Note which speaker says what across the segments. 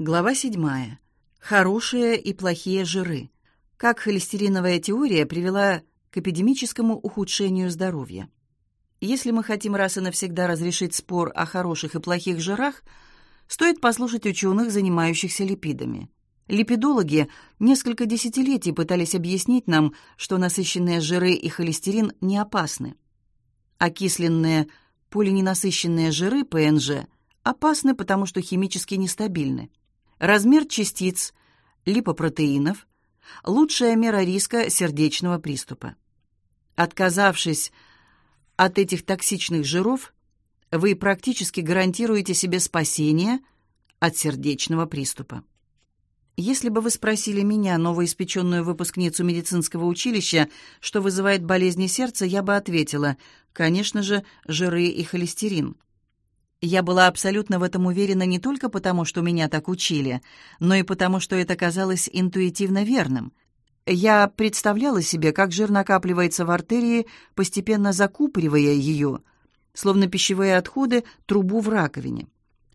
Speaker 1: Глава 7. Хорошие и плохие жиры. Как холестериновая теория привела к эпидемическому ухудшению здоровья. Если мы хотим раз и навсегда разрешить спор о хороших и плохих жирах, стоит послушать ученых, занимающихся липидами. Липидологи несколько десятилетий пытались объяснить нам, что насыщенные жиры и холестерин не опасны. Окисленные полиненасыщенные жиры, ПНЖ, опасны, потому что химически нестабильны. Размер частиц липопротеинов – лучшая мера риска сердечного приступа. Отказавшись от этих токсичных жиров, вы практически гарантируете себе спасение от сердечного приступа. Если бы вы спросили меня, новоиспеченную выпускницу медицинского училища, что вызывает болезни сердца, я бы ответила, конечно же, жиры и холестерин. Я была абсолютно в этом уверена не только потому, что меня так учили, но и потому, что это казалось интуитивно верным. Я представляла себе, как жир накапливается в артерии, постепенно закупоривая ее, словно пищевые отходы, трубу в раковине.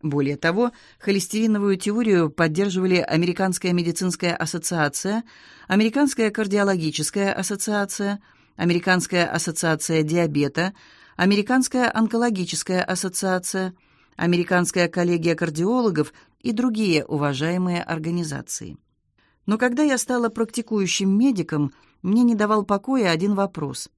Speaker 1: Более того, холестериновую теорию поддерживали Американская медицинская ассоциация, Американская кардиологическая ассоциация, Американская ассоциация диабета – Американская онкологическая ассоциация, Американская коллегия кардиологов и другие уважаемые организации. Но когда я стала практикующим медиком, мне не давал покоя один вопрос.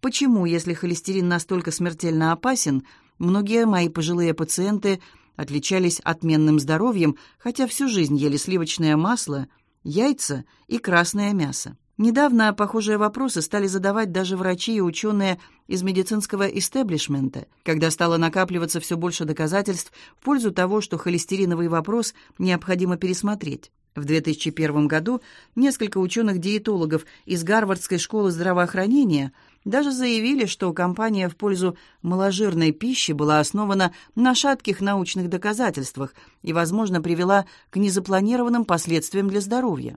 Speaker 1: Почему, если холестерин настолько смертельно опасен, многие мои пожилые пациенты отличались отменным здоровьем, хотя всю жизнь ели сливочное масло, яйца и красное мясо? Недавно похожие вопросы стали задавать даже врачи и ученые из медицинского истеблишмента, когда стало накапливаться все больше доказательств в пользу того, что холестериновый вопрос необходимо пересмотреть. В 2001 году несколько ученых-диетологов из Гарвардской школы здравоохранения даже заявили, что кампания в пользу маложирной пищи была основана на шатких научных доказательствах и, возможно, привела к незапланированным последствиям для здоровья.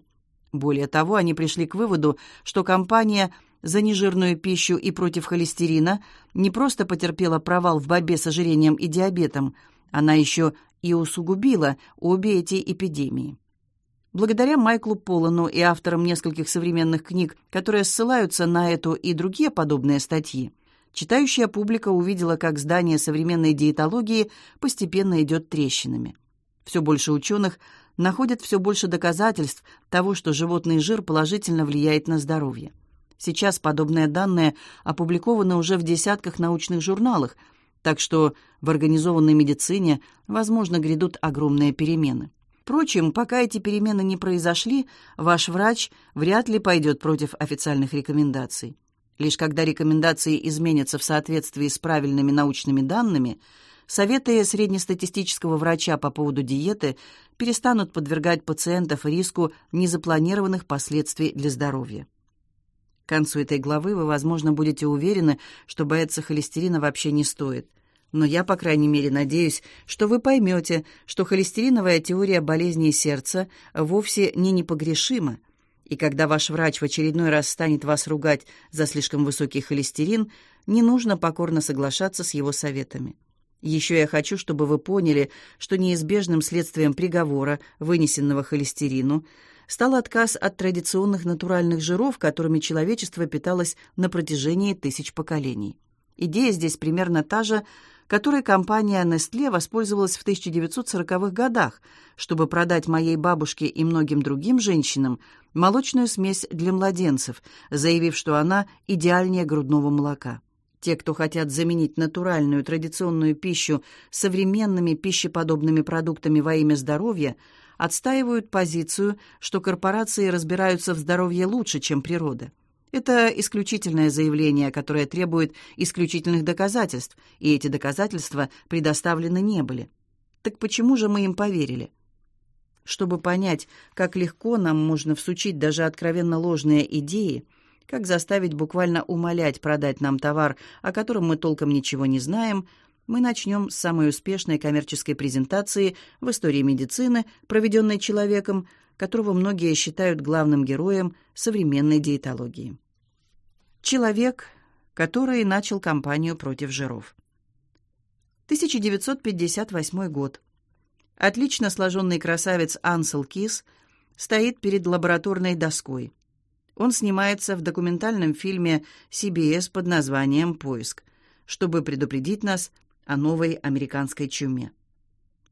Speaker 1: Более того, они пришли к выводу, что компания за нежирную пищу и против холестерина не просто потерпела провал в борьбе с ожирением и диабетом, она еще и усугубила обе эти эпидемии. Благодаря Майклу Полану и авторам нескольких современных книг, которые ссылаются на эту и другие подобные статьи, читающая публика увидела, как здание современной диетологии постепенно идет трещинами. Все больше ученых находят все больше доказательств того, что животный жир положительно влияет на здоровье. Сейчас подобные данные опубликованы уже в десятках научных журналах, так что в организованной медицине, возможно, грядут огромные перемены. Впрочем, пока эти перемены не произошли, ваш врач вряд ли пойдет против официальных рекомендаций. Лишь когда рекомендации изменятся в соответствии с правильными научными данными – Советы среднестатистического врача по поводу диеты перестанут подвергать пациентов риску незапланированных последствий для здоровья. К концу этой главы вы, возможно, будете уверены, что бояться холестерина вообще не стоит. Но я, по крайней мере, надеюсь, что вы поймете, что холестериновая теория болезней сердца вовсе не непогрешима, и когда ваш врач в очередной раз станет вас ругать за слишком высокий холестерин, не нужно покорно соглашаться с его советами. Еще я хочу, чтобы вы поняли, что неизбежным следствием приговора, вынесенного холестерину, стал отказ от традиционных натуральных жиров, которыми человечество питалось на протяжении тысяч поколений. Идея здесь примерно та же, которой компания Nestle воспользовалась в 1940-х годах, чтобы продать моей бабушке и многим другим женщинам молочную смесь для младенцев, заявив, что она идеальнее грудного молока. Те, кто хотят заменить натуральную традиционную пищу современными пищеподобными продуктами во имя здоровья, отстаивают позицию, что корпорации разбираются в здоровье лучше, чем природа. Это исключительное заявление, которое требует исключительных доказательств, и эти доказательства предоставлены не были. Так почему же мы им поверили? Чтобы понять, как легко нам можно всучить даже откровенно ложные идеи – как заставить буквально умолять продать нам товар, о котором мы толком ничего не знаем, мы начнем с самой успешной коммерческой презентации в истории медицины, проведенной человеком, которого многие считают главным героем современной диетологии. Человек, который начал кампанию против жиров. 1958 год. Отлично сложенный красавец Ансел Кис стоит перед лабораторной доской. Он снимается в документальном фильме CBS под названием «Поиск», чтобы предупредить нас о новой американской чуме.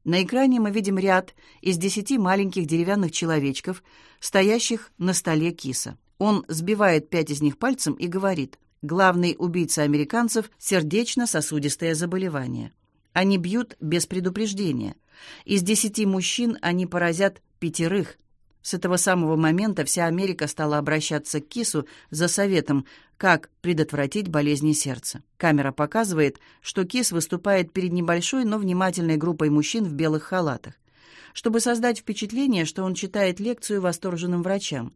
Speaker 1: На экране мы видим ряд из десяти маленьких деревянных человечков, стоящих на столе киса. Он сбивает пять из них пальцем и говорит, главный убийца американцев – сердечно-сосудистое заболевание. Они бьют без предупреждения. Из десяти мужчин они поразят пятерых. С этого самого момента вся Америка стала обращаться к Кису за советом, как предотвратить болезни сердца. Камера показывает, что Кис выступает перед небольшой, но внимательной группой мужчин в белых халатах, чтобы создать впечатление, что он читает лекцию восторженным врачам.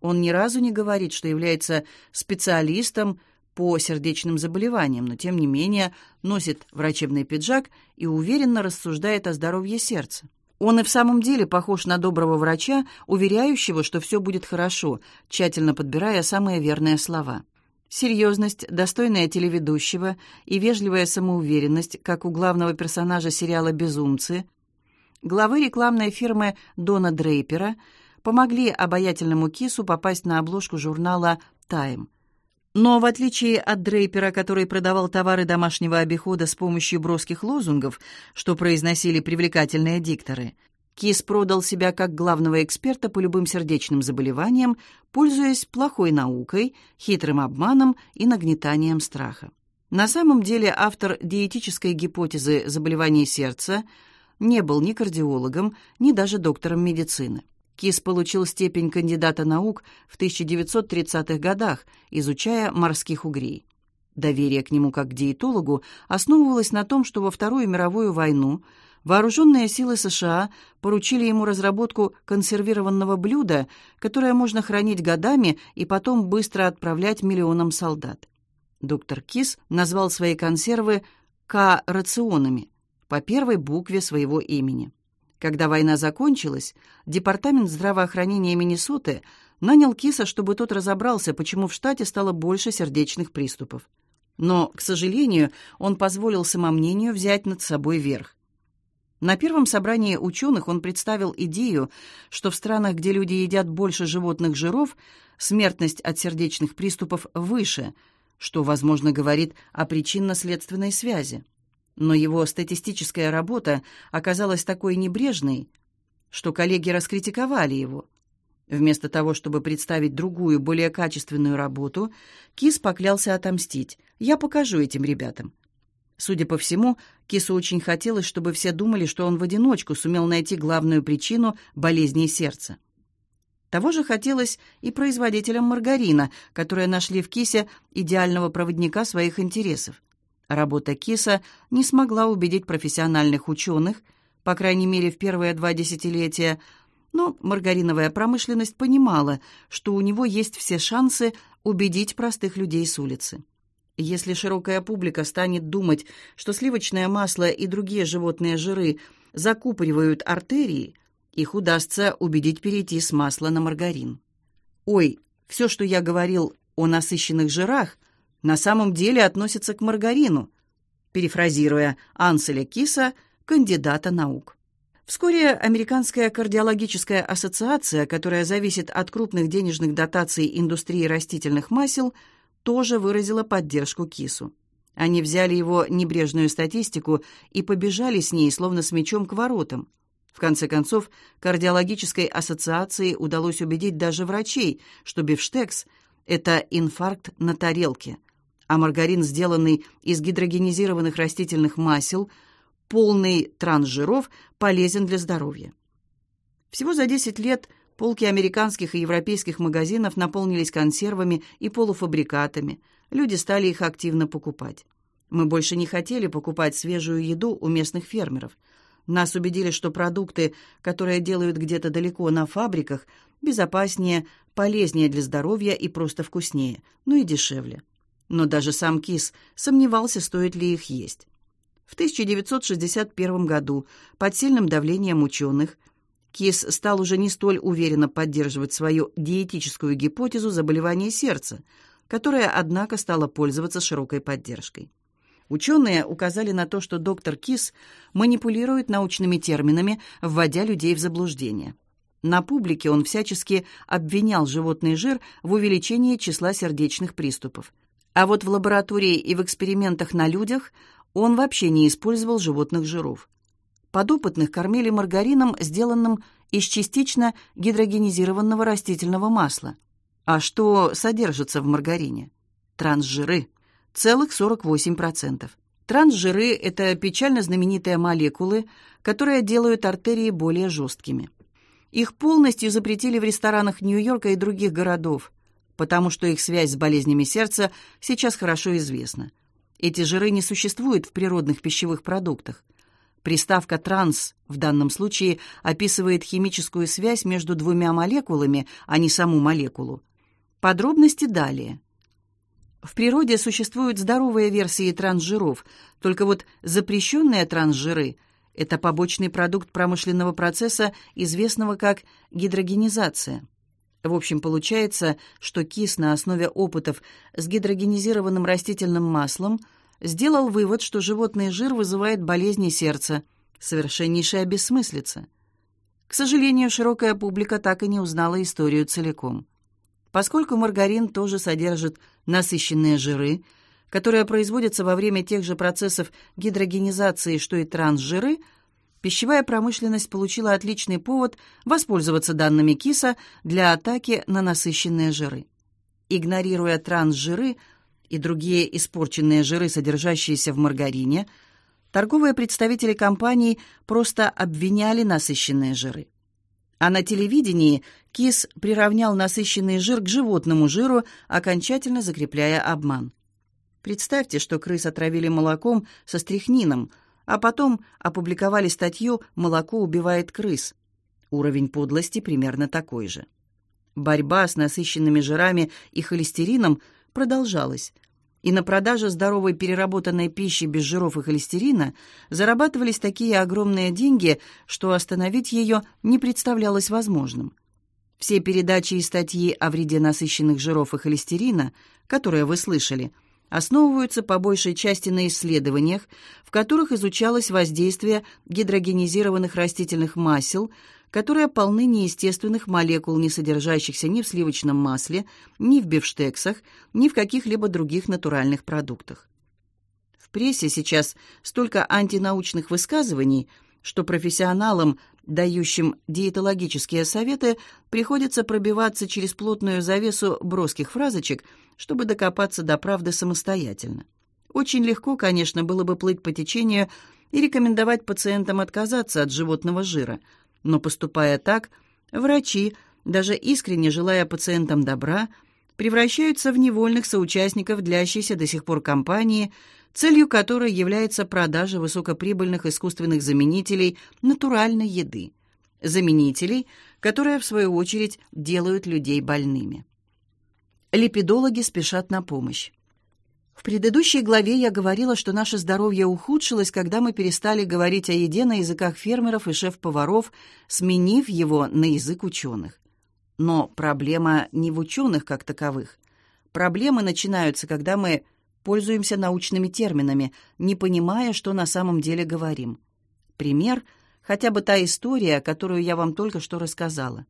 Speaker 1: Он ни разу не говорит, что является специалистом по сердечным заболеваниям, но тем не менее носит врачебный пиджак и уверенно рассуждает о здоровье сердца. Он и в самом деле похож на доброго врача, уверяющего, что все будет хорошо, тщательно подбирая самые верные слова. Серьезность, достойная телеведущего и вежливая самоуверенность, как у главного персонажа сериала «Безумцы», главы рекламной фирмы Дона Дрейпера помогли обаятельному кису попасть на обложку журнала «Тайм». Но в отличие от Дрейпера, который продавал товары домашнего обихода с помощью броских лозунгов, что произносили привлекательные дикторы, Кис продал себя как главного эксперта по любым сердечным заболеваниям, пользуясь плохой наукой, хитрым обманом и нагнетанием страха. На самом деле автор диетической гипотезы заболеваний сердца не был ни кардиологом, ни даже доктором медицины. Кис получил степень кандидата наук в 1930-х годах, изучая морских угрей. Доверие к нему как к диетологу основывалось на том, что во Вторую мировую войну вооруженные силы США поручили ему разработку консервированного блюда, которое можно хранить годами и потом быстро отправлять миллионам солдат. Доктор Кис назвал свои консервы К-рационами по первой букве своего имени. Когда война закончилась, Департамент здравоохранения Миннесоты нанял Киса, чтобы тот разобрался, почему в штате стало больше сердечных приступов. Но, к сожалению, он позволил самомнению взять над собой верх. На первом собрании ученых он представил идею, что в странах, где люди едят больше животных жиров, смертность от сердечных приступов выше, что, возможно, говорит о причинно-следственной связи но его статистическая работа оказалась такой небрежной, что коллеги раскритиковали его. Вместо того, чтобы представить другую, более качественную работу, Кис поклялся отомстить. «Я покажу этим ребятам». Судя по всему, Кису очень хотелось, чтобы все думали, что он в одиночку сумел найти главную причину болезни сердца. Того же хотелось и производителям маргарина, которые нашли в Кисе идеального проводника своих интересов. Работа Киса не смогла убедить профессиональных ученых, по крайней мере, в первые два десятилетия, но маргариновая промышленность понимала, что у него есть все шансы убедить простых людей с улицы. Если широкая публика станет думать, что сливочное масло и другие животные жиры закупоривают артерии, их удастся убедить перейти с масла на маргарин. Ой, все, что я говорил о насыщенных жирах – на самом деле относится к маргарину, перефразируя Анселя Киса, кандидата наук. Вскоре Американская кардиологическая ассоциация, которая зависит от крупных денежных дотаций индустрии растительных масел, тоже выразила поддержку Кису. Они взяли его небрежную статистику и побежали с ней, словно с мечом к воротам. В конце концов, кардиологической ассоциации удалось убедить даже врачей, что бифштекс – это инфаркт на тарелке – а маргарин, сделанный из гидрогенизированных растительных масел, полный трансжиров, полезен для здоровья. Всего за 10 лет полки американских и европейских магазинов наполнились консервами и полуфабрикатами. Люди стали их активно покупать. Мы больше не хотели покупать свежую еду у местных фермеров. Нас убедили, что продукты, которые делают где-то далеко на фабриках, безопаснее, полезнее для здоровья и просто вкуснее, ну и дешевле но даже сам Кис сомневался, стоит ли их есть. В 1961 году под сильным давлением ученых Кис стал уже не столь уверенно поддерживать свою диетическую гипотезу заболевания сердца, которая, однако, стала пользоваться широкой поддержкой. Ученые указали на то, что доктор Кис манипулирует научными терминами, вводя людей в заблуждение. На публике он всячески обвинял животный жир в увеличении числа сердечных приступов. А вот в лаборатории и в экспериментах на людях он вообще не использовал животных жиров. Подопытных кормили маргарином, сделанным из частично гидрогенизированного растительного масла. А что содержится в маргарине? Трансжиры. Целых 48%. Трансжиры – это печально знаменитые молекулы, которые делают артерии более жесткими. Их полностью запретили в ресторанах Нью-Йорка и других городов, потому что их связь с болезнями сердца сейчас хорошо известна. Эти жиры не существуют в природных пищевых продуктах. Приставка «транс» в данном случае описывает химическую связь между двумя молекулами, а не саму молекулу. Подробности далее. В природе существуют здоровые версии трансжиров, только вот запрещенные трансжиры – это побочный продукт промышленного процесса, известного как гидрогенизация. В общем, получается, что КИС на основе опытов с гидрогенизированным растительным маслом сделал вывод, что животный жир вызывает болезни сердца. Совершеннейшая бессмыслица. К сожалению, широкая публика так и не узнала историю целиком. Поскольку маргарин тоже содержит насыщенные жиры, которые производятся во время тех же процессов гидрогенизации, что и трансжиры, пищевая промышленность получила отличный повод воспользоваться данными КИСа для атаки на насыщенные жиры. Игнорируя трансжиры и другие испорченные жиры, содержащиеся в маргарине, торговые представители компаний просто обвиняли насыщенные жиры. А на телевидении КИС приравнял насыщенный жир к животному жиру, окончательно закрепляя обман. Представьте, что крыс отравили молоком со стрихнином, а потом опубликовали статью «Молоко убивает крыс». Уровень подлости примерно такой же. Борьба с насыщенными жирами и холестерином продолжалась, и на продаже здоровой переработанной пищи без жиров и холестерина зарабатывались такие огромные деньги, что остановить ее не представлялось возможным. Все передачи и статьи о вреде насыщенных жиров и холестерина, которые вы слышали – основываются по большей части на исследованиях, в которых изучалось воздействие гидрогенизированных растительных масел, которые полны неестественных молекул, не содержащихся ни в сливочном масле, ни в бифштексах, ни в каких-либо других натуральных продуктах. В прессе сейчас столько антинаучных высказываний, что профессионалам, дающим диетологические советы, приходится пробиваться через плотную завесу броских фразочек – чтобы докопаться до правды самостоятельно. Очень легко, конечно, было бы плыть по течению и рекомендовать пациентам отказаться от животного жира, но поступая так, врачи, даже искренне желая пациентам добра, превращаются в невольных соучастников длящейся до сих пор кампании, целью которой является продажа высокоприбыльных искусственных заменителей натуральной еды. Заменителей, которые, в свою очередь, делают людей больными. Липидологи спешат на помощь. В предыдущей главе я говорила, что наше здоровье ухудшилось, когда мы перестали говорить о еде на языках фермеров и шеф-поваров, сменив его на язык ученых. Но проблема не в ученых как таковых. Проблемы начинаются, когда мы пользуемся научными терминами, не понимая, что на самом деле говорим. Пример – хотя бы та история, которую я вам только что рассказала.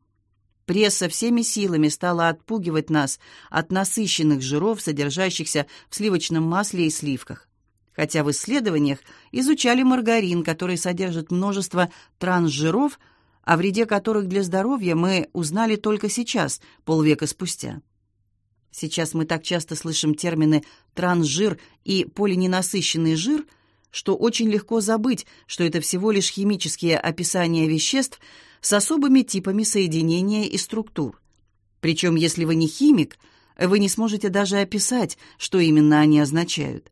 Speaker 1: Пресса всеми силами стала отпугивать нас от насыщенных жиров, содержащихся в сливочном масле и сливках. Хотя в исследованиях изучали маргарин, который содержит множество трансжиров, о вреде которых для здоровья мы узнали только сейчас, полвека спустя. Сейчас мы так часто слышим термины «трансжир» и «полиненасыщенный жир», что очень легко забыть, что это всего лишь химические описания веществ – с особыми типами соединения и структур. Причем, если вы не химик, вы не сможете даже описать, что именно они означают.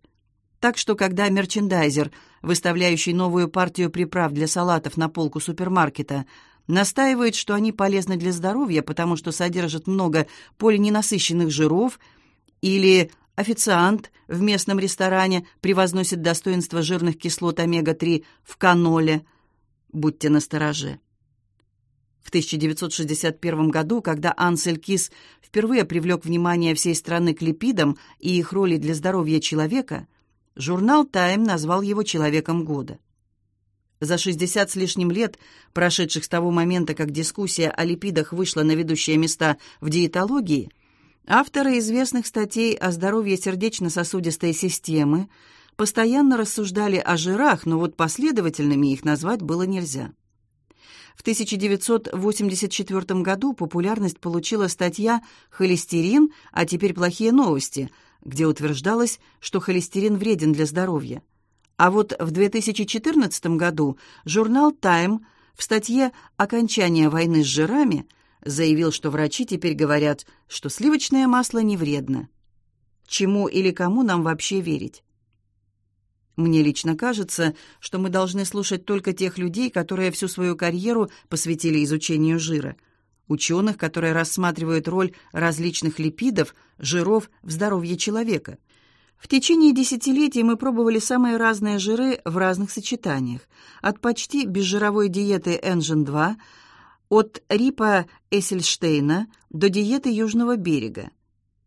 Speaker 1: Так что, когда мерчендайзер, выставляющий новую партию приправ для салатов на полку супермаркета, настаивает, что они полезны для здоровья, потому что содержат много полиненасыщенных жиров, или официант в местном ресторане превозносит достоинство жирных кислот омега-3 в каноле, будьте настороже. В 1961 году, когда Ансель Кис впервые привлек внимание всей страны к липидам и их роли для здоровья человека, Журнал «Тайм» назвал его «человеком года». За 60 с лишним лет, прошедших с того момента, как дискуссия о липидах вышла на ведущие места в диетологии, авторы известных статей о здоровье сердечно-сосудистой системы постоянно рассуждали о жирах, но вот последовательными их назвать было нельзя. В 1984 году популярность получила статья «Холестерин, а теперь плохие новости», где утверждалось, что холестерин вреден для здоровья. А вот в 2014 году журнал «Тайм» в статье «Окончание войны с жирами» заявил, что врачи теперь говорят, что сливочное масло не вредно. Чему или кому нам вообще верить? Мне лично кажется, что мы должны слушать только тех людей, которые всю свою карьеру посвятили изучению жира. Ученых, которые рассматривают роль различных липидов, жиров в здоровье человека – в течение десятилетий мы пробовали самые разные жиры в разных сочетаниях. От почти безжировой диеты Engine-2, от Рипа Эссельштейна до диеты Южного берега.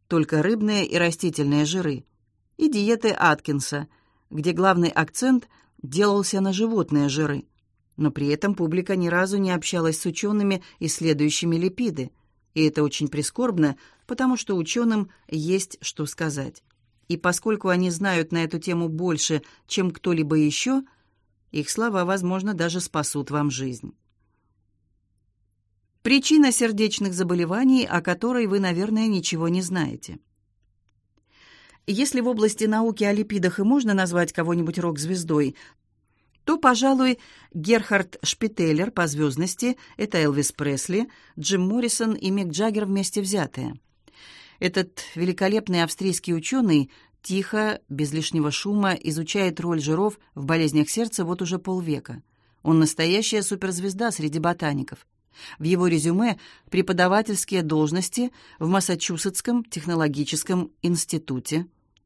Speaker 1: Только рыбные и растительные жиры. И диеты Аткинса, где главный акцент делался на животные жиры. Но при этом публика ни разу не общалась с учеными, исследующими липиды. И это очень прискорбно, потому что ученым есть что сказать. И поскольку они знают на эту тему больше, чем кто-либо еще, их слова, возможно, даже спасут вам жизнь. Причина сердечных заболеваний, о которой вы, наверное, ничего не знаете. Если в области науки о липидах и можно назвать кого-нибудь рок-звездой, то, пожалуй, Герхард Шпителлер по звездности – это Элвис Пресли, Джим Моррисон и Мик Джаггер вместе взятые – этот великолепный австрийский ученый тихо, без лишнего шума, изучает роль жиров в болезнях сердца вот уже полвека. Он настоящая суперзвезда среди ботаников. В его резюме преподавательские должности в Массачусетском технологическом институте,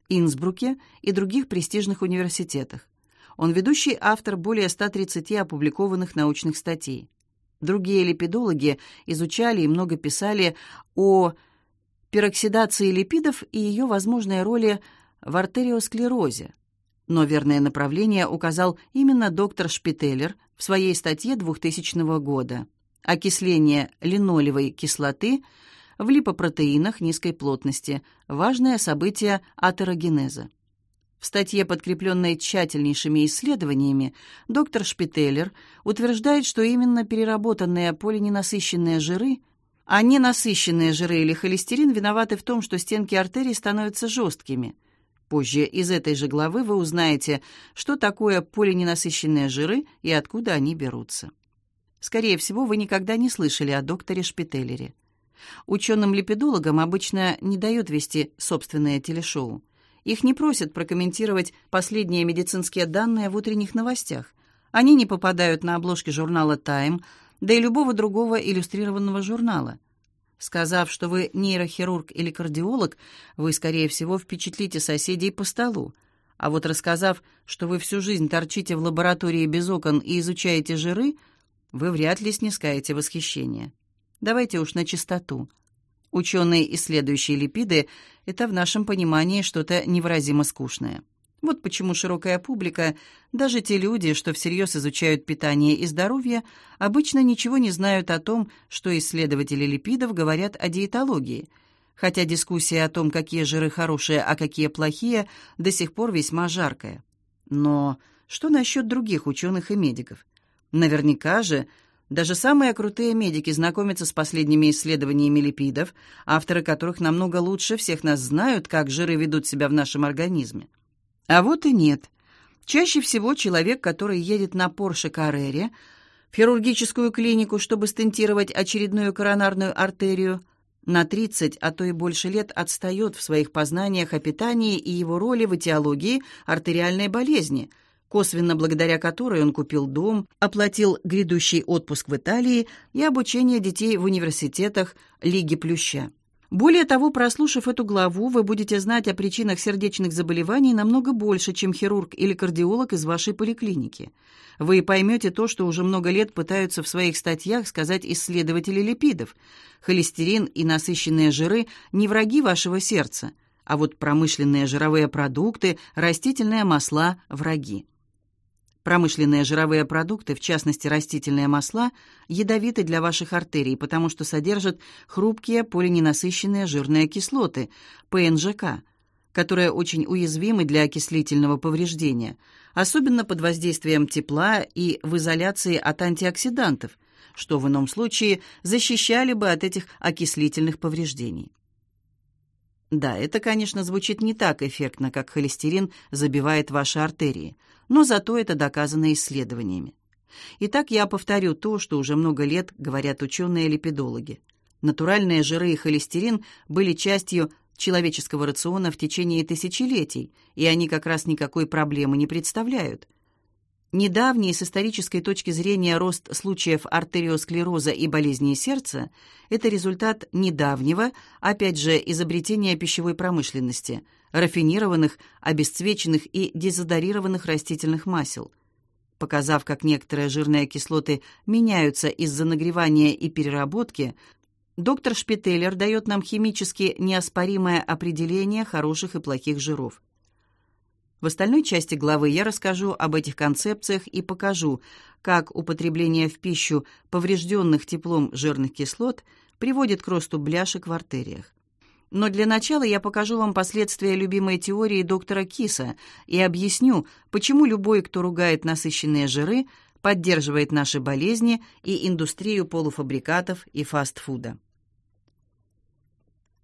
Speaker 1: Инсбруке и других престижных университетах. Он ведущий автор более 130 опубликованных научных статей. Другие липидологи изучали и много писали о пероксидации липидов и ее возможной роли в артериосклерозе. Но верное направление указал именно доктор Шпителлер в своей статье 2000 года «Окисление линолевой кислоты в липопротеинах низкой плотности. Важное событие атерогенеза». В статье, подкрепленной тщательнейшими исследованиями, доктор Шпителлер утверждает, что именно переработанные полиненасыщенные жиры а ненасыщенные жиры или холестерин виноваты в том, что стенки артерий становятся жесткими. Позже из этой же главы вы узнаете, что такое полиненасыщенные жиры и откуда они берутся. Скорее всего, вы никогда не слышали о докторе Шпителлере. Ученым-липидологам обычно не дают вести собственное телешоу. Их не просят прокомментировать последние медицинские данные в утренних новостях. Они не попадают на обложки журнала «Тайм», да и любого другого иллюстрированного журнала. Сказав, что вы нейрохирург или кардиолог, вы, скорее всего, впечатлите соседей по столу. А вот рассказав, что вы всю жизнь торчите в лаборатории без окон и изучаете жиры, вы вряд ли снискаете восхищение. Давайте уж на чистоту. Ученые, исследующие липиды, это в нашем понимании что-то невыразимо скучное. Вот почему широкая публика, даже те люди, что всерьез изучают питание и здоровье, обычно ничего не знают о том, что исследователи липидов говорят о диетологии, хотя дискуссия о том, какие жиры хорошие, а какие плохие, до сих пор весьма жаркая. Но что насчет других ученых и медиков? Наверняка же даже самые крутые медики знакомятся с последними исследованиями липидов, авторы которых намного лучше всех нас знают, как жиры ведут себя в нашем организме. А вот и нет. Чаще всего человек, который едет на Порше Каррере в хирургическую клинику, чтобы стентировать очередную коронарную артерию, на 30, а то и больше лет отстает в своих познаниях о питании и его роли в этиологии артериальной болезни, косвенно благодаря которой он купил дом, оплатил грядущий отпуск в Италии и обучение детей в университетах Лиги Плюща. Более того, прослушав эту главу, вы будете знать о причинах сердечных заболеваний намного больше, чем хирург или кардиолог из вашей поликлиники. Вы поймете то, что уже много лет пытаются в своих статьях сказать исследователи липидов. Холестерин и насыщенные жиры не враги вашего сердца. а вот промышленные жировые продукты, растительные масла – враги. Промышленные жировые продукты, в частности растительные масла, ядовиты для ваших артерий, потому что содержат хрупкие полиненасыщенные жирные кислоты, ПНЖК, которые очень уязвимы для окислительного повреждения, особенно под воздействием тепла и в изоляции от антиоксидантов, что в ином случае защищали бы от этих окислительных повреждений. Да, это, конечно, звучит не так эффектно, как холестерин забивает ваши артерии, но зато это доказано исследованиями. Итак, я повторю то, что уже много лет говорят ученые-липидологи. Натуральные жиры и холестерин были частью человеческого рациона в течение тысячелетий, и они как раз никакой проблемы не представляют. Недавний с исторической точки зрения рост случаев артериосклероза и болезней сердца – это результат недавнего, опять же, изобретения пищевой промышленности, рафинированных, обесцвеченных и дезодорированных растительных масел. Показав, как некоторые жирные кислоты меняются из-за нагревания и переработки, доктор Шпителлер дает нам химически неоспоримое определение хороших и плохих жиров. В остальной части главы я расскажу об этих концепциях и покажу, как употребление в пищу поврежденных теплом жирных кислот приводит к росту бляшек в артериях. Но для начала я покажу вам последствия любимой теории доктора Киса и объясню, почему любой, кто ругает насыщенные жиры, поддерживает наши болезни и индустрию полуфабрикатов и фастфуда.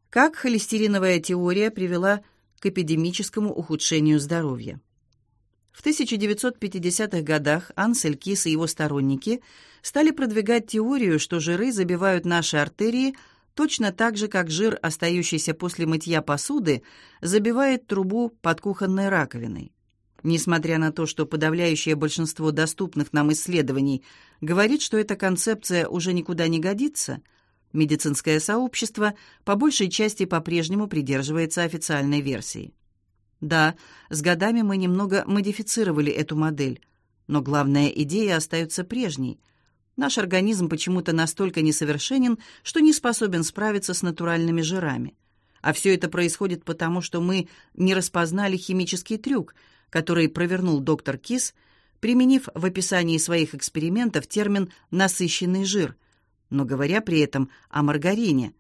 Speaker 1: Как холестериновая теория привела к эпидемическому ухудшению здоровья. В 1950-х годах Ансель Кис и его сторонники стали продвигать теорию, что жиры забивают наши артерии точно так же, как жир, остающийся после мытья посуды, забивает трубу под кухонной раковиной. Несмотря на то, что подавляющее большинство доступных нам исследований говорит, что эта концепция уже никуда не годится – Медицинское сообщество по большей части по-прежнему придерживается официальной версии. Да, с годами мы немного модифицировали эту модель, но главная идея остается прежней. Наш организм почему-то настолько несовершенен, что не способен справиться с натуральными жирами. А все это происходит потому, что мы не распознали химический трюк, который провернул доктор Кис, применив в описании своих экспериментов термин «насыщенный жир», но говоря при этом о маргарине.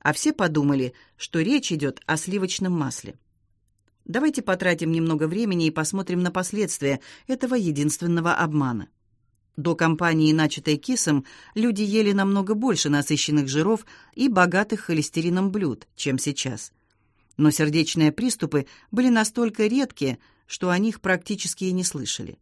Speaker 1: А все подумали, что речь идет о сливочном масле. Давайте потратим немного времени и посмотрим на последствия этого единственного обмана. До кампании, начатой кисом, люди ели намного больше насыщенных жиров и богатых холестерином блюд, чем сейчас. Но сердечные приступы были настолько редкие, что о них практически и не слышали.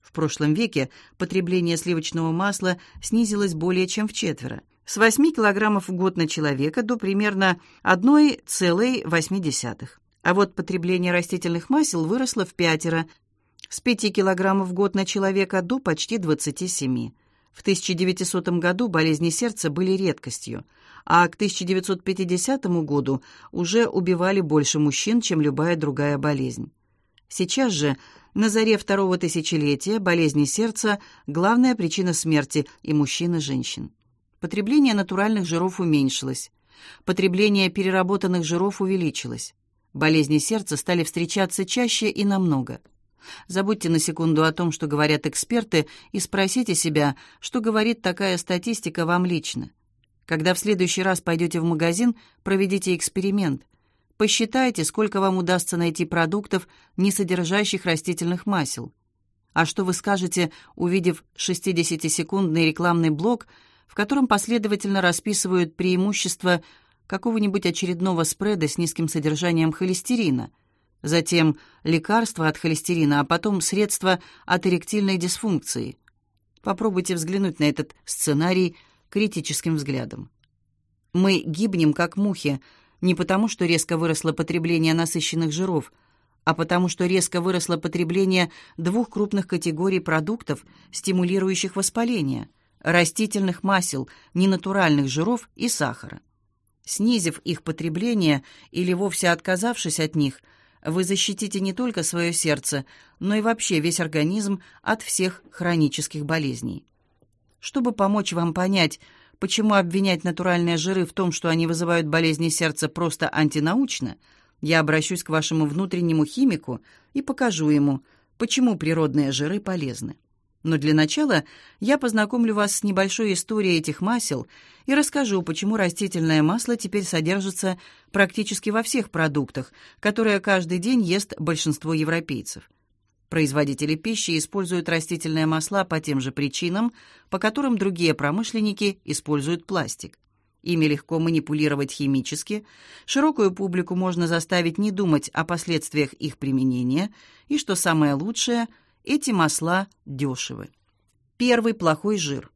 Speaker 1: В прошлом веке потребление сливочного масла снизилось более чем в четверо. С 8 килограммов в год на человека до примерно 1,8. А вот потребление растительных масел выросло в пятеро, с 5 килограммов в год на человека до почти 27. В 1900 году болезни сердца были редкостью, а к 1950 году уже убивали больше мужчин, чем любая другая болезнь. Сейчас же на заре второго тысячелетия болезни сердца – главная причина смерти и мужчин, и женщин. Потребление натуральных жиров уменьшилось. Потребление переработанных жиров увеличилось. Болезни сердца стали встречаться чаще и намного. Забудьте на секунду о том, что говорят эксперты, и спросите себя, что говорит такая статистика вам лично. Когда в следующий раз пойдете в магазин, проведите эксперимент – Посчитайте, сколько вам удастся найти продуктов, не содержащих растительных масел. А что вы скажете, увидев 60-секундный рекламный блок, в котором последовательно расписывают преимущества какого-нибудь очередного спреда с низким содержанием холестерина, затем лекарства от холестерина, а потом средства от эректильной дисфункции. Попробуйте взглянуть на этот сценарий критическим взглядом. Мы гибнем, как мухи, не потому, что резко выросло потребление насыщенных жиров, а потому что резко выросло потребление двух крупных категорий продуктов, стимулирующих воспаление – растительных масел, ненатуральных жиров и сахара. Снизив их потребление или вовсе отказавшись от них, вы защитите не только свое сердце, но и вообще весь организм от всех хронических болезней. Чтобы помочь вам понять, Почему обвинять натуральные жиры в том, что они вызывают болезни сердца, просто антинаучно? я обращусь к вашему внутреннему химику и покажу ему, почему природные жиры полезны. Но для начала я познакомлю вас с небольшой историей этих масел и расскажу, почему растительное масло теперь содержится практически во всех продуктах, которые каждый день ест большинство европейцев. Производители пищи используют растительные масла по тем же причинам, по которым другие промышленники используют пластик. Ими легко манипулировать химически, широкую публику можно заставить не думать о последствиях их применения, и, что самое лучшее – эти масла дешевы. Первый плохой жир.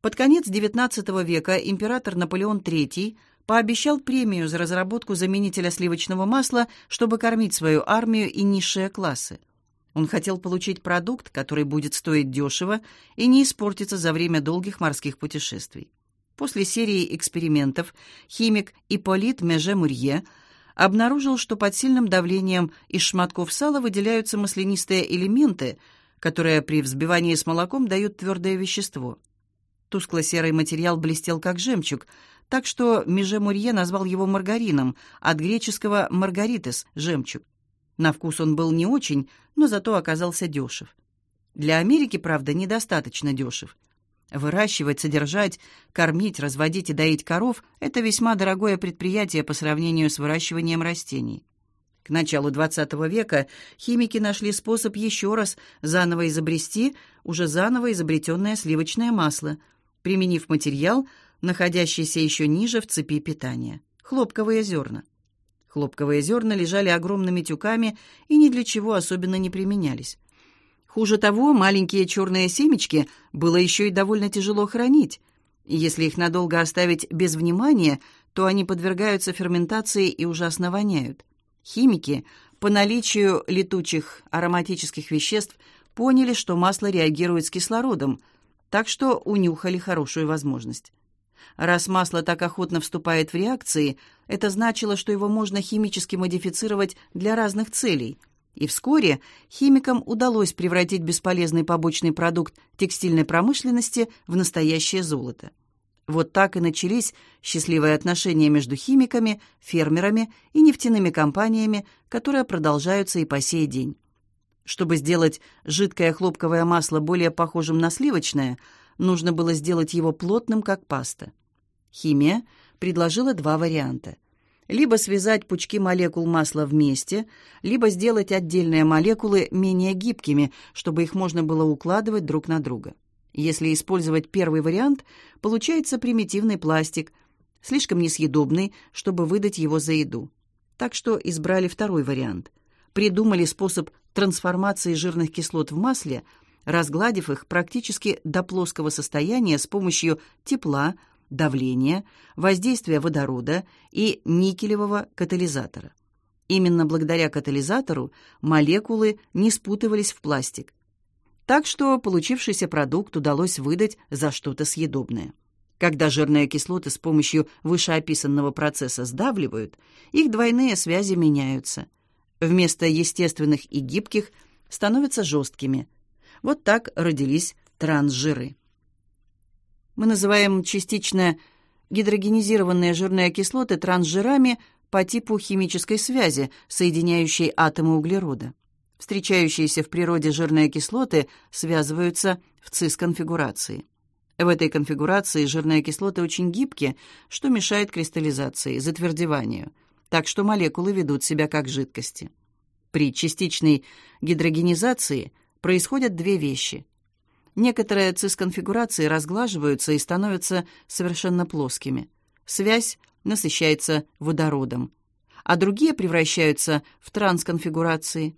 Speaker 1: Под конец XIX века император Наполеон III пообещал премию за разработку заменителя сливочного масла, чтобы кормить свою армию и низшие классы. Он хотел получить продукт, который будет стоить дешево и не испортиться за время долгих морских путешествий. После серии экспериментов химик Ипполит Меже-Мурье обнаружил, что под сильным давлением из шматков сала выделяются маслянистые элементы, которые при взбивании с молоком дают твердое вещество. Тускло-серый материал блестел как жемчуг, так что Меже Мурье назвал его маргарином, от греческого «маргаритес» — жемчуг. На вкус он был не очень, но зато оказался дешев. Для Америки, правда, недостаточно дешев — Выращивать, содержать, кормить, разводить и доить коров – это весьма дорогое предприятие по сравнению с выращиванием растений. К началу XX века химики нашли способ еще раз заново изобрести уже заново изобретенное сливочное масло, применив материал, находящийся еще ниже в цепи питания – хлопковые зерна. Хлопковые зерна лежали огромными тюками и ни для чего особенно не применялись. Хуже того, маленькие черные семечки было еще и довольно тяжело хранить. если их надолго оставить без внимания, то они подвергаются ферментации и ужасно воняют. Химики по наличию летучих ароматических веществ поняли, что масло реагирует с кислородом, так что унюхали хорошую возможность. Раз масло так охотно вступает в реакции, это значило, что его можно химически модифицировать для разных целей – и вскоре химикам удалось превратить бесполезный побочный продукт текстильной промышленности в настоящее золото. Вот так и начались счастливые отношения между химиками, фермерами и нефтяными компаниями, которые продолжаются и по сей день. Чтобы сделать жидкое хлопковое масло более похожим на сливочное, нужно было сделать его плотным, как паста. Химия предложила два варианта – либо связать пучки молекул масла вместе, либо сделать отдельные молекулы менее гибкими, чтобы их можно было укладывать друг на друга. Если использовать первый вариант, получается примитивный пластик, слишком несъедобный, чтобы выдать его за еду. Так что избрали второй вариант. Придумали способ трансформации жирных кислот в масле, разгладив их практически до плоского состояния с помощью тепла, давления, воздействия водорода и никелевого катализатора. Именно благодаря катализатору молекулы не спутывались в пластик. Так что получившийся продукт удалось выдать за что-то съедобное. Когда жирные кислоты с помощью вышеописанного процесса сдавливают, их двойные связи меняются. Вместо естественных и гибких становятся жесткими. Вот так родились трансжиры мы называем частично гидрогенизированные жирные кислоты трансжирами по типу химической связи, соединяющей атомы углерода. Встречающиеся в природе жирные кислоты связываются в цис-конфигурации. В этой конфигурации жирные кислоты очень гибкие, что мешает кристаллизации, затвердеванию, так что молекулы ведут себя как жидкости. При частичной гидрогенизации происходят две вещи – Некоторые цис-конфигурации разглаживаются и становятся совершенно плоскими. Связь насыщается водородом, а другие превращаются в трансконфигурации.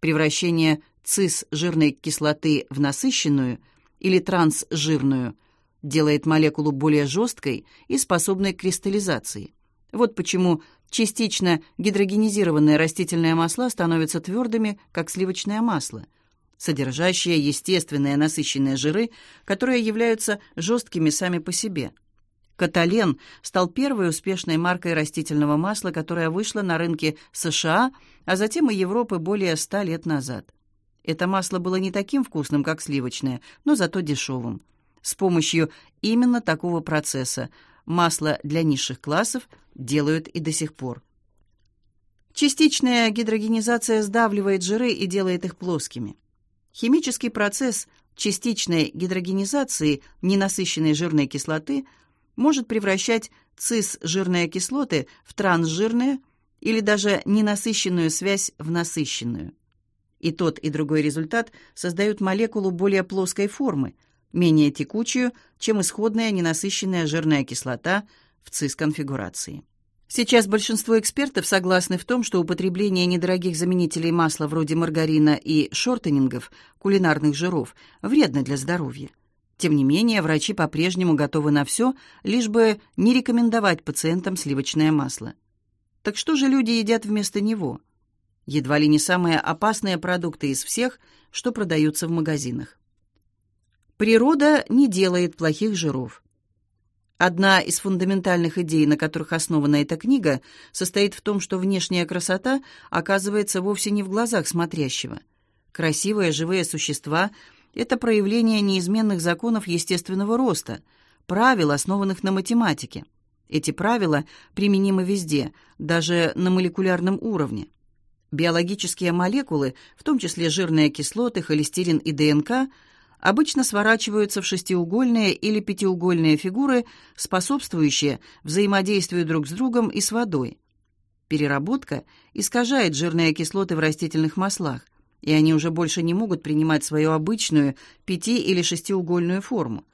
Speaker 1: Превращение цис-жирной кислоты в насыщенную или трансжирную делает молекулу более жесткой и способной к кристаллизации. Вот почему частично гидрогенизированные растительные масла становятся твердыми, как сливочное масло – содержащие естественные насыщенные жиры, которые являются жесткими сами по себе. Катален стал первой успешной маркой растительного масла, которая вышла на рынки США, а затем и Европы более ста лет назад. Это масло было не таким вкусным, как сливочное, но зато дешевым. С помощью именно такого процесса масло для низших классов делают и до сих пор. Частичная гидрогенизация сдавливает жиры и делает их плоскими. Химический процесс частичной гидрогенизации ненасыщенной жирной кислоты может превращать цисжирные кислоты в трансжирные или даже ненасыщенную связь в насыщенную. И тот, и другой результат создают молекулу более плоской формы, менее текучую, чем исходная ненасыщенная жирная кислота в цис-конфигурации. Сейчас большинство экспертов согласны в том, что употребление недорогих заменителей масла вроде маргарина и шортенингов, кулинарных жиров, вредно для здоровья. Тем не менее, врачи по-прежнему готовы на все, лишь бы не рекомендовать пациентам сливочное масло. Так что же люди едят вместо него? Едва ли не самые опасные продукты из всех, что продаются в магазинах. Природа не делает плохих жиров. Одна из фундаментальных идей, на которых основана эта книга, состоит в том, что внешняя красота оказывается вовсе не в глазах смотрящего. Красивые живые существа — это проявление неизменных законов естественного роста, правил, основанных на математике. Эти правила применимы везде, даже на молекулярном уровне. Биологические молекулы, в том числе жирные кислоты, холестерин и ДНК — обычно сворачиваются в шестиугольные или пятиугольные фигуры, способствующие взаимодействию друг с другом и с водой. Переработка искажает жирные кислоты в растительных маслах, и они уже больше не могут принимать свою обычную пяти- или шестиугольную форму.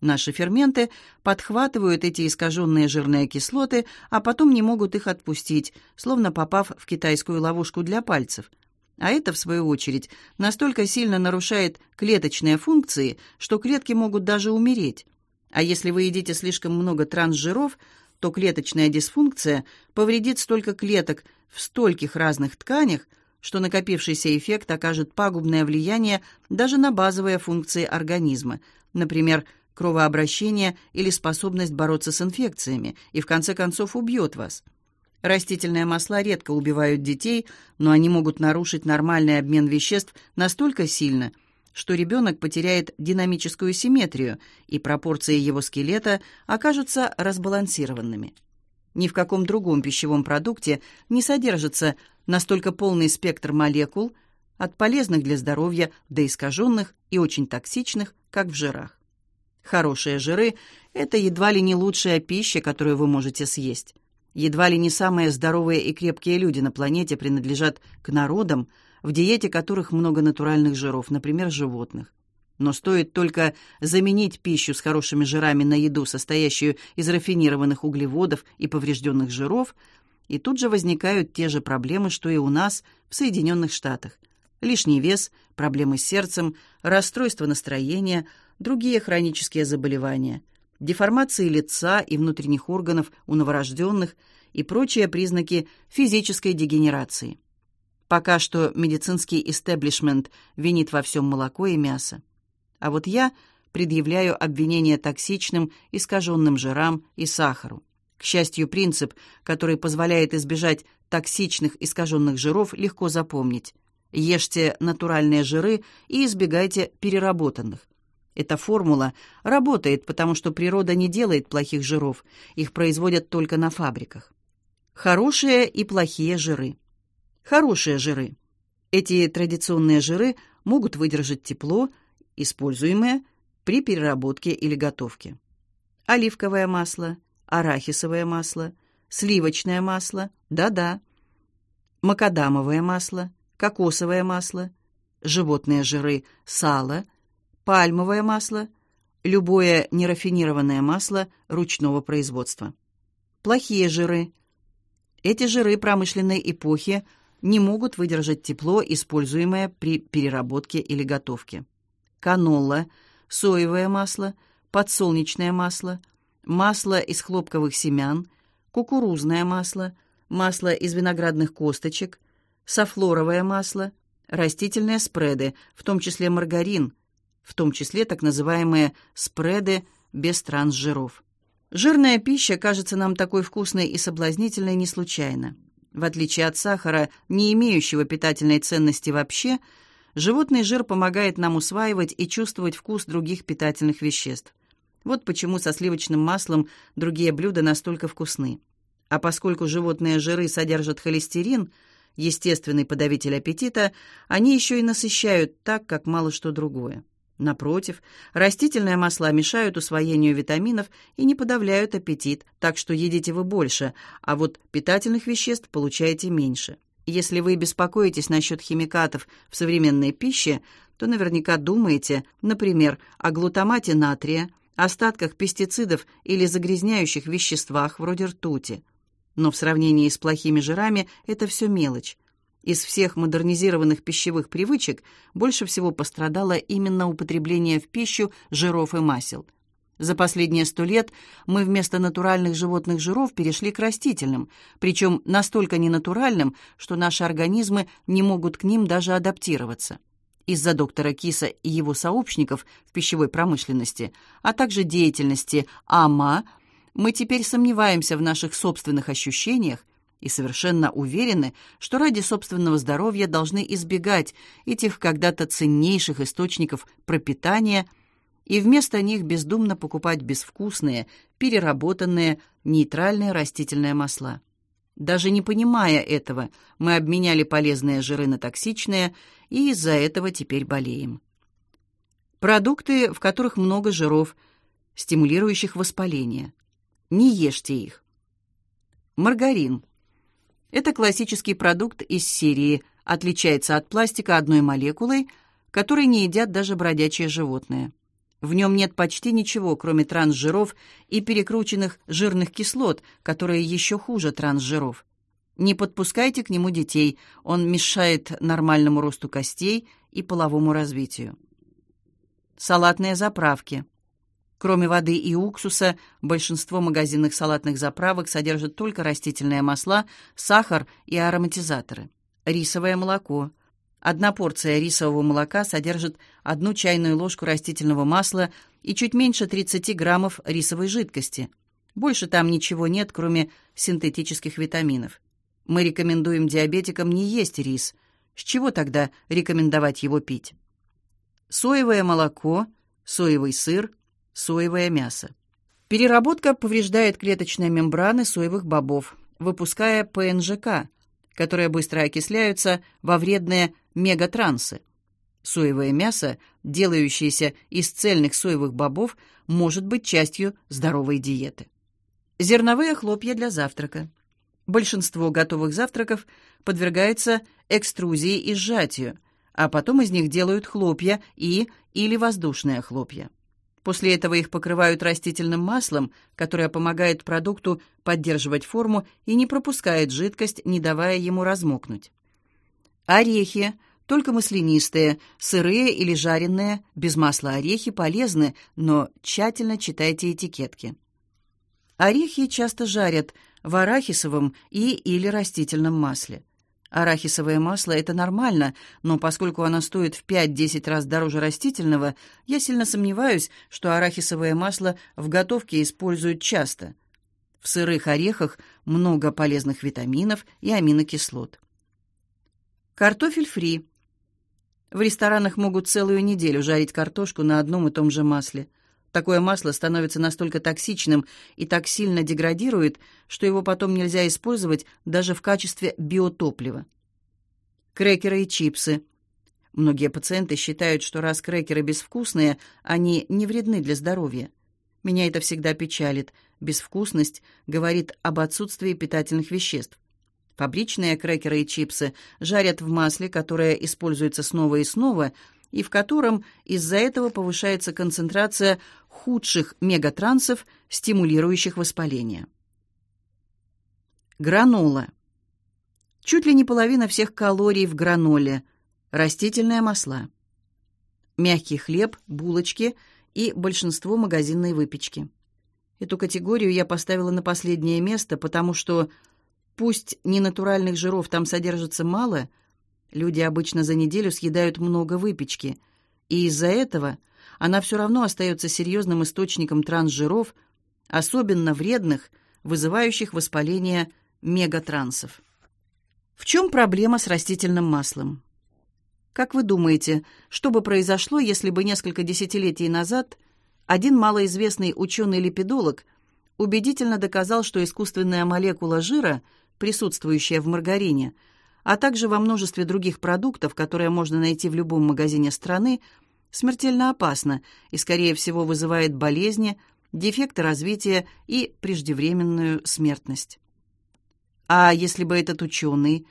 Speaker 1: Наши ферменты подхватывают эти искаженные жирные кислоты, а потом не могут их отпустить, словно попав в китайскую ловушку для пальцев – а это, в свою очередь, настолько сильно нарушает клеточные функции, что клетки могут даже умереть. А если вы едите слишком много трансжиров, то клеточная дисфункция повредит столько клеток в стольких разных тканях, что накопившийся эффект окажет пагубное влияние даже на базовые функции организма, например, кровообращение или способность бороться с инфекциями, и в конце концов убьет вас. Растительные масла редко убивают детей, но они могут нарушить нормальный обмен веществ настолько сильно, что ребенок потеряет динамическую симметрию, и пропорции его скелета окажутся разбалансированными. Ни в каком другом пищевом продукте не содержится настолько полный спектр молекул, от полезных для здоровья до искаженных и очень токсичных, как в жирах. Хорошие жиры – это едва ли не лучшая пища, которую вы можете съесть. Едва ли не самые здоровые и крепкие люди на планете принадлежат к народам, в диете которых много натуральных жиров, например, животных. Но стоит только заменить пищу с хорошими жирами на еду, состоящую из рафинированных углеводов и поврежденных жиров, и тут же возникают те же проблемы, что и у нас в Соединенных Штатах. Лишний вес, проблемы с сердцем, расстройство настроения, другие хронические заболевания – деформации лица и внутренних органов у новорожденных и прочие признаки физической дегенерации. Пока что медицинский истеблишмент винит во всем молоко и мясо. А вот я предъявляю обвинения токсичным, искаженным жирам и сахару. К счастью, принцип, который позволяет избежать токсичных искаженных жиров, легко запомнить. Ешьте натуральные жиры и избегайте переработанных. Эта формула работает, потому что природа не делает плохих жиров, их производят только на фабриках. Хорошие и плохие жиры. Хорошие жиры. Эти традиционные жиры могут выдержать тепло, используемое при переработке или готовке. Оливковое масло, арахисовое масло, сливочное масло, да-да, макадамовое масло, кокосовое масло, животные жиры, сало – пальмовое масло, любое нерафинированное масло ручного производства. Плохие жиры. Эти жиры промышленной эпохи не могут выдержать тепло, используемое при переработке или готовке. Канола, соевое масло, подсолнечное масло, масло из хлопковых семян, кукурузное масло, масло из виноградных косточек, софлоровое масло, растительные спреды, в том числе маргарин, в том числе так называемые спреды без трансжиров. Жирная пища кажется нам такой вкусной и соблазнительной не случайно. В отличие от сахара, не имеющего питательной ценности вообще, животный жир помогает нам усваивать и чувствовать вкус других питательных веществ. Вот почему со сливочным маслом другие блюда настолько вкусны. А поскольку животные жиры содержат холестерин, естественный подавитель аппетита, они еще и насыщают так, как мало что другое. Напротив, растительные масла мешают усвоению витаминов и не подавляют аппетит, так что едите вы больше, а вот питательных веществ получаете меньше. Если вы беспокоитесь насчет химикатов в современной пище, то наверняка думаете, например, о глутамате натрия, остатках пестицидов или загрязняющих веществах вроде ртути. Но в сравнении с плохими жирами это все мелочь. Из всех модернизированных пищевых привычек больше всего пострадало именно употребление в пищу жиров и масел. За последние сто лет мы вместо натуральных животных жиров перешли к растительным, причем настолько ненатуральным, что наши организмы не могут к ним даже адаптироваться. Из-за доктора Киса и его сообщников в пищевой промышленности, а также деятельности АМА, мы теперь сомневаемся в наших собственных ощущениях и совершенно уверены, что ради собственного здоровья должны избегать этих когда-то ценнейших источников пропитания и вместо них бездумно покупать безвкусные, переработанные, нейтральные растительные масла. Даже не понимая этого, мы обменяли полезные жиры на токсичные и из-за этого теперь болеем. Продукты, в которых много жиров, стимулирующих воспаление. Не ешьте их. Маргарин – это классический продукт из серии, отличается от пластика одной молекулой, которой не едят даже бродячие животные. В нем нет почти ничего, кроме трансжиров и перекрученных жирных кислот, которые еще хуже трансжиров. Не подпускайте к нему детей, он мешает нормальному росту костей и половому развитию. Салатные заправки. Кроме воды и уксуса, большинство магазинных салатных заправок содержат только растительные масла, сахар и ароматизаторы. Рисовое молоко. Одна порция рисового молока содержит одну чайную ложку растительного масла и чуть меньше 30 граммов рисовой жидкости. Больше там ничего нет, кроме синтетических витаминов. Мы рекомендуем диабетикам не есть рис. С чего тогда рекомендовать его пить? Соевое молоко, соевый сыр – соевое мясо. Переработка повреждает клеточные мембраны соевых бобов, выпуская ПНЖК, которые быстро окисляются во вредные мегатрансы. Соевое мясо, делающееся из цельных соевых бобов, может быть частью здоровой диеты. Зерновые хлопья для завтрака. Большинство готовых завтраков подвергается экструзии и сжатию, а потом из них делают хлопья и или воздушные хлопья. После этого их покрывают растительным маслом, которое помогает продукту поддерживать форму и не пропускает жидкость, не давая ему размокнуть. Орехи, только маслянистые, сырые или жареные, без масла орехи полезны, но тщательно читайте этикетки. Орехи часто жарят в арахисовом и или растительном масле. Арахисовое масло – это нормально, но поскольку оно стоит в 5-10 раз дороже растительного, я сильно сомневаюсь, что арахисовое масло в готовке используют часто. В сырых орехах много полезных витаминов и аминокислот. Картофель фри. В ресторанах могут целую неделю жарить картошку на одном и том же масле – Такое масло становится настолько токсичным и так сильно деградирует, что его потом нельзя использовать даже в качестве биотоплива. Крекеры и чипсы. Многие пациенты считают, что раз крекеры безвкусные, они не вредны для здоровья. Меня это всегда печалит. Безвкусность говорит об отсутствии питательных веществ. Фабричные крекеры и чипсы жарят в масле, которое используется снова и снова, и в котором из-за этого повышается концентрация худших мегатрансов, стимулирующих воспаление. Гранола. Чуть ли не половина всех калорий в граноле. Растительные масла. Мягкий хлеб, булочки и большинство магазинной выпечки. Эту категорию я поставила на последнее место, потому что пусть ненатуральных жиров там содержится мало, люди обычно за неделю съедают много выпечки, и из-за этого – она все равно остается серьезным источником трансжиров, особенно вредных, вызывающих воспаление мегатрансов. В чем проблема с растительным маслом? Как вы думаете, что бы произошло, если бы несколько десятилетий назад один малоизвестный ученый-липидолог убедительно доказал, что искусственная молекула жира, присутствующая в маргарине, а также во множестве других продуктов, которые можно найти в любом магазине страны, смертельно опасна и, скорее всего, вызывает болезни, дефекты развития и преждевременную смертность. А если бы этот ученый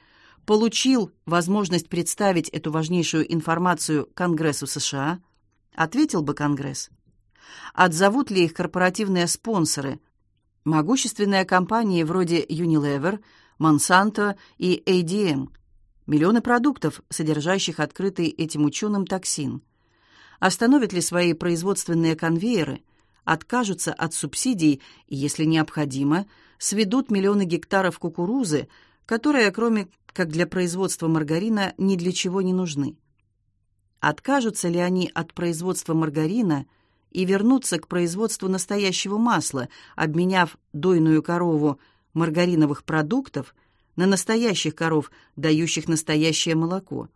Speaker 1: получил возможность представить эту важнейшую информацию Конгрессу США, ответил бы Конгресс. Отзовут ли их корпоративные спонсоры, могущественные компании вроде Unilever, Monsanto и ADM, миллионы продуктов, содержащих открытый этим ученым токсин. Остановят ли свои производственные конвейеры, откажутся от субсидий и, если необходимо, сведут миллионы гектаров кукурузы, которые, кроме как для производства маргарина, ни для чего не нужны. Откажутся ли они от производства маргарина и вернутся к производству настоящего масла, обменяв дойную корову маргариновых продуктов на настоящих коров, дающих настоящее молоко?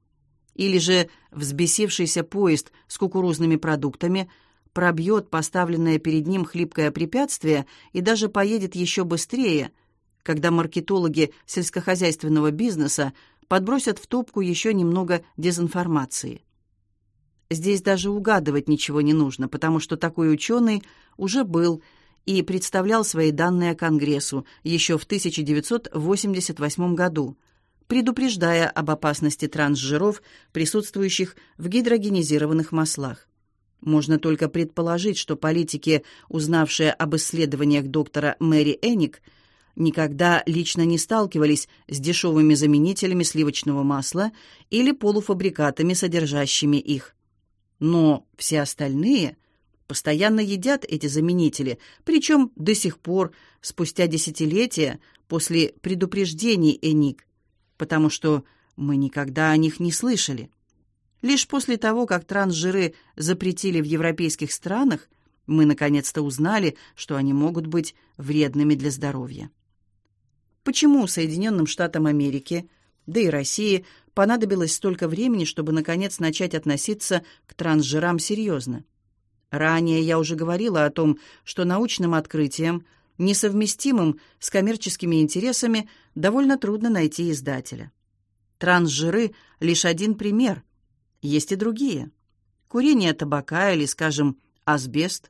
Speaker 1: Или же взбесившийся поезд с кукурузными продуктами пробьет поставленное перед ним хлипкое препятствие и даже поедет еще быстрее, когда маркетологи сельскохозяйственного бизнеса подбросят в топку еще немного дезинформации. Здесь даже угадывать ничего не нужно, потому что такой ученый уже был и представлял свои данные Конгрессу еще в 1988 году, предупреждая об опасности трансжиров, присутствующих в гидрогенизированных маслах. Можно только предположить, что политики, узнавшие об исследованиях доктора Мэри Эник, никогда лично не сталкивались с дешевыми заменителями сливочного масла или полуфабрикатами, содержащими их. Но все остальные постоянно едят эти заменители, причем до сих пор, спустя десятилетия после предупреждений Эник, потому что мы никогда о них не слышали. Лишь после того, как трансжиры запретили в европейских странах, мы наконец-то узнали, что они могут быть вредными для здоровья. Почему Соединенным Штатам Америки, да и России, понадобилось столько времени, чтобы наконец начать относиться к трансжирам серьезно? Ранее я уже говорила о том, что научным открытиям, несовместимым с коммерческими интересами, довольно трудно найти издателя. Трансжиры – лишь один пример. Есть и другие. Курение табака или, скажем, асбест.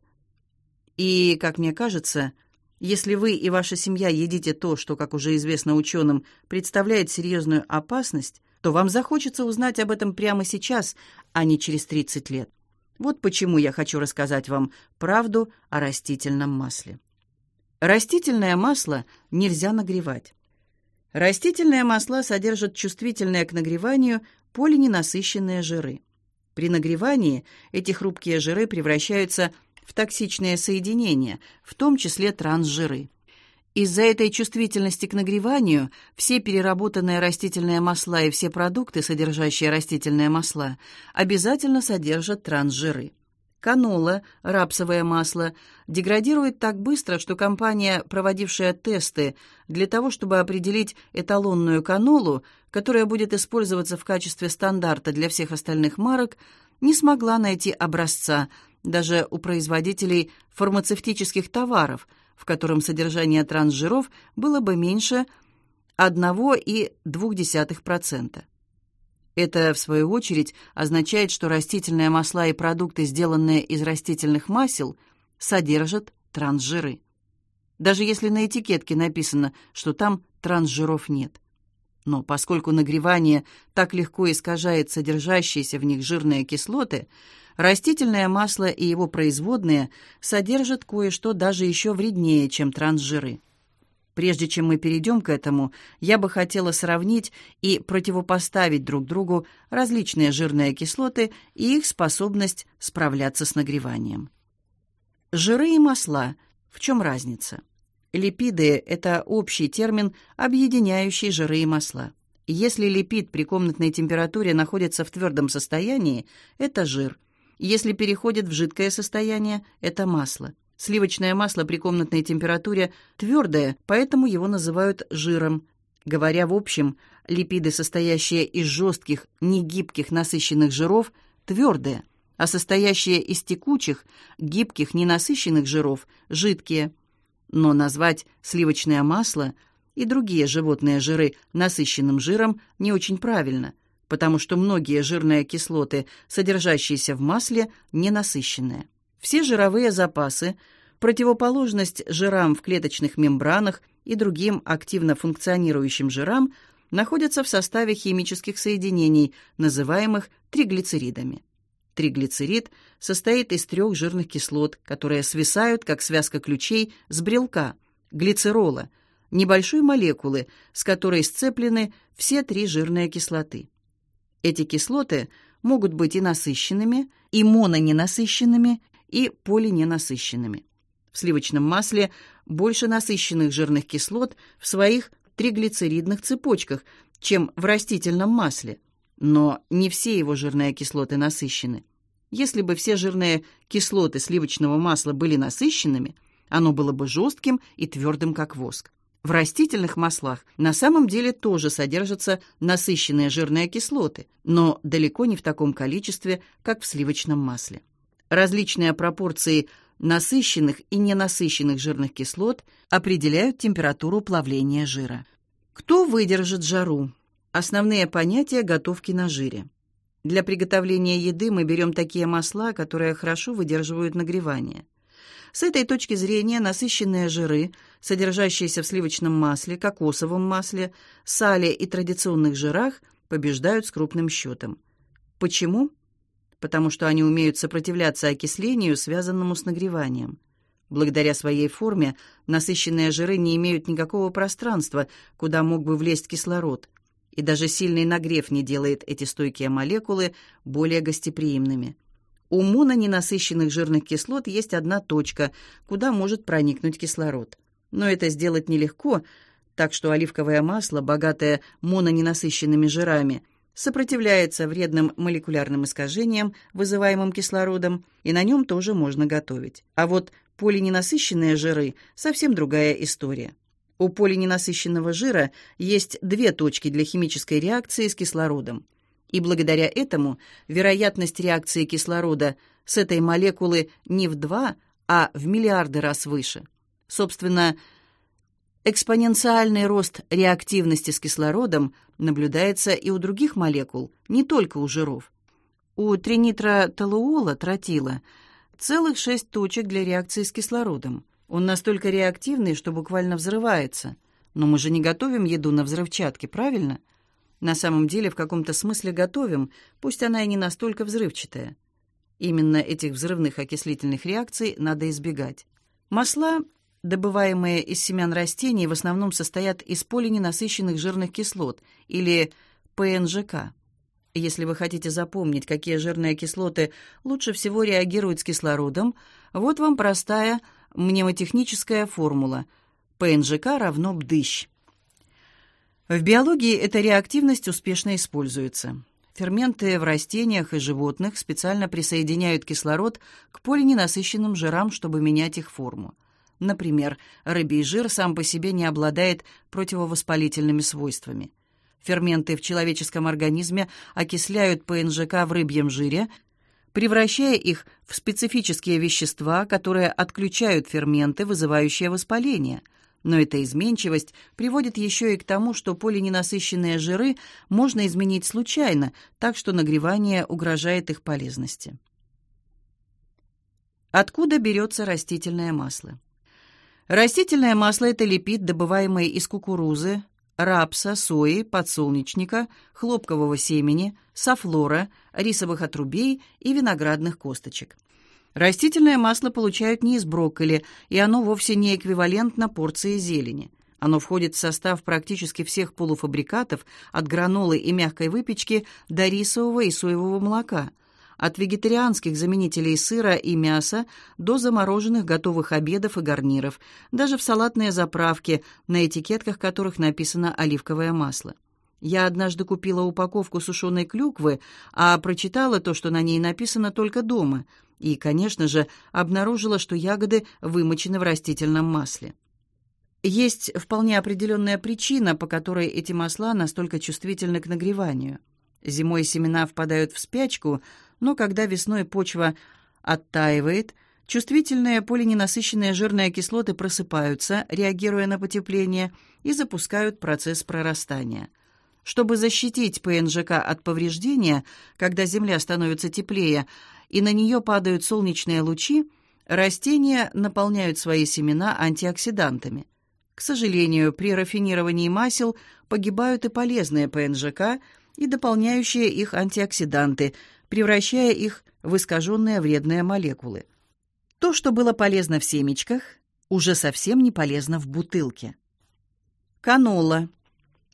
Speaker 1: И, как мне кажется, если вы и ваша семья едите то, что, как уже известно ученым, представляет серьезную опасность, то вам захочется узнать об этом прямо сейчас, а не через 30 лет. Вот почему я хочу рассказать вам правду о растительном масле. Растительное масло нельзя нагревать. Растительные масла содержат чувствительные к нагреванию полиненасыщенные жиры. При нагревании эти хрупкие жиры превращаются в токсичные соединения, в том числе трансжиры. Из-за этой чувствительности к нагреванию все переработанные растительные масла и все продукты, содержащие растительные масла, обязательно содержат трансжиры. Канола, рапсовое масло, деградирует так быстро, что компания, проводившая тесты для того, чтобы определить эталонную канолу, которая будет использоваться в качестве стандарта для всех остальных марок, не смогла найти образца даже у производителей фармацевтических товаров – в котором содержание трансжиров было бы меньше 1,2%. Это, в свою очередь, означает, что растительные масла и продукты, сделанные из растительных масел, содержат трансжиры. Даже если на этикетке написано, что там трансжиров нет. Но поскольку нагревание так легко искажает содержащиеся в них жирные кислоты, Растительное масло и его производные содержат кое-что даже еще вреднее, чем трансжиры. Прежде чем мы перейдем к этому, я бы хотела сравнить и противопоставить друг другу различные жирные кислоты и их способность справляться с нагреванием. Жиры и масла. В чем разница? Липиды – это общий термин, объединяющий жиры и масла. Если липид при комнатной температуре находится в твердом состоянии, это жир. Если переходит в жидкое состояние, это масло. Сливочное масло при комнатной температуре твердое, поэтому его называют жиром. Говоря в общем, липиды, состоящие из жестких, негибких насыщенных жиров, твердые, а состоящие из текучих, гибких, ненасыщенных жиров, жидкие. Но назвать сливочное масло и другие животные жиры насыщенным жиром не очень правильно, потому что многие жирные кислоты, содержащиеся в масле, ненасыщенные. Все жировые запасы, противоположность жирам в клеточных мембранах и другим активно функционирующим жирам, находятся в составе химических соединений, называемых триглицеридами. Триглицерид состоит из трех жирных кислот, которые свисают, как связка ключей, с брелка, глицерола, небольшой молекулы, с которой сцеплены все три жирные кислоты. Эти кислоты могут быть и насыщенными, и мононенасыщенными, и полиненасыщенными. В сливочном масле больше насыщенных жирных кислот в своих триглицеридных цепочках, чем в растительном масле, но не все его жирные кислоты насыщены. Если бы все жирные кислоты сливочного масла были насыщенными, оно было бы жестким и твердым, как воск. В растительных маслах на самом деле тоже содержатся насыщенные жирные кислоты, но далеко не в таком количестве, как в сливочном масле. Различные пропорции насыщенных и ненасыщенных жирных кислот определяют температуру плавления жира. Кто выдержит жару? Основные понятия готовки на жире. Для приготовления еды мы берем такие масла, которые хорошо выдерживают нагревание. С этой точки зрения насыщенные жиры, содержащиеся в сливочном масле, кокосовом масле, сале и традиционных жирах, побеждают с крупным счетом. Почему? Потому что они умеют сопротивляться окислению, связанному с нагреванием. Благодаря своей форме насыщенные жиры не имеют никакого пространства, куда мог бы влезть кислород – и даже сильный нагрев не делает эти стойкие молекулы более гостеприимными. У мононенасыщенных жирных кислот есть одна точка, куда может проникнуть кислород. Но это сделать нелегко, так что оливковое масло, богатое мононенасыщенными жирами, сопротивляется вредным молекулярным искажениям, вызываемым кислородом, и на нем тоже можно готовить. А вот полиненасыщенные жиры – совсем другая история. У полиненасыщенного жира есть две точки для химической реакции с кислородом. И благодаря этому вероятность реакции кислорода с этой молекулы не в два, а в миллиарды раз выше. Собственно, экспоненциальный рост реактивности с кислородом наблюдается и у других молекул, не только у жиров. У тринитротолуола, тротила, целых шесть точек для реакции с кислородом. Он настолько реактивный, что буквально взрывается. Но мы же не готовим еду на взрывчатке, правильно? На самом деле, в каком-то смысле готовим, пусть она и не настолько взрывчатая. Именно этих взрывных окислительных реакций надо избегать. Масла, добываемые из семян растений, в основном состоят из полиненасыщенных жирных кислот, или ПНЖК. Если вы хотите запомнить, какие жирные кислоты лучше всего реагируют с кислородом, вот вам простая мнемотехническая формула. ПНЖК равно БДЫЩ. В биологии эта реактивность успешно используется. Ферменты в растениях и животных специально присоединяют кислород к полиненасыщенным жирам, чтобы менять их форму. Например, рыбий жир сам по себе не обладает противовоспалительными свойствами. Ферменты в человеческом организме окисляют ПНЖК в рыбьем жире – превращая их в специфические вещества, которые отключают ферменты, вызывающие воспаление. Но эта изменчивость приводит еще и к тому, что полиненасыщенные жиры можно изменить случайно, так что нагревание угрожает их полезности. Откуда берется растительное масло? Растительное масло – это липид, добываемый из кукурузы, рапса, сои, подсолнечника, хлопкового семени, софлора, рисовых отрубей и виноградных косточек. Растительное масло получают не из брокколи, и оно вовсе не эквивалентно порции зелени. Оно входит в состав практически всех полуфабрикатов, от гранолы и мягкой выпечки до рисового и соевого молока – от вегетарианских заменителей сыра и мяса до замороженных готовых обедов и гарниров, даже в салатные заправки, на этикетках которых написано оливковое масло. Я однажды купила упаковку сушеной клюквы, а прочитала то, что на ней написано только дома, и, конечно же, обнаружила, что ягоды вымочены в растительном масле. Есть вполне определенная причина, по которой эти масла настолько чувствительны к нагреванию. Зимой семена впадают в спячку – но когда весной почва оттаивает, чувствительные полиненасыщенные жирные кислоты просыпаются, реагируя на потепление, и запускают процесс прорастания. Чтобы защитить ПНЖК от повреждения, когда Земля становится теплее и на нее падают солнечные лучи, растения наполняют свои семена антиоксидантами. К сожалению, при рафинировании масел погибают и полезные ПНЖК и дополняющие их антиоксиданты, превращая их в искаженные вредные молекулы. То, что было полезно в семечках, уже совсем не полезно в бутылке. Канола.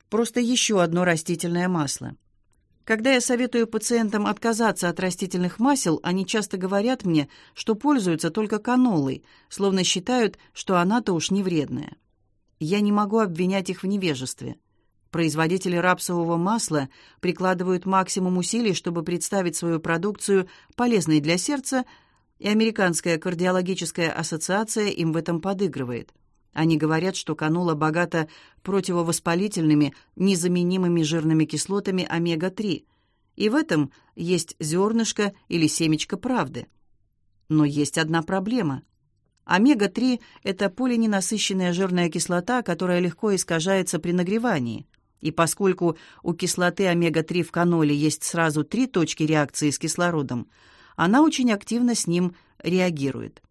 Speaker 1: Просто еще одно растительное масло. Когда я советую пациентам отказаться от растительных масел, они часто говорят мне, что пользуются только канолой, словно считают, что она-то уж не вредная. Я не могу обвинять их в невежестве. Производители рапсового масла прикладывают максимум усилий, чтобы представить свою продукцию полезной для сердца, и Американская кардиологическая ассоциация им в этом подыгрывает. Они говорят, что канула богата противовоспалительными, незаменимыми жирными кислотами омега-3, и в этом есть зернышко или семечко правды. Но есть одна проблема. Омега-3 – это полиненасыщенная жирная кислота, которая легко искажается при нагревании. И поскольку у кислоты омега-3 в каноле есть сразу три точки реакции с кислородом, она очень активно с ним реагирует.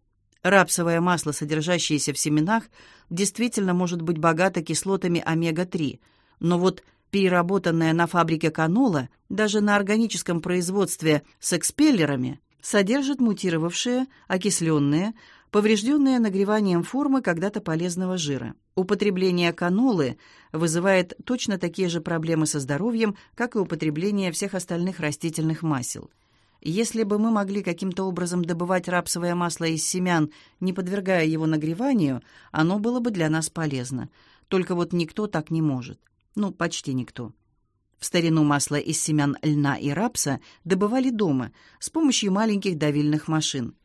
Speaker 1: Рапсовое масло, содержащееся в семенах, действительно может быть богато кислотами омега-3, но вот переработанное на фабрике канола, даже на органическом производстве с экспеллерами, содержит мутировавшие, окисленные, поврежденные нагреванием формы когда-то полезного жира. Употребление канолы вызывает точно такие же проблемы со здоровьем, как и употребление всех остальных растительных масел – если бы мы могли каким-то образом добывать рапсовое масло из семян, не подвергая его нагреванию, оно было бы для нас полезно. Только вот никто так не может. Ну, почти никто. В старину масло из семян льна и рапса добывали дома с помощью маленьких давильных машин.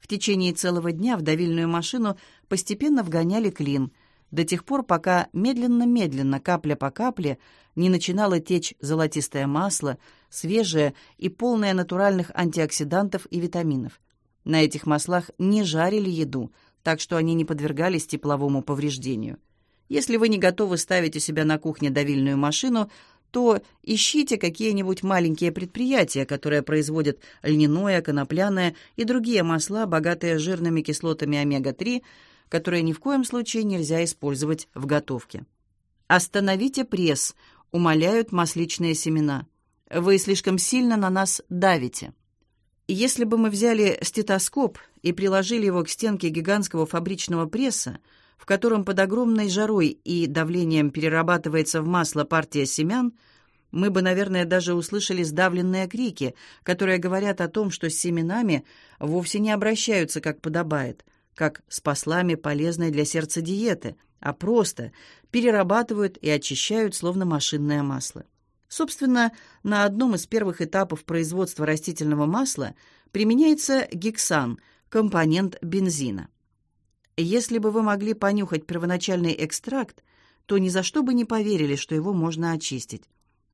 Speaker 1: В течение целого дня в давильную машину постепенно вгоняли клин, до тех пор, пока медленно-медленно, капля по капле, не начинало течь золотистое масло, свежее и полное натуральных антиоксидантов и витаминов. На этих маслах не жарили еду, так что они не подвергались тепловому повреждению. Если вы не готовы ставить у себя на кухне давильную машину, то ищите какие-нибудь маленькие предприятия, которые производят льняное, конопляное и другие масла, богатые жирными кислотами омега-3, которые ни в коем случае нельзя использовать в готовке. Остановите пресс, умоляют масличные семена. Вы слишком сильно на нас давите. Если бы мы взяли стетоскоп и приложили его к стенке гигантского фабричного пресса, в котором под огромной жарой и давлением перерабатывается в масло партия семян, мы бы, наверное, даже услышали сдавленные крики, которые говорят о том, что с семенами вовсе не обращаются, как подобает, как с послами полезной для сердца диеты, а просто перерабатывают и очищают, словно машинное масло. Собственно, на одном из первых этапов производства растительного масла применяется гексан, компонент бензина. Если бы вы могли понюхать первоначальный экстракт, то ни за что бы не поверили, что его можно очистить.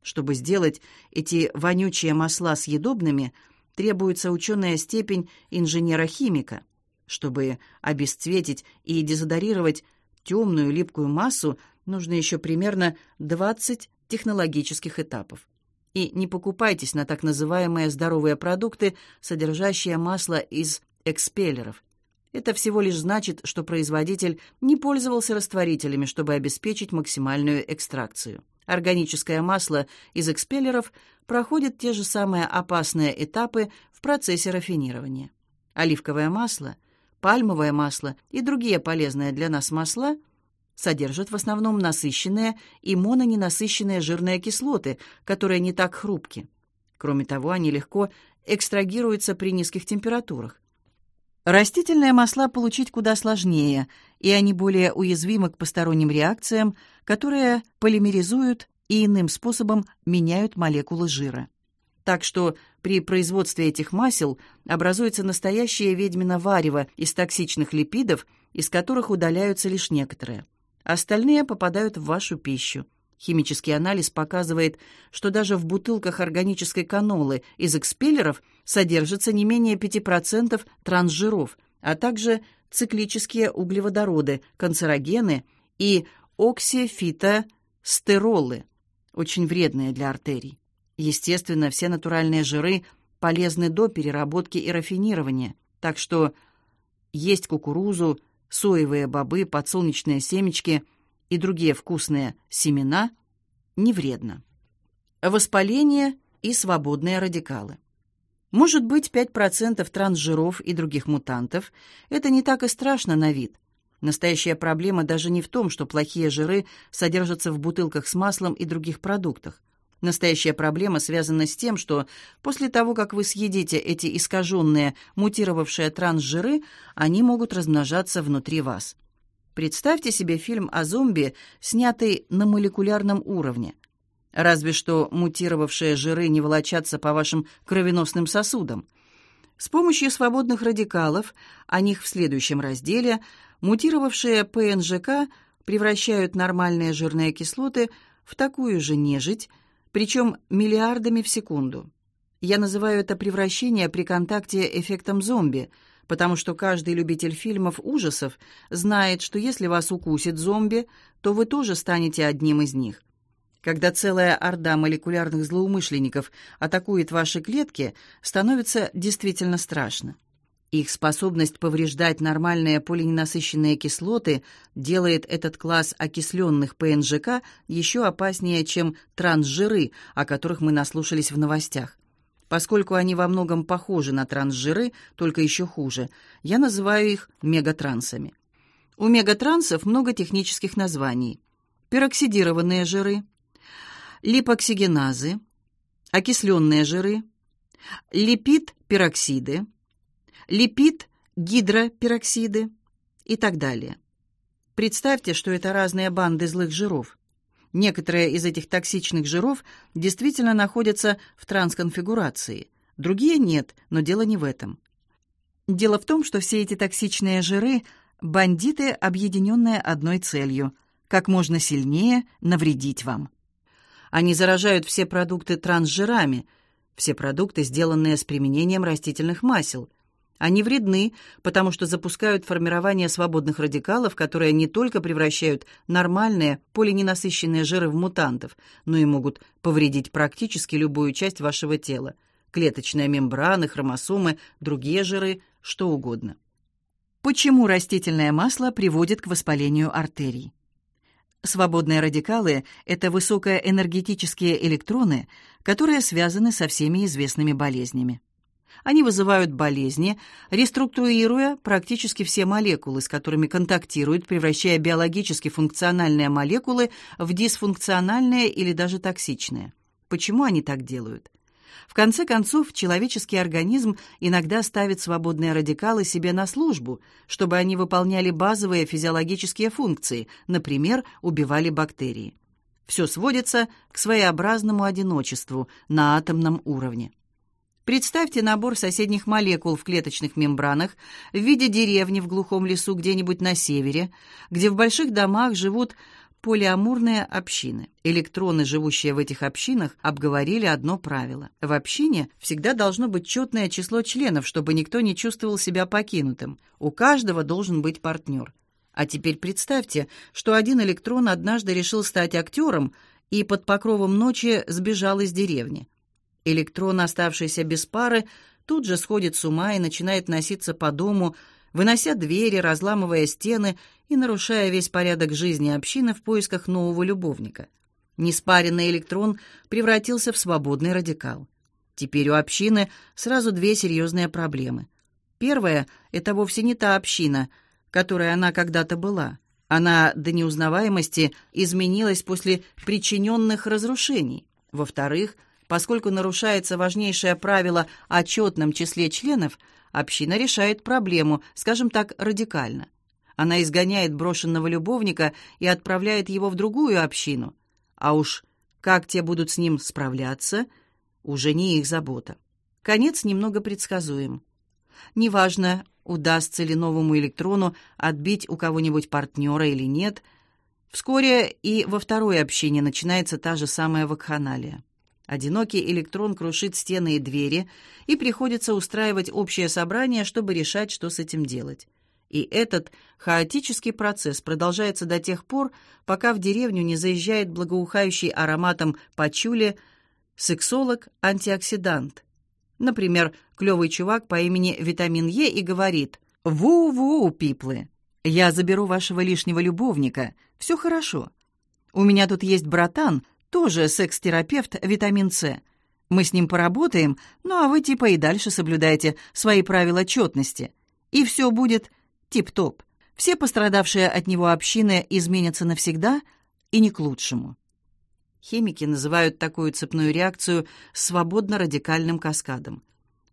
Speaker 1: Чтобы сделать эти вонючие масла съедобными, требуется ученая степень инженера-химика. Чтобы обесцветить и дезодорировать темную липкую массу, нужно еще примерно 20 технологических этапов. И не покупайтесь на так называемые здоровые продукты, содержащие масло из экспеллеров. Это всего лишь значит, что производитель не пользовался растворителями, чтобы обеспечить максимальную экстракцию. Органическое масло из экспеллеров проходит те же самые опасные этапы в процессе рафинирования. Оливковое масло, пальмовое масло и другие полезные для нас масла – содержат в основном насыщенные и мононенасыщенные жирные кислоты, которые не так хрупки. Кроме того, они легко экстрагируются при низких температурах. Растительные масла получить куда сложнее, и они более уязвимы к посторонним реакциям, которые полимеризуют и иным способом меняют молекулы жира. Так что при производстве этих масел образуется настоящее ведьмино варево из токсичных липидов, из которых удаляются лишь некоторые. Остальные попадают в вашу пищу. Химический анализ показывает, что даже в бутылках органической канолы из экспеллеров содержится не менее 5% трансжиров, а также циклические углеводороды, канцерогены и оксифитостеролы, очень вредные для артерий. Естественно, все натуральные жиры полезны до переработки и рафинирования, так что есть кукурузу, соевые бобы, подсолнечные семечки и другие вкусные семена не вредно. Воспаление и свободные радикалы. Может быть, 5% трансжиров и других мутантов – это не так и страшно на вид. Настоящая проблема даже не в том, что плохие жиры содержатся в бутылках с маслом и других продуктах. Настоящая проблема связана с тем, что после того, как вы съедите эти искаженные, мутировавшие трансжиры, они могут размножаться внутри вас. Представьте себе фильм о зомби, снятый на молекулярном уровне. Разве что мутировавшие жиры не волочатся по вашим кровеносным сосудам. С помощью свободных радикалов, о них в следующем разделе, мутировавшие ПНЖК превращают нормальные жирные кислоты в такую же нежить, причем миллиардами в секунду. Я называю это превращение при контакте эффектом зомби, потому что каждый любитель фильмов ужасов знает, что если вас укусит зомби, то вы тоже станете одним из них. Когда целая орда молекулярных злоумышленников атакует ваши клетки, становится действительно страшно. Их способность повреждать нормальные полиненасыщенные кислоты делает этот класс окисленных ПНЖК еще опаснее, чем трансжиры, о которых мы наслушались в новостях. Поскольку они во многом похожи на трансжиры, только еще хуже, я называю их мегатрансами. У мегатрансов много технических названий. Пероксидированные жиры, липоксигеназы, окисленные жиры, липид-пероксиды, липид-гидропероксиды и так далее. Представьте, что это разные банды злых жиров. Некоторые из этих токсичных жиров действительно находятся в трансконфигурации, другие нет, но дело не в этом. Дело в том, что все эти токсичные жиры – бандиты, объединенные одной целью – как можно сильнее навредить вам. Они заражают все продукты трансжирами, все продукты, сделанные с применением растительных масел, они вредны, потому что запускают формирование свободных радикалов, которые не только превращают нормальные полиненасыщенные жиры в мутантов, но и могут повредить практически любую часть вашего тела: клеточные мембраны, хромосомы, другие жиры, что угодно. Почему растительное масло приводит к воспалению артерий? Свободные радикалы это высокоэнергетические электроны, которые связаны со всеми известными болезнями. Они вызывают болезни, реструктурируя практически все молекулы, с которыми контактируют, превращая биологически функциональные молекулы в дисфункциональные или даже токсичные. Почему они так делают? В конце концов, человеческий организм иногда ставит свободные радикалы себе на службу, чтобы они выполняли базовые физиологические функции, например, убивали бактерии. Все сводится к своеобразному одиночеству на атомном уровне. Представьте набор соседних молекул в клеточных мембранах в виде деревни в глухом лесу где-нибудь на севере, где в больших домах живут полиамурные общины. Электроны, живущие в этих общинах, обговорили одно правило. В общине всегда должно быть четное число членов, чтобы никто не чувствовал себя покинутым. У каждого должен быть партнер. А теперь представьте, что один электрон однажды решил стать актером и под покровом ночи сбежал из деревни. Электрон, оставшийся без пары, тут же сходит с ума и начинает носиться по дому, вынося двери, разламывая стены и нарушая весь порядок жизни общины в поисках нового любовника. Неспаренный электрон превратился в свободный радикал. Теперь у общины сразу две серьезные проблемы. Первая — это вовсе не та община, которой она когда-то была. Она до неузнаваемости изменилась после причиненных разрушений. Во-вторых, Поскольку нарушается важнейшее правило о четном числе членов, община решает проблему, скажем так, радикально. Она изгоняет брошенного любовника и отправляет его в другую общину. А уж как те будут с ним справляться, уже не их забота. Конец немного предсказуем. Неважно, удастся ли новому электрону отбить у кого-нибудь партнера или нет, вскоре и во второй общине начинается та же самая вакханалия. Одинокий электрон крушит стены и двери, и приходится устраивать общее собрание, чтобы решать, что с этим делать. И этот хаотический процесс продолжается до тех пор, пока в деревню не заезжает благоухающий ароматом пачули сексолог-антиоксидант. Например, клевый чувак по имени Витамин Е и говорит «Ву-ву, пиплы, я заберу вашего лишнего любовника, все хорошо. У меня тут есть братан, тоже секс-терапевт витамин С. Мы с ним поработаем, ну а вы типа и дальше соблюдайте свои правила четности. И все будет тип-топ. Все пострадавшие от него общины изменятся навсегда и не к лучшему. Химики называют такую цепную реакцию свободно-радикальным каскадом.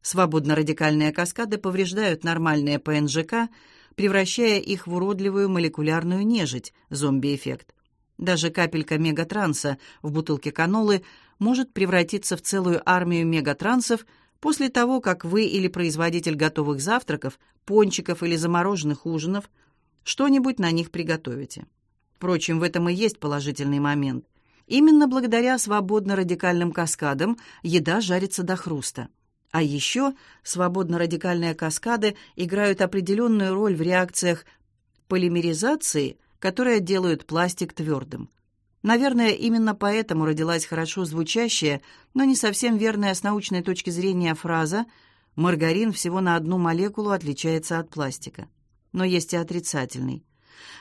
Speaker 1: Свободно-радикальные каскады повреждают нормальные ПНЖК, превращая их в уродливую молекулярную нежить, зомби-эффект. Даже капелька мегатранса в бутылке канолы может превратиться в целую армию мегатрансов после того, как вы или производитель готовых завтраков, пончиков или замороженных ужинов что-нибудь на них приготовите. Впрочем, в этом и есть положительный момент. Именно благодаря свободно-радикальным каскадам еда жарится до хруста. А еще свободно-радикальные каскады играют определенную роль в реакциях полимеризации которые делают пластик твердым. Наверное, именно поэтому родилась хорошо звучащая, но не совсем верная с научной точки зрения фраза «маргарин всего на одну молекулу отличается от пластика». Но есть и отрицательный.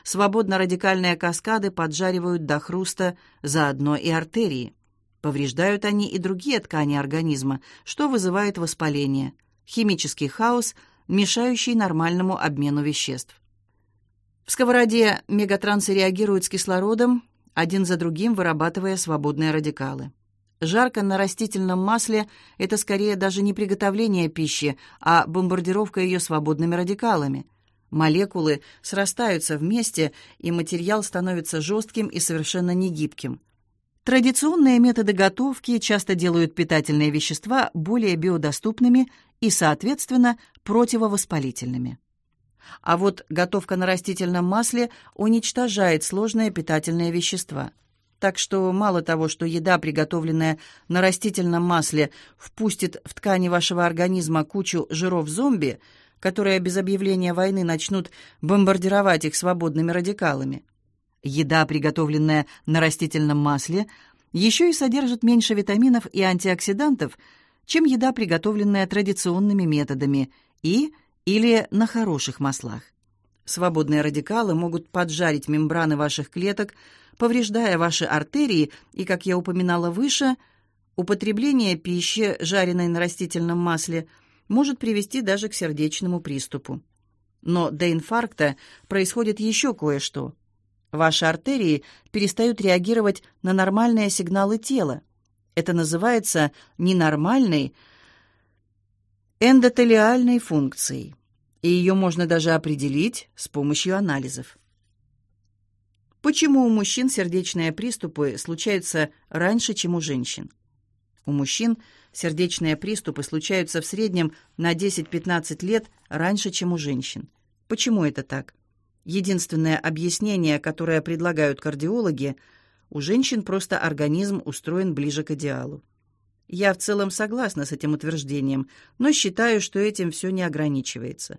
Speaker 1: Свободно-радикальные каскады поджаривают до хруста заодно и артерии. Повреждают они и другие ткани организма, что вызывает воспаление, химический хаос, мешающий нормальному обмену веществ. В сковороде мегатрансы реагируют с кислородом, один за другим вырабатывая свободные радикалы. Жарко на растительном масле – это скорее даже не приготовление пищи, а бомбардировка ее свободными радикалами. Молекулы срастаются вместе, и материал становится жестким и совершенно негибким. Традиционные методы готовки часто делают питательные вещества более биодоступными и, соответственно, противовоспалительными. А вот готовка на растительном масле уничтожает сложные питательные вещества. Так что мало того, что еда, приготовленная на растительном масле, впустит в ткани вашего организма кучу жиров-зомби, которые без объявления войны начнут бомбардировать их свободными радикалами. Еда, приготовленная на растительном масле, еще и содержит меньше витаминов и антиоксидантов, чем еда, приготовленная традиционными методами, и или на хороших маслах. Свободные радикалы могут поджарить мембраны ваших клеток, повреждая ваши артерии, и, как я упоминала выше, употребление пищи, жареной на растительном масле, может привести даже к сердечному приступу. Но до инфаркта происходит еще кое-что. Ваши артерии перестают реагировать на нормальные сигналы тела. Это называется ненормальной, эндотелиальной функцией, и ее можно даже определить с помощью анализов. Почему у мужчин сердечные приступы случаются раньше, чем у женщин? У мужчин сердечные приступы случаются в среднем на 10-15 лет раньше, чем у женщин. Почему это так? Единственное объяснение, которое предлагают кардиологи, у женщин просто организм устроен ближе к идеалу. Я в целом согласна с этим утверждением, но считаю, что этим все не ограничивается.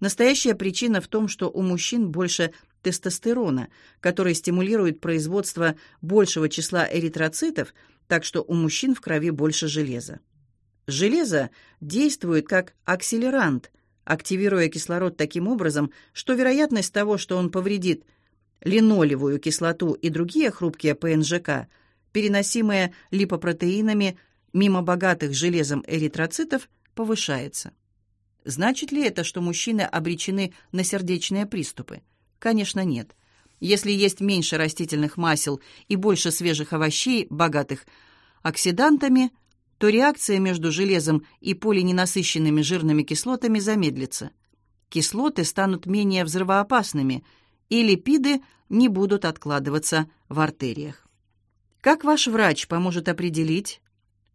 Speaker 1: Настоящая причина в том, что у мужчин больше тестостерона, который стимулирует производство большего числа эритроцитов, так что у мужчин в крови больше железа. Железо действует как акселерант, активируя кислород таким образом, что вероятность того, что он повредит линолевую кислоту и другие хрупкие ПНЖК, переносимые липопротеинами, мимо богатых железом эритроцитов повышается. Значит ли это, что мужчины обречены на сердечные приступы? Конечно, нет. Если есть меньше растительных масел и больше свежих овощей, богатых оксидантами, то реакция между железом и полиненасыщенными жирными кислотами замедлится. Кислоты станут менее взрывоопасными, и липиды не будут откладываться в артериях. Как ваш врач поможет определить,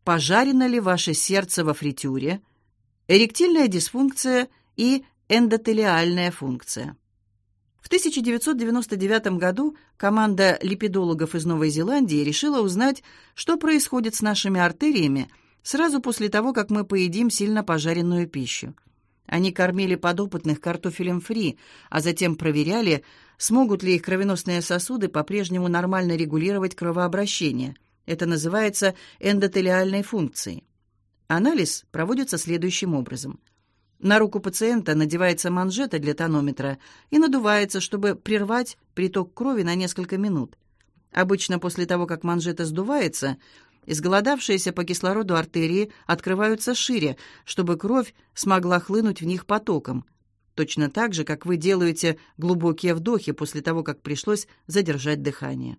Speaker 1: пожарено ли ваше сердце во фритюре, эректильная дисфункция и эндотелиальная функция. В 1999 году команда липидологов из Новой Зеландии решила узнать, что происходит с нашими артериями сразу после того, как мы поедим сильно пожаренную пищу. Они кормили подопытных картофелем фри, а затем проверяли, смогут ли их кровеносные сосуды по-прежнему нормально регулировать кровообращение. Это называется эндотелиальной функцией. Анализ проводится следующим образом. На руку пациента надевается манжета для тонометра и надувается, чтобы прервать приток крови на несколько минут. Обычно после того, как манжета сдувается, изголодавшиеся по кислороду артерии открываются шире, чтобы кровь смогла хлынуть в них потоком. Точно так же, как вы делаете глубокие вдохи после того, как пришлось задержать дыхание.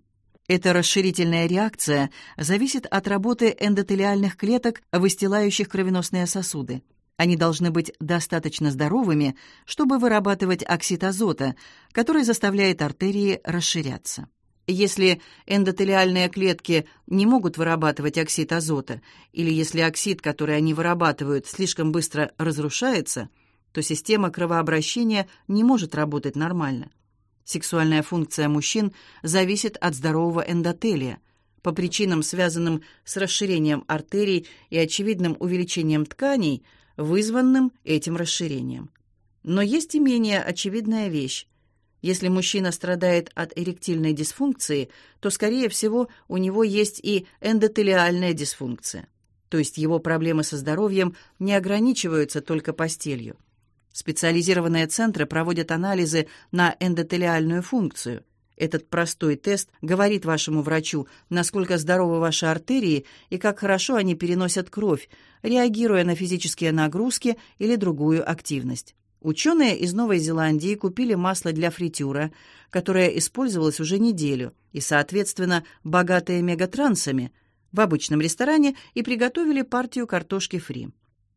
Speaker 1: Эта расширительная реакция зависит от работы эндотелиальных клеток, выстилающих кровеносные сосуды. Они должны быть достаточно здоровыми, чтобы вырабатывать оксид азота, который заставляет артерии расширяться. Если эндотелиальные клетки не могут вырабатывать оксид азота, или если оксид, который они вырабатывают, слишком быстро разрушается, то система кровообращения не может работать нормально. Сексуальная функция мужчин зависит от здорового эндотелия. По причинам, связанным с расширением артерий и очевидным увеличением тканей – вызванным этим расширением. Но есть и менее очевидная вещь. Если мужчина страдает от эректильной дисфункции, то, скорее всего, у него есть и эндотелиальная дисфункция. То есть его проблемы со здоровьем не ограничиваются только постелью. Специализированные центры проводят анализы на эндотелиальную функцию. Этот простой тест говорит вашему врачу, насколько здоровы ваши артерии и как хорошо они переносят кровь, реагируя на физические нагрузки или другую активность. Ученые из Новой Зеландии купили масло для фритюра, которое использовалось уже неделю и, соответственно, богатое мегатрансами, в обычном ресторане и приготовили партию картошки фри.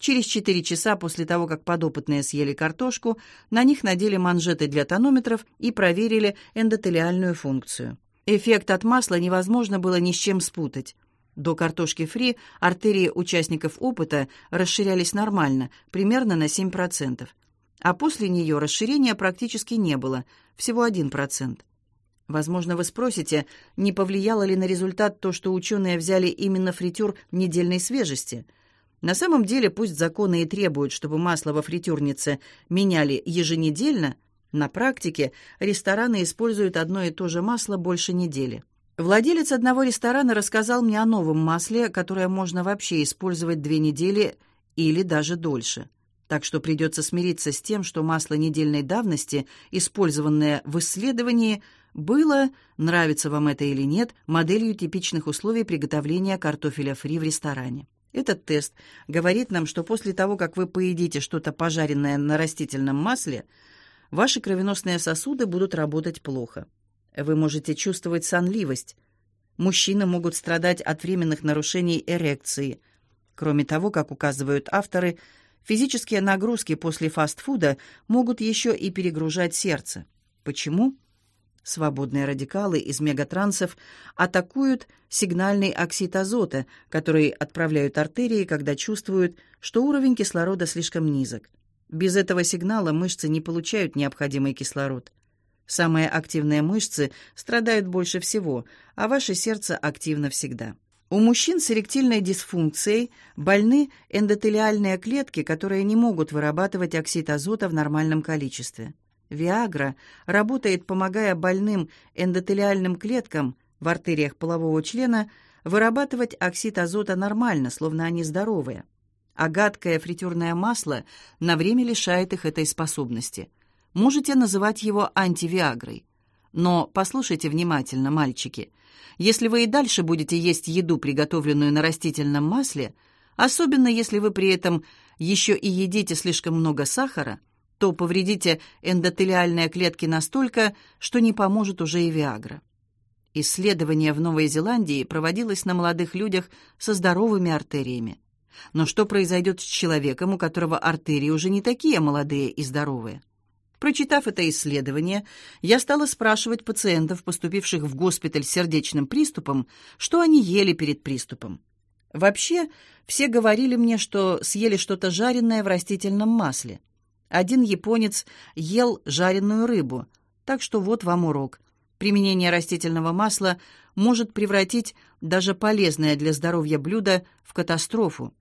Speaker 1: Через 4 часа после того, как подопытные съели картошку, на них надели манжеты для тонометров и проверили эндотелиальную функцию. Эффект от масла невозможно было ни с чем спутать. До картошки фри артерии участников опыта расширялись нормально, примерно на 7%. А после нее расширения практически не было, всего 1%. Возможно, вы спросите, не повлияло ли на результат то, что ученые взяли именно фритюр недельной свежести. На самом деле, пусть законы и требуют, чтобы масло во фритюрнице меняли еженедельно, на практике рестораны используют одно и то же масло больше недели. Владелец одного ресторана рассказал мне о новом масле, которое можно вообще использовать две недели или даже дольше. Так что придется смириться с тем, что масло недельной давности, использованное в исследовании, было, нравится вам это или нет, моделью типичных условий приготовления картофеля фри в ресторане. Этот тест говорит нам, что после того, как вы поедите что-то пожаренное на растительном масле, ваши кровеносные сосуды будут работать плохо. Вы можете чувствовать сонливость. Мужчины могут страдать от временных нарушений эрекции. Кроме того, как указывают авторы, физические нагрузки после фастфуда могут еще и перегружать сердце. Почему? Свободные радикалы из мегатрансов атакуют сигнальный оксид азота, который отправляют артерии, когда чувствуют, что уровень кислорода слишком низок. Без этого сигнала мышцы не получают необходимый кислород. Самые активные мышцы страдают больше всего, а ваше сердце активно всегда. У мужчин с эректильной дисфункцией больны эндотелиальные клетки, которые не могут вырабатывать оксид азота в нормальном количестве. Виагра работает, помогая больным эндотелиальным клеткам в артериях полового члена вырабатывать оксид азота нормально, словно они здоровые. А гадкое фритюрное масло на время лишает их этой способности – Можете называть его антивиагрой. Но послушайте внимательно, мальчики. Если вы и дальше будете есть еду, приготовленную на растительном масле, особенно если вы при этом еще и едите слишком много сахара, то повредите эндотелиальные клетки настолько, что не поможет уже и Виагра. Исследование в Новой Зеландии проводилось на молодых людях со здоровыми артериями. Но что произойдет с человеком, у которого артерии уже не такие молодые и здоровые? Прочитав это исследование, я стала спрашивать пациентов, поступивших в госпиталь с сердечным приступом, что они ели перед приступом. Вообще, все говорили мне, что съели что-то жареное в растительном масле. Один японец ел жареную рыбу, Так что вот вам урок. Применение растительного масла может превратить даже полезное для здоровья блюдо в катастрофу.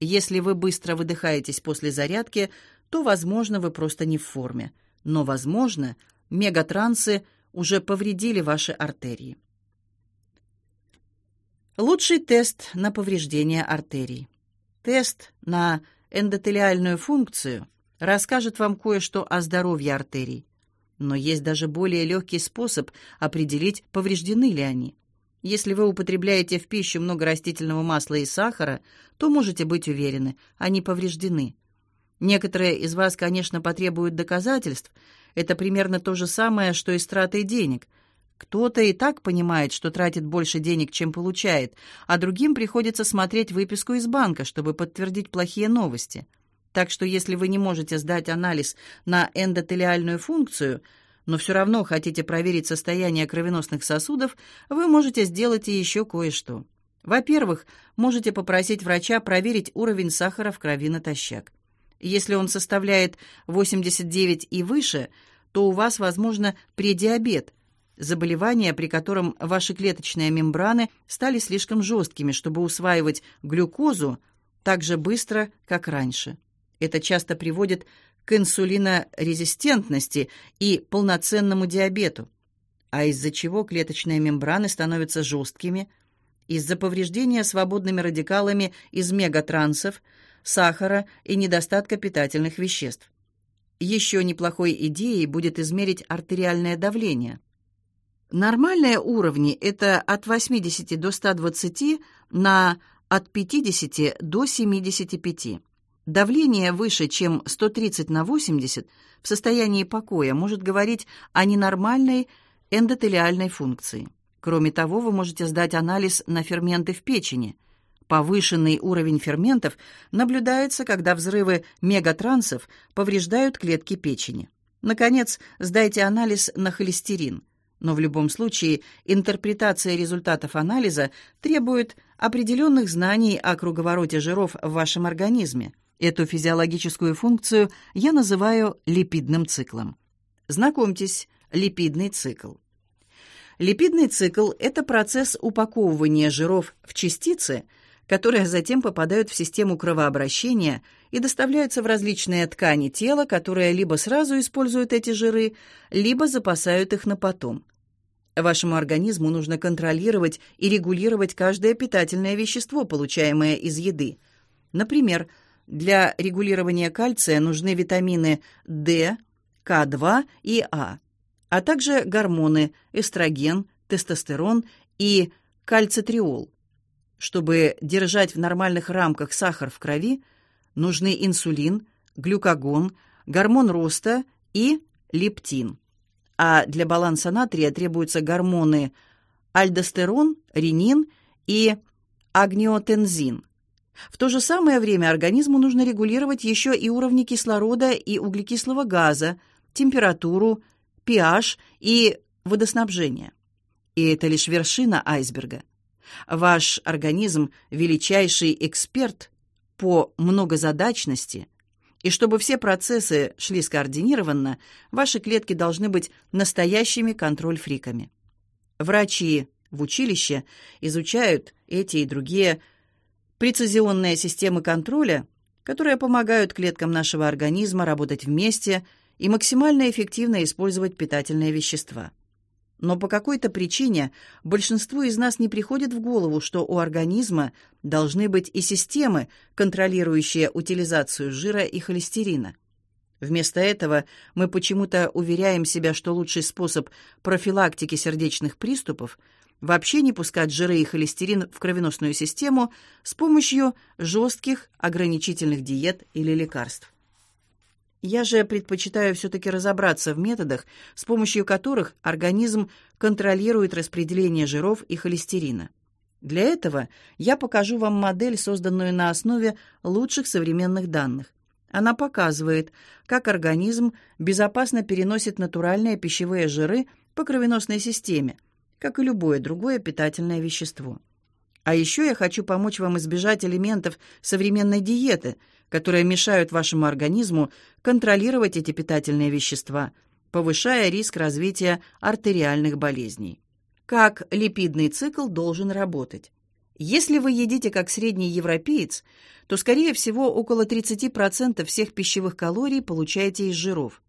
Speaker 1: Если вы быстро выдыхаетесь после зарядки, то, возможно, вы просто не в форме. Но, возможно, мегатрансы уже повредили ваши артерии. Лучший тест на повреждение артерий. Тест на эндотелиальную функцию расскажет вам кое-что о здоровье артерий. Но есть даже более легкий способ определить, повреждены ли они. Если вы употребляете в пищу много растительного масла и сахара, то можете быть уверены, они повреждены. Некоторые из вас, конечно, потребуют доказательств. Это примерно то же самое, что и с тратой денег. Кто-то и так понимает, что тратит больше денег, чем получает, а другим приходится смотреть выписку из банка, чтобы подтвердить плохие новости. Так что если вы не можете сдать анализ на эндотелиальную функцию, но все равно хотите проверить состояние кровеносных сосудов, вы можете сделать и еще кое-что. Во-первых, можете попросить врача проверить уровень сахара в крови натощак. Если он составляет 89 и выше, то у вас, возможно, предиабет, заболевание, при котором ваши клеточные мембраны стали слишком жесткими, чтобы усваивать глюкозу так же быстро, как раньше. Это часто приводит к инсулинорезистентности и полноценному диабету. А из-за чего клеточные мембраны становятся жесткими? Из-за повреждения свободными радикалами из мегатрансов, сахара и недостатка питательных веществ. Еще неплохой идеей будет измерить артериальное давление. Нормальные уровни – это от 80 до 120 на от 50 до 75. Давление выше, чем 130 на 80 в состоянии покоя может говорить о ненормальной эндотелиальной функции. Кроме того, вы можете сдать анализ на ферменты в печени. Повышенный уровень ферментов наблюдается, когда взрывы мегатрансов повреждают клетки печени. Наконец, сдайте анализ на холестерин. Но в любом случае интерпретация результатов анализа требует определенных знаний о круговороте жиров в вашем организме. Эту физиологическую функцию я называю липидным циклом. Знакомьтесь, липидный цикл. Липидный цикл – это процесс упаковывания жиров в частицы, которые затем попадают в систему кровообращения и доставляются в различные ткани тела, которые либо сразу используют эти жиры, либо запасают их на потом. Вашему организму нужно контролировать и регулировать каждое питательное вещество, получаемое из еды. Например, для регулирования кальция нужны витамины D, К2 и А, а также гормоны эстроген, тестостерон и кальцитриол. Чтобы держать в нормальных рамках сахар в крови, нужны инсулин, глюкагон, гормон роста и лептин. А для баланса натрия требуются гормоны альдостерон, ренин и агниотензин. В то же самое время организму нужно регулировать еще и уровни кислорода и углекислого газа, температуру, pH и водоснабжение. И это лишь вершина айсберга. Ваш организм – величайший эксперт по многозадачности, и чтобы все процессы шли скоординированно, ваши клетки должны быть настоящими контроль-фриками. Врачи в училище изучают эти и другие прецизионные системы контроля, которые помогают клеткам нашего организма работать вместе и максимально эффективно использовать питательные вещества. Но по какой-то причине большинству из нас не приходит в голову, что у организма должны быть и системы, контролирующие утилизацию жира и холестерина. Вместо этого мы почему-то уверяем себя, что лучший способ профилактики сердечных приступов – вообще не пускать жиры и холестерин в кровеносную систему с помощью жестких ограничительных диет или лекарств. Я же предпочитаю все-таки разобраться в методах, с помощью которых организм контролирует распределение жиров и холестерина. Для этого я покажу вам модель, созданную на основе лучших современных данных. Она показывает, как организм безопасно переносит натуральные пищевые жиры по кровеносной системе, как и любое другое питательное вещество. А еще я хочу помочь вам избежать элементов современной диеты, которые мешают вашему организму контролировать эти питательные вещества, повышая риск развития артериальных болезней. Как липидный цикл должен работать? Если вы едите как средний европеец, то, скорее всего, около 30% всех пищевых калорий получаете из жиров.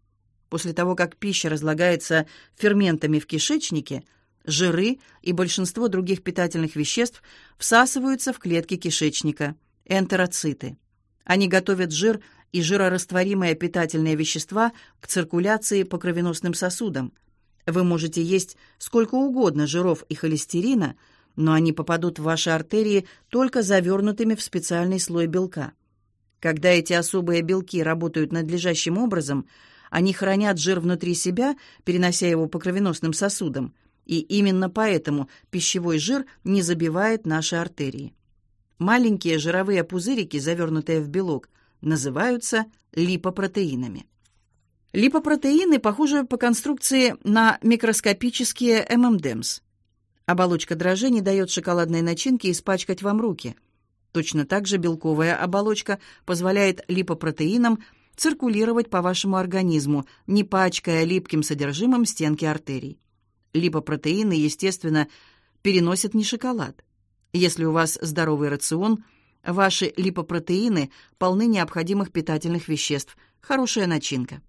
Speaker 1: После того, как пища разлагается ферментами в кишечнике, жиры и большинство других питательных веществ всасываются в клетки кишечника – энтероциты. Они готовят жир и жирорастворимые питательные вещества к циркуляции по кровеносным сосудам. Вы можете есть сколько угодно жиров и холестерина – но они попадут в ваши артерии только завернутыми в специальный слой белка. Когда эти особые белки работают надлежащим образом, они хранят жир внутри себя, перенося его по кровеносным сосудам, и именно поэтому пищевой жир не забивает наши артерии. Маленькие жировые пузырики, завернутые в белок, называются липопротеинами. Липопротеины похожи по конструкции на микроскопические ММДМС. Оболочка дрожжей не дает шоколадной начинке испачкать вам руки. Точно так же белковая оболочка позволяет липопротеинам циркулировать по вашему организму, не пачкая липким содержимым стенки артерий. Липопротеины, естественно, переносят не шоколад. Если у вас здоровый рацион, ваши липопротеины полны необходимых питательных веществ, хорошая начинка.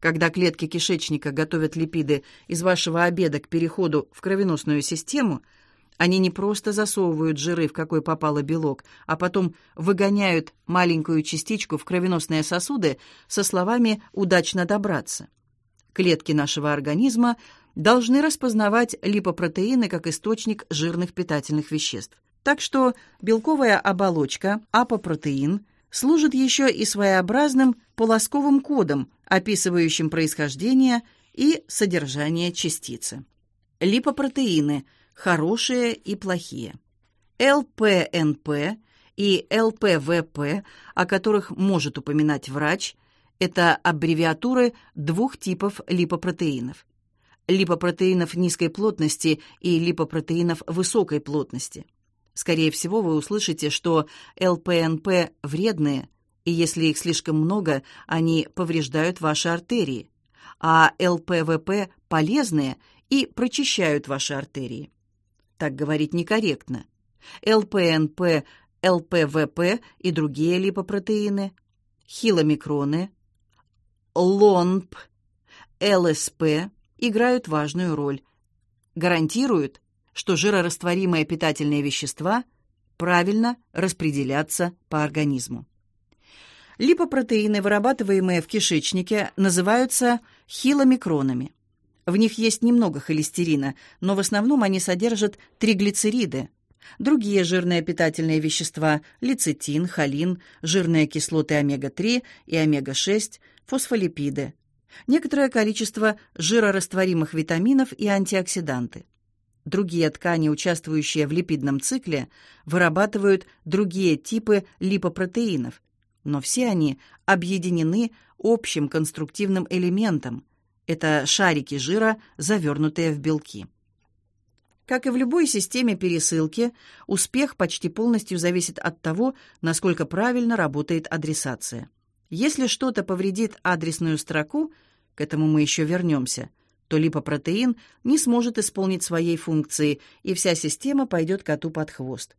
Speaker 1: Когда клетки кишечника готовят липиды из вашего обеда к переходу в кровеносную систему, они не просто засовывают жиры в какой попало белок, а потом выгоняют маленькую частичку в кровеносные сосуды со словами «удачно добраться». Клетки нашего организма должны распознавать липопротеины как источник жирных питательных веществ. Так что белковая оболочка, апопротеин – служит еще и своеобразным полосковым кодом, описывающим происхождение и содержание частицы. Липопротеины – хорошие и плохие. ЛПНП и ЛПВП, о которых может упоминать врач, это аббревиатуры двух типов липопротеинов. Липопротеинов низкой плотности и липопротеинов высокой плотности – Скорее всего, вы услышите, что ЛПНП вредные, и если их слишком много, они повреждают ваши артерии, а ЛПВП полезные и прочищают ваши артерии. Так говорить некорректно. ЛПНП, ЛПВП и другие липопротеины, хиломикроны, ЛОНП, ЛСП играют важную роль. Гарантируют что жирорастворимые питательные вещества правильно распределятся по организму. Липопротеины, вырабатываемые в кишечнике, называются хиломикронами. В них есть немного холестерина, но в основном они содержат триглицериды, другие жирные питательные вещества – лецитин, холин, жирные кислоты омега-3 и омега-6, фосфолипиды, некоторое количество жирорастворимых витаминов и антиоксиданты. Другие ткани, участвующие в липидном цикле, вырабатывают другие типы липопротеинов, но все они объединены общим конструктивным элементом. Это шарики жира, завернутые в белки. Как и в любой системе пересылки, успех почти полностью зависит от того, насколько правильно работает адресация. Если что-то повредит адресную строку, к этому мы еще вернемся – то липопротеин не сможет исполнить своей функции, и вся система пойдет коту под хвост.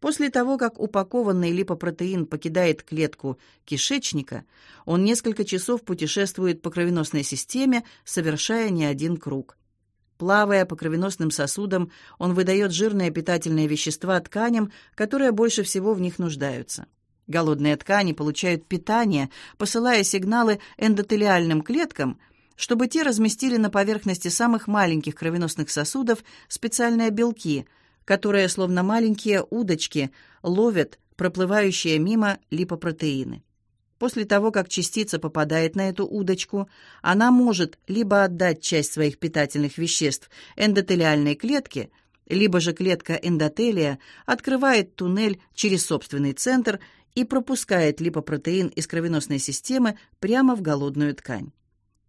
Speaker 1: После того, как упакованный липопротеин покидает клетку кишечника, он несколько часов путешествует по кровеносной системе, совершая не один круг. Плавая по кровеносным сосудам, он выдает жирные питательные вещества тканям, которые больше всего в них нуждаются. Голодные ткани получают питание, посылая сигналы эндотелиальным клеткам – чтобы те разместили на поверхности самых маленьких кровеносных сосудов специальные белки, которые, словно маленькие удочки, ловят проплывающие мимо липопротеины. После того, как частица попадает на эту удочку, она может либо отдать часть своих питательных веществ эндотелиальной клетке, либо же клетка эндотелия открывает туннель через собственный центр и пропускает липопротеин из кровеносной системы прямо в голодную ткань.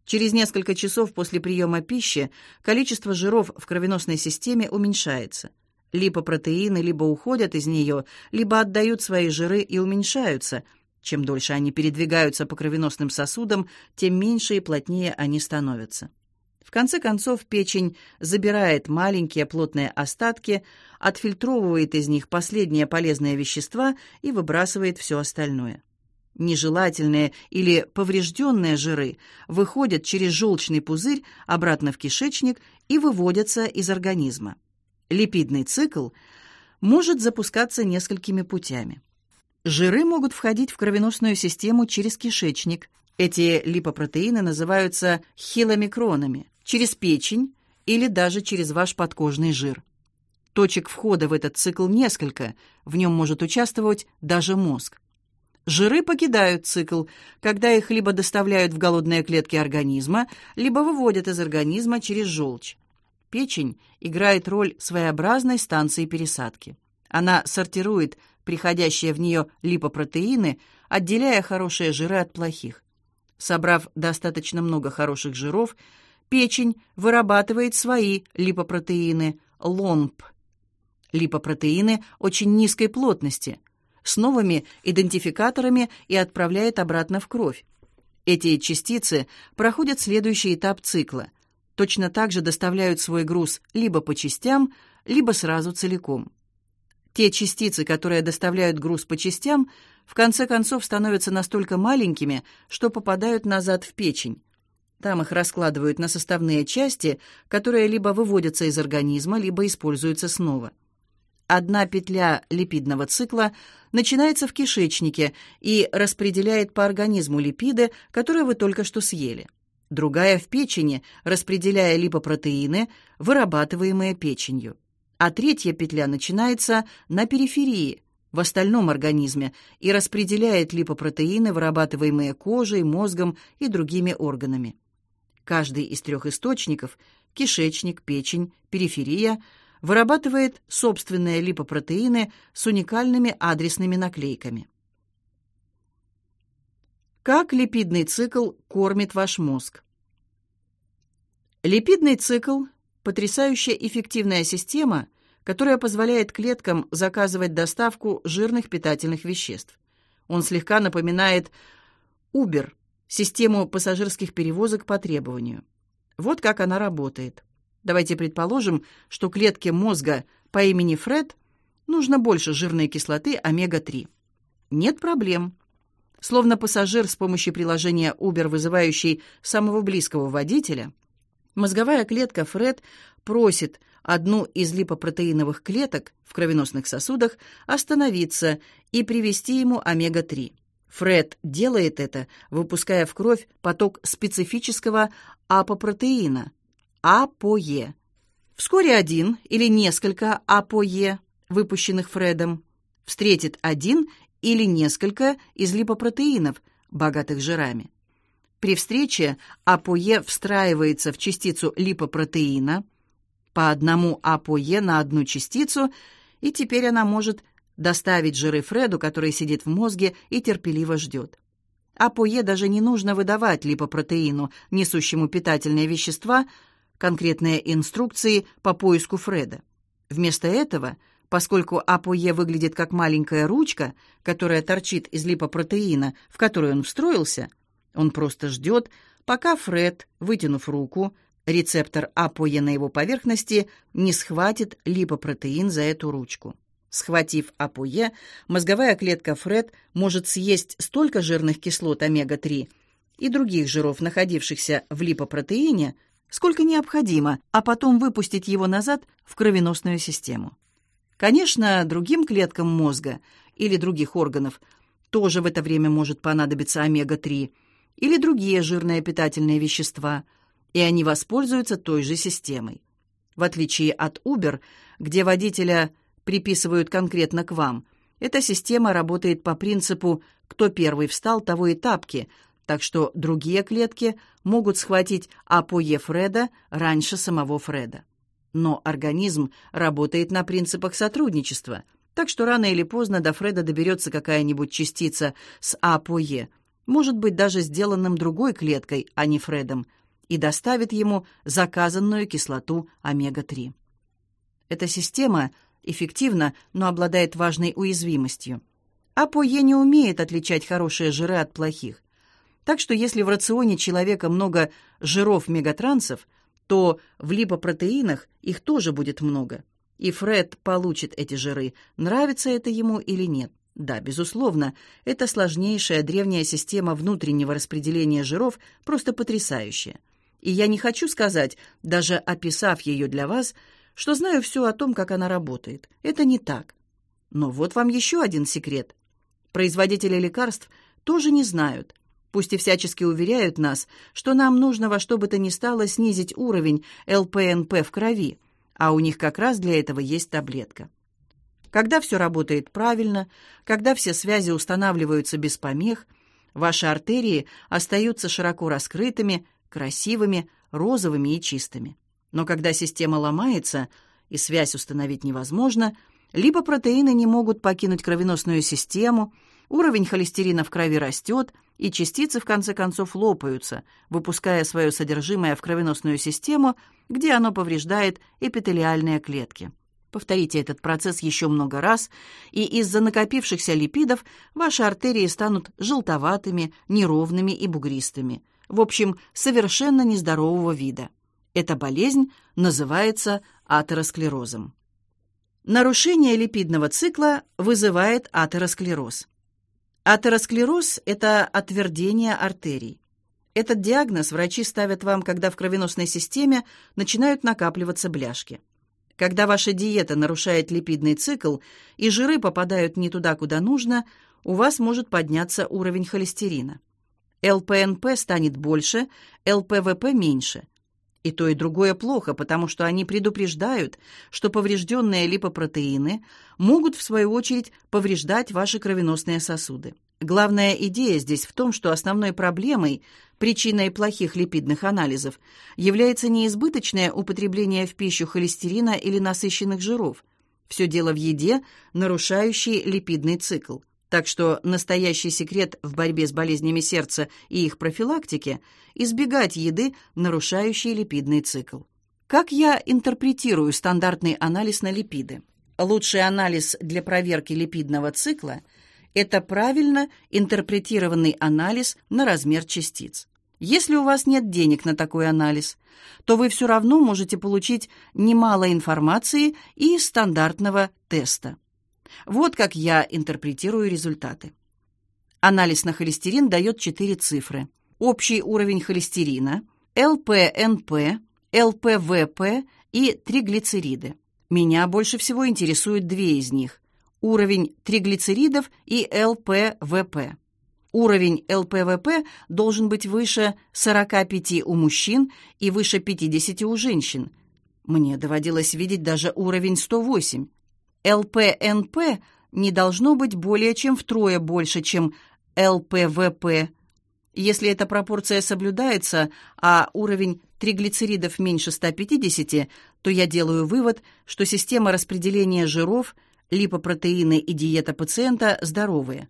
Speaker 1: Через несколько часов после приема пищи количество жиров в кровеносной системе уменьшается. Липопротеины либо уходят из нее, либо отдают свои жиры и уменьшаются, Чем дольше они передвигаются по кровеносным сосудам, тем меньше и плотнее они становятся. В конце концов, печень забирает маленькие плотные остатки, отфильтровывает из них последние полезные вещества и выбрасывает все остальное. Нежелательные или поврежденные жиры выходят через желчный пузырь обратно в кишечник и выводятся из организма. Липидный цикл может запускаться несколькими путями. Жиры могут входить в кровеносную систему через кишечник. Эти липопротеины называются хиломикронами, через печень или даже через ваш подкожный жир. Точек входа в этот цикл несколько, в нем может участвовать даже мозг. Жиры покидают цикл, когда их либо доставляют в голодные клетки организма, либо выводят из организма через желчь. Печень играет роль своеобразной станции пересадки. Она сортирует приходящие в нее липопротеины, отделяя хорошие жиры от плохих. Собрав достаточно много хороших жиров, печень вырабатывает свои липопротеины – ЛОНП. Липопротеины очень низкой плотности, с новыми идентификаторами и отправляет обратно в кровь. Эти частицы проходят следующий этап цикла. Точно так же доставляют свой груз либо по частям, либо сразу целиком. Те частицы, которые доставляют груз по частям, в конце концов становятся настолько маленькими, что попадают назад в печень. Там их раскладывают на составные части, которые либо выводятся из организма, либо используются снова. Одна петля липидного цикла начинается в кишечнике и распределяет по организму липиды, которые вы только что съели. Другая в печени, распределяя липопротеины, вырабатываемые печенью. А третья петля начинается на периферии, в остальном организме, и распределяет липопротеины, вырабатываемые кожей, мозгом и другими органами. Каждый из трех источников – кишечник, печень, периферия – вырабатывает собственные липопротеины с уникальными адресными наклейками. Как липидный цикл кормит ваш мозг? Липидный цикл – потрясающая эффективная система, которая позволяет клеткам заказывать доставку жирных питательных веществ. Он слегка напоминает Uber – систему пассажирских перевозок по требованию. Вот как она работает. Давайте предположим, что клетке мозга по имени Фред нужно больше жирной кислоты омега-3. Нет проблем. Словно пассажир с помощью приложения Uber, вызывающий самого близкого водителя, мозговая клетка Фред просит одну из липопротеиновых клеток в кровеносных сосудах остановиться и привести ему омега-3. Фред делает это, выпуская в кровь поток специфического апопротеина, АПОЕ. Вскоре один или несколько АПОЕ, выпущенных Фредом, встретит один или несколько из липопротеинов, богатых жирами. При встрече АПОЕ встраивается в частицу липопротеина, по одному АПОЕ на одну частицу, и теперь она может доставить жиры Фреду, который сидит в мозге и терпеливо ждет. АПОЕ даже не нужно выдавать липопротеину, несущему питательные вещества, конкретные инструкции по поиску Фреда. Вместо этого, поскольку АПОЕ выглядит как маленькая ручка, которая торчит из липопротеина, в который он встроился, он просто ждет, пока Фред, вытянув руку, рецептор АПОЕ на его поверхности, не схватит липопротеин за эту ручку. Схватив АПОЕ, мозговая клетка Фред может съесть столько жирных кислот омега-3 и других жиров, находившихся в липопротеине, сколько необходимо, а потом выпустить его назад в кровеносную систему. Конечно, другим клеткам мозга или других органов тоже в это время может понадобиться омега-3 или другие жирные питательные вещества, и они воспользуются той же системой. В отличие от Uber, где водителя приписывают конкретно к вам, эта система работает по принципу «кто первый встал, того и тапки», так что другие клетки могут схватить АПОЕ Фреда раньше самого Фреда. Но организм работает на принципах сотрудничества, так что рано или поздно до Фреда доберется какая-нибудь частица с АПОЕ, может быть, даже сделанным другой клеткой, а не Фредом, и доставит ему заказанную кислоту омега-3. Эта система эффективна, но обладает важной уязвимостью. АПОЕ не умеет отличать хорошие жиры от плохих. Так что если в рационе человека много жиров-мегатрансов, то в липопротеинах их тоже будет много. И Фред получит эти жиры, нравится это ему или нет. Да, безусловно, эта сложнейшая древняя система внутреннего распределения жиров просто потрясающая. И я не хочу сказать, даже описав ее для вас, что знаю все о том, как она работает. Это не так. Но вот вам еще один секрет. Производители лекарств тоже не знают, пусть и всячески уверяют нас, что нам нужно во что бы то ни стало снизить уровень ЛПНП в крови, а у них как раз для этого есть таблетка. Когда все работает правильно, когда все связи устанавливаются без помех, ваши артерии остаются широко раскрытыми, красивыми, розовыми и чистыми. Но когда система ломается и связь установить невозможно, либо протеины не могут покинуть кровеносную систему, уровень холестерина в крови растет, и частицы в конце концов лопаются, выпуская свое содержимое в кровеносную систему, где оно повреждает эпителиальные клетки. Повторите этот процесс еще много раз, и из-за накопившихся липидов ваши артерии станут желтоватыми, неровными и бугристыми. В общем, совершенно нездорового вида. Эта болезнь называется атеросклерозом. Нарушение липидного цикла вызывает атеросклероз. Атеросклероз – это отвердение артерий. Этот диагноз врачи ставят вам, когда в кровеносной системе начинают накапливаться бляшки. Когда ваша диета нарушает липидный цикл и жиры попадают не туда, куда нужно, у вас может подняться уровень холестерина. ЛПНП станет больше, ЛПВП меньше. И то, и другое плохо, потому что они предупреждают, что поврежденные липопротеины могут, в свою очередь, повреждать ваши кровеносные сосуды. Главная идея здесь в том, что основной проблемой, причиной плохих липидных анализов, является не избыточное употребление в пищу холестерина или насыщенных жиров. Все дело в еде, нарушающей липидный цикл. Так что настоящий секрет в борьбе с болезнями сердца и их профилактике – избегать еды, нарушающей липидный цикл. Как я интерпретирую стандартный анализ на липиды? Лучший анализ для проверки липидного цикла – это правильно интерпретированный анализ на размер частиц. Если у вас нет денег на такой анализ, то вы все равно можете получить немало информации и стандартного теста. Вот как я интерпретирую результаты. Анализ на холестерин дает четыре цифры. Общий уровень холестерина, ЛПНП, ЛПВП и триглицериды. Меня больше всего интересуют две из них уровень триглицеридов и ЛПВП. Уровень ЛПВП должен быть выше 45 у мужчин и выше 50 у женщин. Мне доводилось видеть даже уровень 108. ЛПНП не должно быть более чем втрое больше, чем ЛПВП. Если эта пропорция соблюдается, а уровень триглицеридов меньше 150, то я делаю вывод, что система распределения жиров – липопротеины и диета пациента здоровые.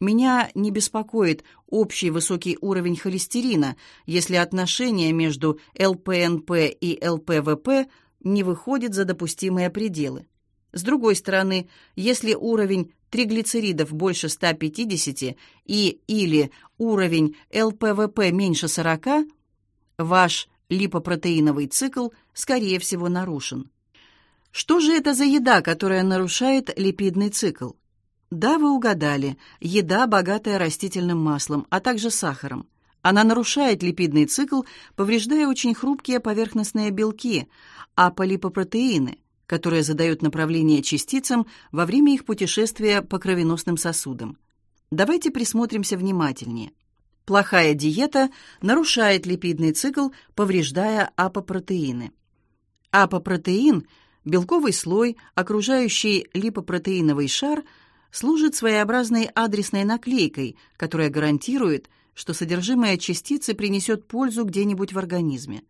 Speaker 1: Меня не беспокоит общий высокий уровень холестерина, если отношение между ЛПНП и ЛПВП не выходит за допустимые пределы. С другой стороны, если уровень триглицеридов больше 150 и или уровень ЛПВП меньше 40, ваш липопротеиновый цикл, скорее всего, нарушен. Что же это за еда, которая нарушает липидный цикл? Да, вы угадали. Еда, богатая растительным маслом, а также сахаром. Она нарушает липидный цикл, повреждая очень хрупкие поверхностные белки, аполипопротеины, которые задают направление частицам во время их путешествия по кровеносным сосудам. Давайте присмотримся внимательнее. Плохая диета нарушает липидный цикл, повреждая апопротеины. Апопротеин – Белковый слой, окружающий липопротеиновый шар, служит своеобразной адресной наклейкой, которая гарантирует, что содержимое частицы принесет пользу где-нибудь в организме.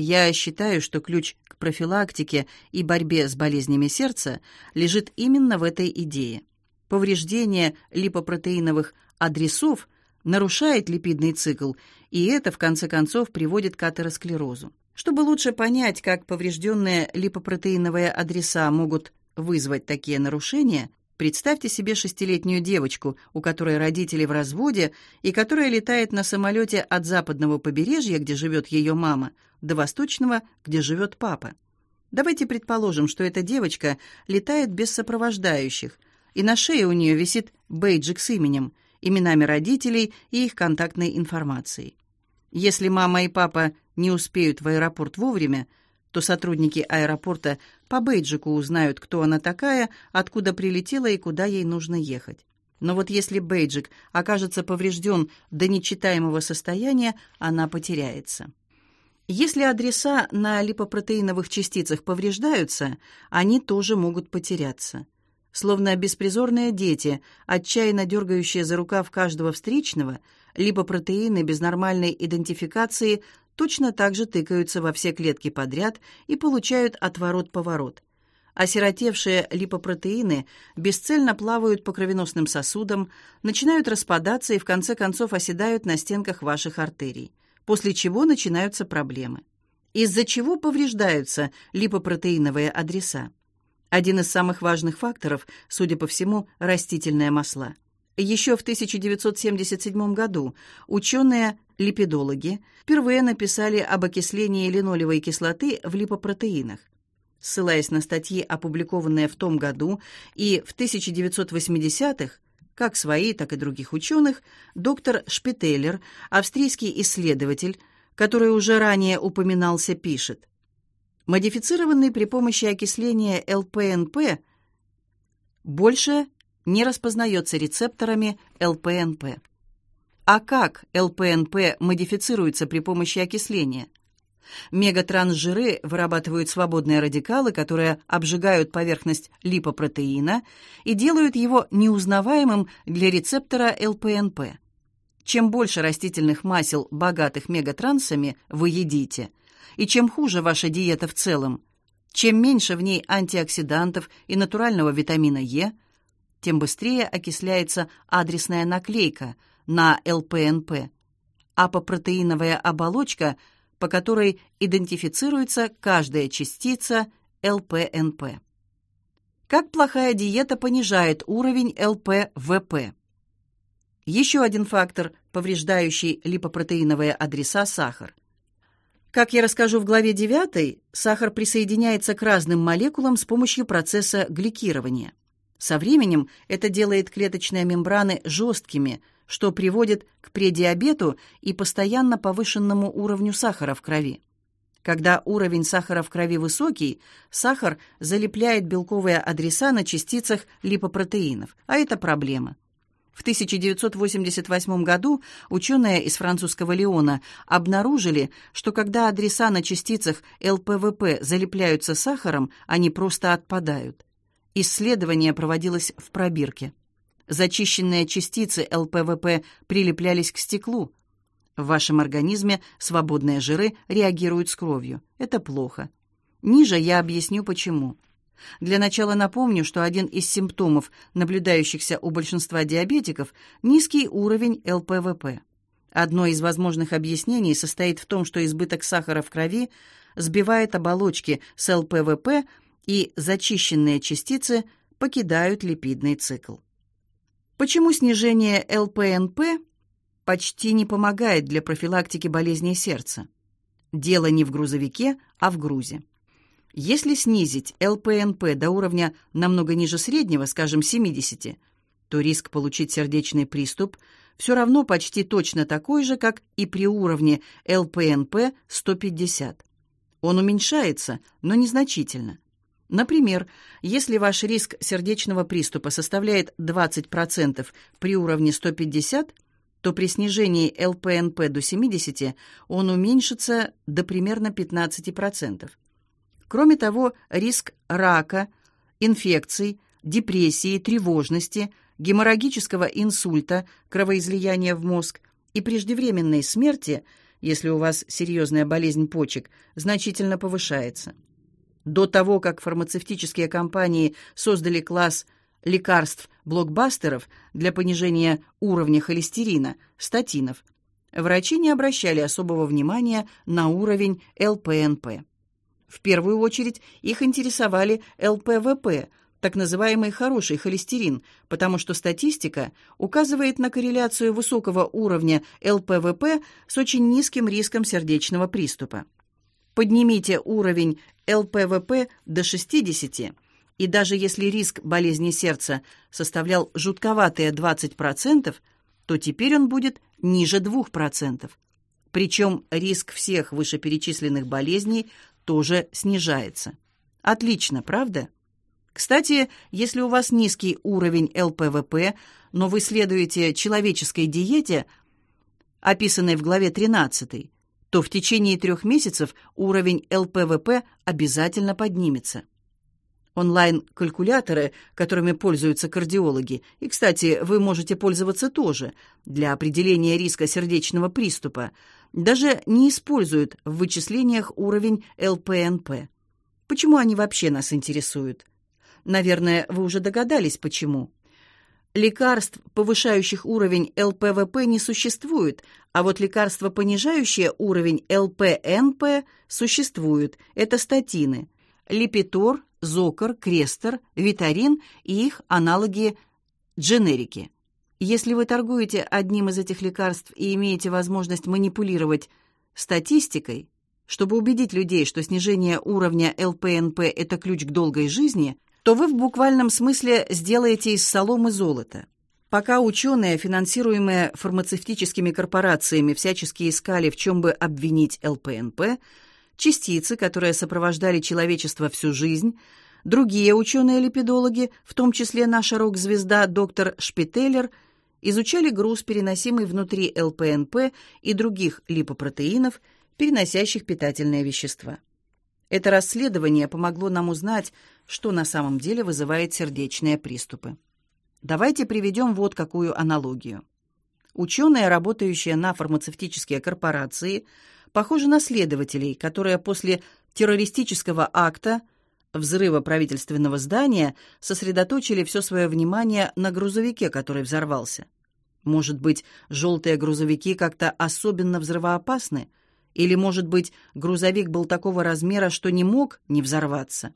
Speaker 1: Я считаю, что ключ к профилактике и борьбе с болезнями сердца лежит именно в этой идее. Повреждение липопротеиновых адресов нарушает липидный цикл, и это, в конце концов, приводит к атеросклерозу. Чтобы лучше понять, как поврежденные липопротеиновые адреса могут вызвать такие нарушения, Представьте себе шестилетнюю девочку, у которой родители в разводе и которая летает на самолете от западного побережья, где живет ее мама, до восточного, где живет папа. Давайте предположим, что эта девочка летает без сопровождающих, и на шее у нее висит бейджик с именем, именами родителей и их контактной информацией. Если мама и папа не успеют в аэропорт вовремя, то сотрудники аэропорта по бейджику узнают, кто она такая, откуда прилетела и куда ей нужно ехать. Но вот если бейджик окажется поврежден до нечитаемого состояния, она потеряется. Если адреса на липопротеиновых частицах повреждаются, они тоже могут потеряться. Словно беспризорные дети, отчаянно дергающие за рукав каждого встречного, липопротеины без нормальной идентификации точно так же тыкаются во все клетки подряд и получают отворот-поворот. Осиротевшие липопротеины бесцельно плавают по кровеносным сосудам, начинают распадаться и в конце концов оседают на стенках ваших артерий, после чего начинаются проблемы. Из-за чего повреждаются липопротеиновые адреса? Один из самых важных факторов, судя по всему, растительные масла. Еще в 1977 году. Ученые-липидологи впервые написали об окислении линолевой кислоты в липопротеинах. Ссылаясь на статьи, опубликованные в том году и в 1980-х, как свои, так и других ученых, доктор Шпителлер, австрийский исследователь, который уже ранее упоминался, пишет: Модифицированный при помощи окисления ЛПНП больше не распознается рецепторами ЛПНП. А как ЛПНП модифицируется при помощи окисления? Мегатрансжиры вырабатывают свободные радикалы, которые обжигают поверхность липопротеина и делают его неузнаваемым для рецептора ЛПНП. Чем больше растительных масел, богатых мегатрансами, вы едите, и чем хуже ваша диета в целом, чем меньше в ней антиоксидантов и натурального витамина Е – тем быстрее окисляется адресная наклейка на ЛПНП, апопротеиновая оболочка, по которой идентифицируется каждая частица ЛПНП. Как плохая диета понижает уровень ЛПВП? Еще один фактор, повреждающий липопротеиновые адреса сахар. Как я расскажу в главе 9, сахар присоединяется к разным молекулам с помощью процесса гликирования. Со временем это делает клеточные мембраны жесткими, что приводит к предиабету и постоянно повышенному уровню сахара в крови. Когда уровень сахара в крови высокий, сахар залепляет белковые адреса на частицах липопротеинов, а это проблема. В 1988 году ученые из французского Лиона обнаружили, что когда адреса на частицах ЛПВП залепляются сахаром, они просто отпадают. Исследование проводилось в пробирке. Зачищенные частицы ЛПВП прилеплялись к стеклу. В вашем организме свободные жиры реагируют с кровью. Это плохо. Ниже я объясню почему. Для начала напомню, что один из симптомов, наблюдающихся у большинства диабетиков, низкий уровень ЛПВП. Одно из возможных объяснений состоит в том, что избыток сахара в крови сбивает оболочки с ЛПВП и зачищенные частицы покидают липидный цикл. Почему снижение ЛПНП почти не помогает для профилактики болезней сердца? Дело не в грузовике, а в грузе. Если снизить ЛПНП до уровня намного ниже среднего, скажем, 70, то риск получить сердечный приступ все равно почти точно такой же, как и при уровне ЛПНП 150. Он уменьшается, но незначительно. Например, если ваш риск сердечного приступа составляет 20% при уровне 150, то при снижении ЛПНП до 70 он уменьшится до примерно 15%. Кроме того, риск рака, инфекций, депрессии, тревожности, геморрагического инсульта, кровоизлияния в мозг и преждевременной смерти, если у вас серьезная болезнь почек, значительно повышается. До того, как фармацевтические компании создали класс лекарств-блокбастеров для понижения уровня холестерина, статинов, врачи не обращали особого внимания на уровень ЛПНП. В первую очередь их интересовали ЛПВП, так называемый хороший холестерин, потому что статистика указывает на корреляцию высокого уровня ЛПВП с очень низким риском сердечного приступа. Поднимите уровень ЛПВП до 60, и даже если риск болезни сердца составлял жутковатые 20%, то теперь он будет ниже 2%. Причем риск всех вышеперечисленных болезней тоже снижается. Отлично, правда? Кстати, если у вас низкий уровень ЛПВП, но вы следуете человеческой диете, описанной в главе 13, то в течение трех месяцев уровень ЛПВП обязательно поднимется. Онлайн-калькуляторы, которыми пользуются кардиологи, и, кстати, вы можете пользоваться тоже для определения риска сердечного приступа, даже не используют в вычислениях уровень ЛПНП. Почему они вообще нас интересуют? Наверное, вы уже догадались, почему. Лекарств, повышающих уровень ЛПВП, не существует, а вот лекарства, понижающие уровень ЛПНП, существуют. Это статины. Липитор, Зокор, Крестер, Витарин и их аналоги дженерики. Если вы торгуете одним из этих лекарств и имеете возможность манипулировать статистикой, чтобы убедить людей, что снижение уровня ЛПНП – это ключ к долгой жизни – то вы в буквальном смысле сделаете из соломы золото. Пока ученые, финансируемые фармацевтическими корпорациями, всячески искали, в чем бы обвинить ЛПНП, частицы, которые сопровождали человечество всю жизнь, другие ученые-липидологи, в том числе наша рок-звезда доктор Шпителлер, изучали груз, переносимый внутри ЛПНП и других липопротеинов, переносящих питательные вещества. Это расследование помогло нам узнать, что на самом деле вызывает сердечные приступы. Давайте приведем вот какую аналогию. Ученые, работающие на фармацевтические корпорации, похожи на следователей, которые после террористического акта взрыва правительственного здания сосредоточили все свое внимание на грузовике, который взорвался. Может быть, желтые грузовики как-то особенно взрывоопасны? Или, может быть, грузовик был такого размера, что не мог не взорваться?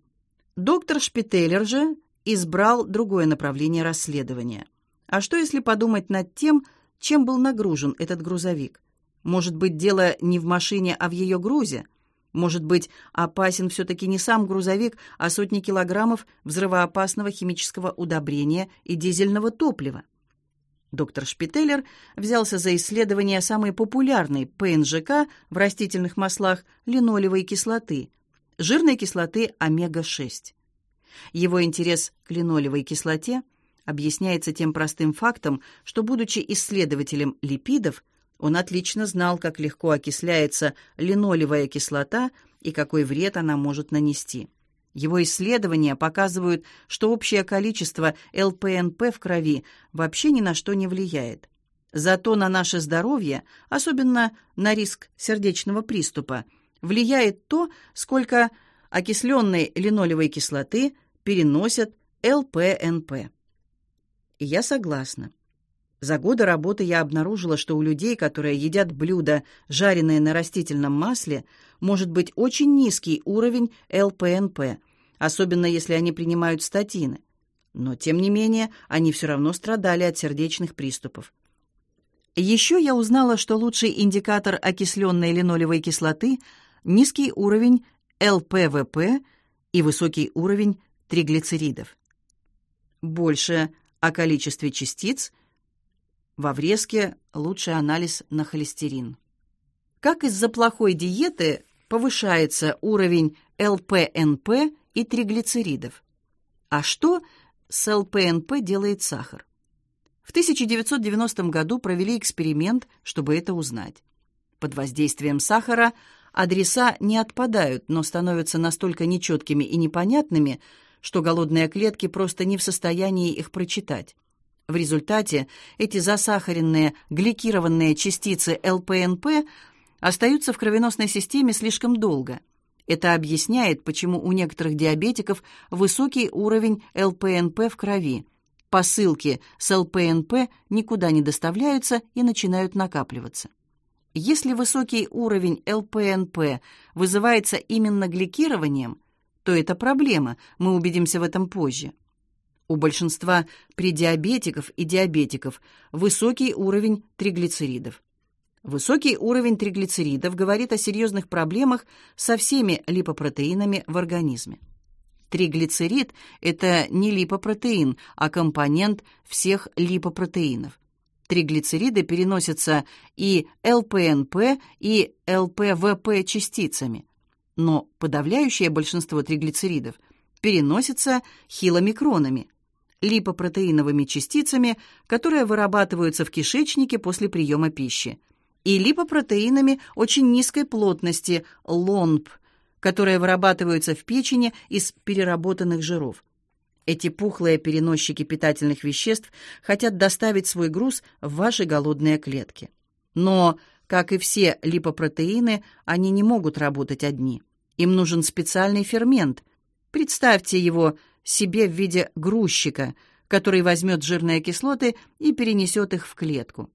Speaker 1: Доктор Шпителлер же избрал другое направление расследования. А что, если подумать над тем, чем был нагружен этот грузовик? Может быть, дело не в машине, а в ее грузе? Может быть, опасен все-таки не сам грузовик, а сотни килограммов взрывоопасного химического удобрения и дизельного топлива? Доктор Шпителлер взялся за исследование самой популярной ПНЖК в растительных маслах линолевой кислоты, жирной кислоты омега-6. Его интерес к линолевой кислоте объясняется тем простым фактом, что, будучи исследователем липидов, он отлично знал, как легко окисляется линолевая кислота и какой вред она может нанести. Его исследования показывают, что общее количество ЛПНП в крови вообще ни на что не влияет. Зато на наше здоровье, особенно на риск сердечного приступа, влияет то, сколько окисленной линолевой кислоты переносят ЛПНП. И я согласна. За годы работы я обнаружила, что у людей, которые едят блюда, жареные на растительном масле, может быть очень низкий уровень ЛПНП, особенно если они принимают статины. Но, тем не менее, они все равно страдали от сердечных приступов. Еще я узнала, что лучший индикатор окисленной линолевой кислоты – низкий уровень ЛПВП и высокий уровень триглицеридов. Больше о количестве частиц – во врезке лучший анализ на холестерин. Как из-за плохой диеты повышается уровень ЛПНП и триглицеридов? А что с ЛПНП делает сахар? В 1990 году провели эксперимент, чтобы это узнать. Под воздействием сахара адреса не отпадают, но становятся настолько нечеткими и непонятными, что голодные клетки просто не в состоянии их прочитать. В результате эти засахаренные гликированные частицы ЛПНП остаются в кровеносной системе слишком долго. Это объясняет, почему у некоторых диабетиков высокий уровень ЛПНП в крови. Посылки с ЛПНП никуда не доставляются и начинают накапливаться. Если высокий уровень ЛПНП вызывается именно гликированием, то это проблема, мы убедимся в этом позже. У большинства предиабетиков и диабетиков высокий уровень триглицеридов. Высокий уровень триглицеридов говорит о серьезных проблемах со всеми липопротеинами в организме. Триглицерид – это не липопротеин, а компонент всех липопротеинов. Триглицериды переносятся и ЛПНП, и ЛПВП частицами, но подавляющее большинство триглицеридов переносится хиломикронами, липопротеиновыми частицами, которые вырабатываются в кишечнике после приема пищи, и липопротеинами очень низкой плотности, ЛОНП, которые вырабатываются в печени из переработанных жиров. Эти пухлые переносчики питательных веществ хотят доставить свой груз в ваши голодные клетки. Но, как и все липопротеины, они не могут работать одни. Им нужен специальный фермент. Представьте его себе в виде грузчика, который возьмет жирные кислоты и перенесет их в клетку.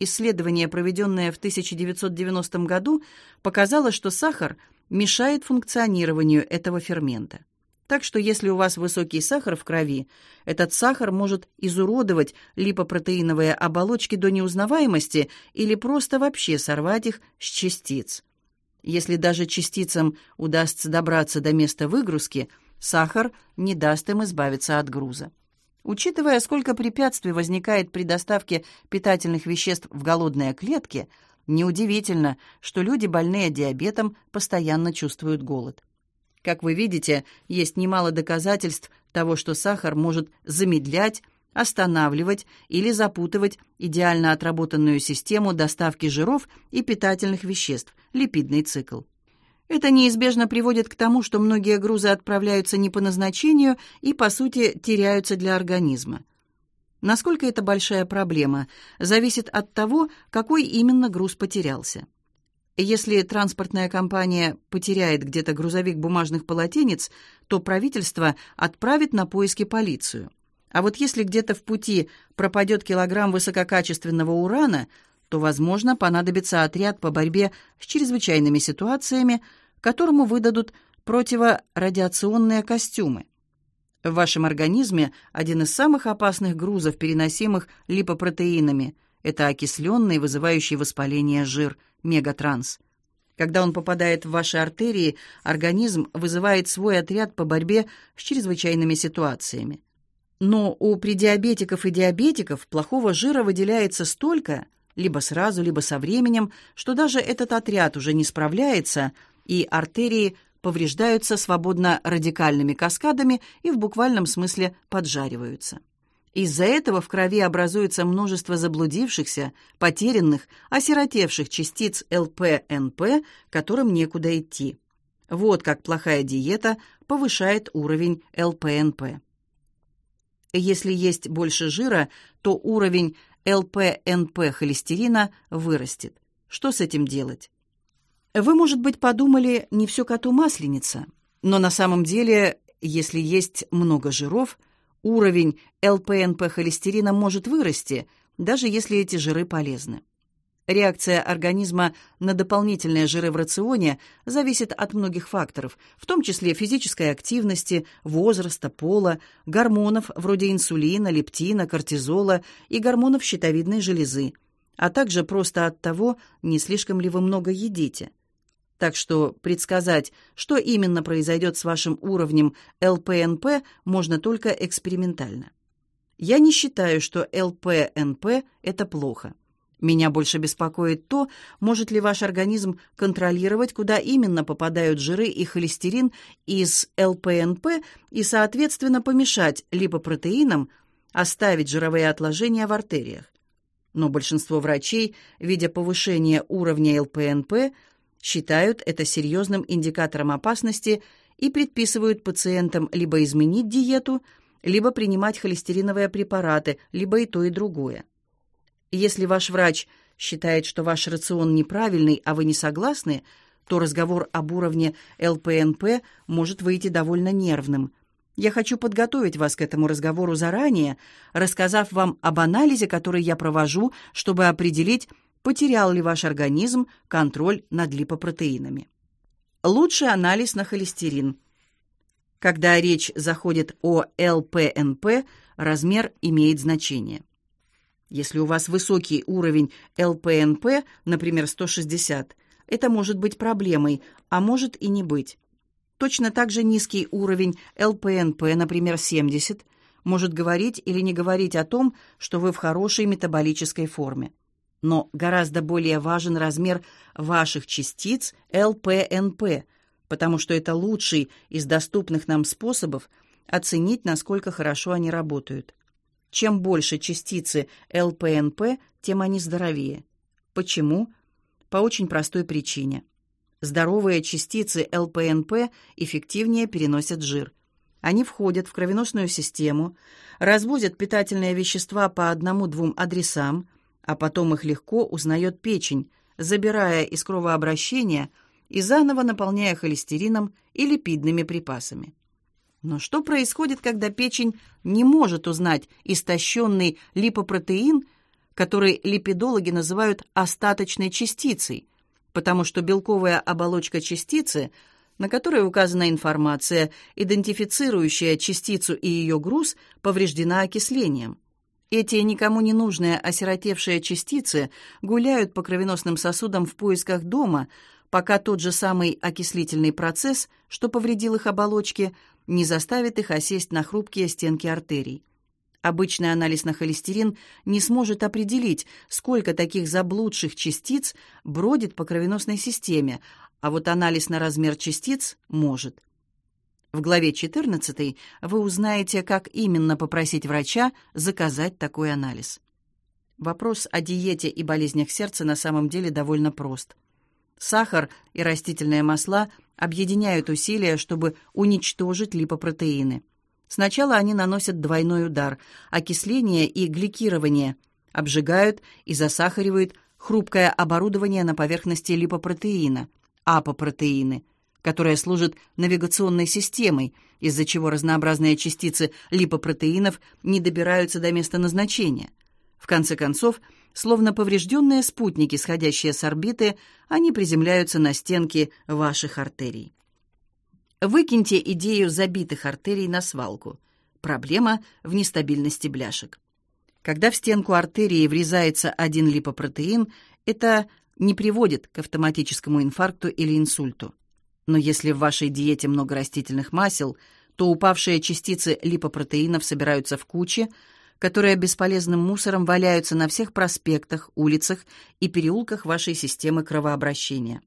Speaker 1: Исследование, проведенное в 1990 году, показало, что сахар мешает функционированию этого фермента. Так что если у вас высокий сахар в крови, этот сахар может изуродовать липопротеиновые оболочки до неузнаваемости или просто вообще сорвать их с частиц. Если даже частицам удастся добраться до места выгрузки, сахар не даст им избавиться от груза. Учитывая, сколько препятствий возникает при доставке питательных веществ в голодные клетки, неудивительно, что люди, больные диабетом, постоянно чувствуют голод. Как вы видите, есть немало доказательств того, что сахар может замедлять, останавливать или запутывать идеально отработанную систему доставки жиров и питательных веществ, липидный цикл. Это неизбежно приводит к тому, что многие грузы отправляются не по назначению и, по сути, теряются для организма. Насколько это большая проблема, зависит от того, какой именно груз потерялся. Если транспортная компания потеряет где-то грузовик бумажных полотенец, то правительство отправит на поиски полицию. А вот если где-то в пути пропадет килограмм высококачественного урана, то, возможно, понадобится отряд по борьбе с чрезвычайными ситуациями, которому выдадут противорадиационные костюмы. В вашем организме один из самых опасных грузов, переносимых липопротеинами, это окисленный, вызывающий воспаление жир, мегатранс. Когда он попадает в ваши артерии, организм вызывает свой отряд по борьбе с чрезвычайными ситуациями. Но у предиабетиков и диабетиков плохого жира выделяется столько, либо сразу, либо со временем, что даже этот отряд уже не справляется, и артерии повреждаются свободно радикальными каскадами и в буквальном смысле поджариваются. Из-за этого в крови образуется множество заблудившихся, потерянных, осиротевших частиц ЛПНП, которым некуда идти. Вот как плохая диета повышает уровень ЛПНП. Если есть больше жира, то уровень ЛПНП холестерина вырастет. Что с этим делать? Вы, может быть, подумали, не все коту масленица, но на самом деле, если есть много жиров, уровень ЛПНП холестерина может вырасти, даже если эти жиры полезны. Реакция организма на дополнительные жиры в рационе зависит от многих факторов, в том числе физической активности, возраста, пола, гормонов вроде инсулина, лептина, кортизола и гормонов щитовидной железы, а также просто от того, не слишком ли вы много едите. Так что предсказать, что именно произойдет с вашим уровнем ЛПНП, можно только экспериментально. Я не считаю, что ЛПНП – это плохо. Меня больше беспокоит то, может ли ваш организм контролировать, куда именно попадают жиры и холестерин из ЛПНП и, соответственно, помешать липопротеинам оставить жировые отложения в артериях. Но большинство врачей, видя повышение уровня ЛПНП, считают это серьезным индикатором опасности и предписывают пациентам либо изменить диету, либо принимать холестериновые препараты, либо и то, и другое. Если ваш врач считает, что ваш рацион неправильный, а вы не согласны, то разговор об уровне ЛПНП может выйти довольно нервным. Я хочу подготовить вас к этому разговору заранее, рассказав вам об анализе, который я провожу, чтобы определить, потерял ли ваш организм контроль над липопротеинами. Лучший анализ на холестерин. Когда речь заходит о ЛПНП, размер имеет значение. Если у вас высокий уровень ЛПНП, например, 160, это может быть проблемой, а может и не быть. Точно так же низкий уровень ЛПНП, например, 70, может говорить или не говорить о том, что вы в хорошей метаболической форме. Но гораздо более важен размер ваших частиц ЛПНП, потому что это лучший из доступных нам способов оценить, насколько хорошо они работают. Чем больше частицы ЛПНП, тем они здоровее. Почему? По очень простой причине. Здоровые частицы ЛПНП эффективнее переносят жир. Они входят в кровеносную систему, развозят питательные вещества по одному-двум адресам, а потом их легко узнает печень, забирая из кровообращения и заново наполняя холестерином и липидными припасами. Но что происходит, когда печень не может узнать истощенный липопротеин, который липидологи называют остаточной частицей, потому что белковая оболочка частицы, на которой указана информация, идентифицирующая частицу и ее груз, повреждена окислением. Эти никому не нужные осиротевшие частицы гуляют по кровеносным сосудам в поисках дома, пока тот же самый окислительный процесс, что повредил их оболочки, не заставит их осесть на хрупкие стенки артерий. Обычный анализ на холестерин не сможет определить, сколько таких заблудших частиц бродит по кровеносной системе, а вот анализ на размер частиц может. В главе 14 вы узнаете, как именно попросить врача заказать такой анализ. Вопрос о диете и болезнях сердца на самом деле довольно прост. Сахар и растительные масла объединяют усилия, чтобы уничтожить липопротеины – Сначала они наносят двойной удар – окисление и гликирование, обжигают и засахаривают хрупкое оборудование на поверхности липопротеина, апопротеины, которая служит навигационной системой, из-за чего разнообразные частицы липопротеинов не добираются до места назначения. В конце концов, словно поврежденные спутники, сходящие с орбиты, они приземляются на стенки ваших артерий. Выкиньте идею забитых артерий на свалку. Проблема в нестабильности бляшек. Когда в стенку артерии врезается один липопротеин, это не приводит к автоматическому инфаркту или инсульту. Но если в вашей диете много растительных масел, то упавшие частицы липопротеинов собираются в куче, которые бесполезным мусором валяются на всех проспектах, улицах и переулках вашей системы кровообращения.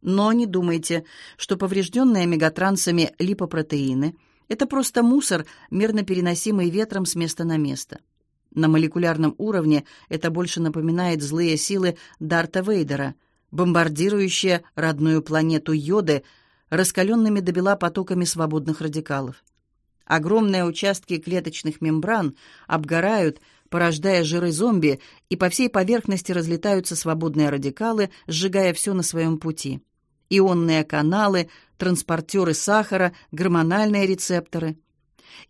Speaker 1: Но не думайте, что поврежденные мегатрансами липопротеины – это просто мусор, мирно переносимый ветром с места на место. На молекулярном уровне это больше напоминает злые силы Дарта Вейдера, бомбардирующие родную планету Йоды раскаленными до бела потоками свободных радикалов. Огромные участки клеточных мембран обгорают, порождая жиры зомби, и по всей поверхности разлетаются свободные радикалы, сжигая все на своем пути ионные каналы, транспортеры сахара, гормональные рецепторы.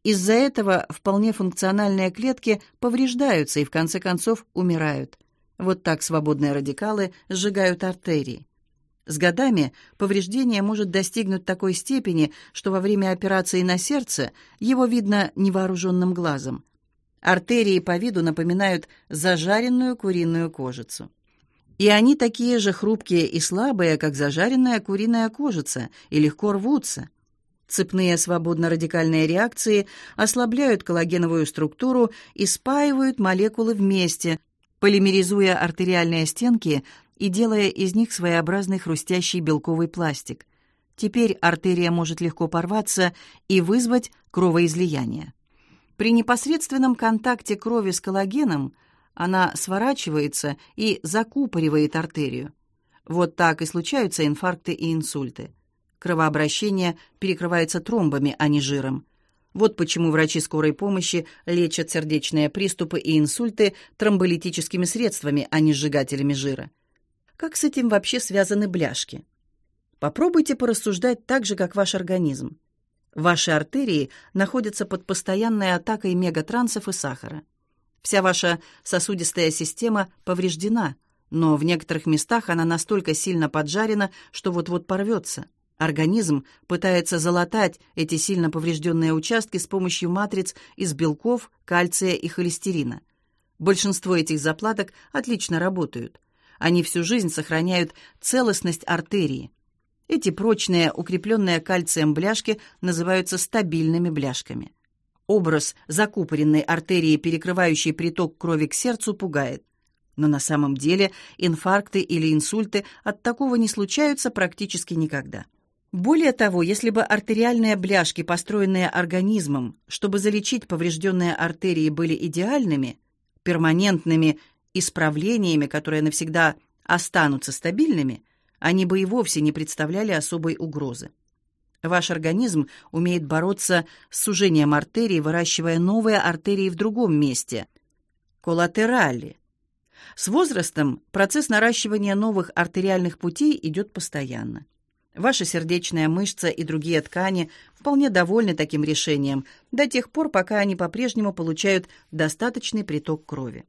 Speaker 1: Из-за этого вполне функциональные клетки повреждаются и в конце концов умирают. Вот так свободные радикалы сжигают артерии. С годами повреждение может достигнуть такой степени, что во время операции на сердце его видно невооруженным глазом. Артерии по виду напоминают зажаренную куриную кожицу. И они такие же хрупкие и слабые, как зажаренная куриная кожица, и легко рвутся. Цепные свободно-радикальные реакции ослабляют коллагеновую структуру и спаивают молекулы вместе, полимеризуя артериальные стенки и делая из них своеобразный хрустящий белковый пластик. Теперь артерия может легко порваться и вызвать кровоизлияние. При непосредственном контакте крови с коллагеном она сворачивается и закупоривает артерию. Вот так и случаются инфаркты и инсульты. Кровообращение перекрывается тромбами, а не жиром. Вот почему врачи скорой помощи лечат сердечные приступы и инсульты тромболитическими средствами, а не сжигателями жира. Как с этим вообще связаны бляшки? Попробуйте порассуждать так же, как ваш организм. Ваши артерии находятся под постоянной атакой мегатрансов и сахара. Вся ваша сосудистая система повреждена, но в некоторых местах она настолько сильно поджарена, что вот-вот порвется. Организм пытается залатать эти сильно поврежденные участки с помощью матриц из белков, кальция и холестерина. Большинство этих заплаток отлично работают. Они всю жизнь сохраняют целостность артерии. Эти прочные, укрепленные кальцием бляшки называются стабильными бляшками. Образ закупоренной артерии, перекрывающей приток крови к сердцу, пугает. Но на самом деле инфаркты или инсульты от такого не случаются практически никогда. Более того, если бы артериальные бляшки, построенные организмом, чтобы залечить поврежденные артерии, были идеальными, перманентными исправлениями, которые навсегда останутся стабильными, они бы и вовсе не представляли особой угрозы. Ваш организм умеет бороться с сужением артерий, выращивая новые артерии в другом месте – коллатерали. С возрастом процесс наращивания новых артериальных путей идет постоянно. Ваша сердечная мышца и другие ткани вполне довольны таким решением до тех пор, пока они по-прежнему получают достаточный приток крови.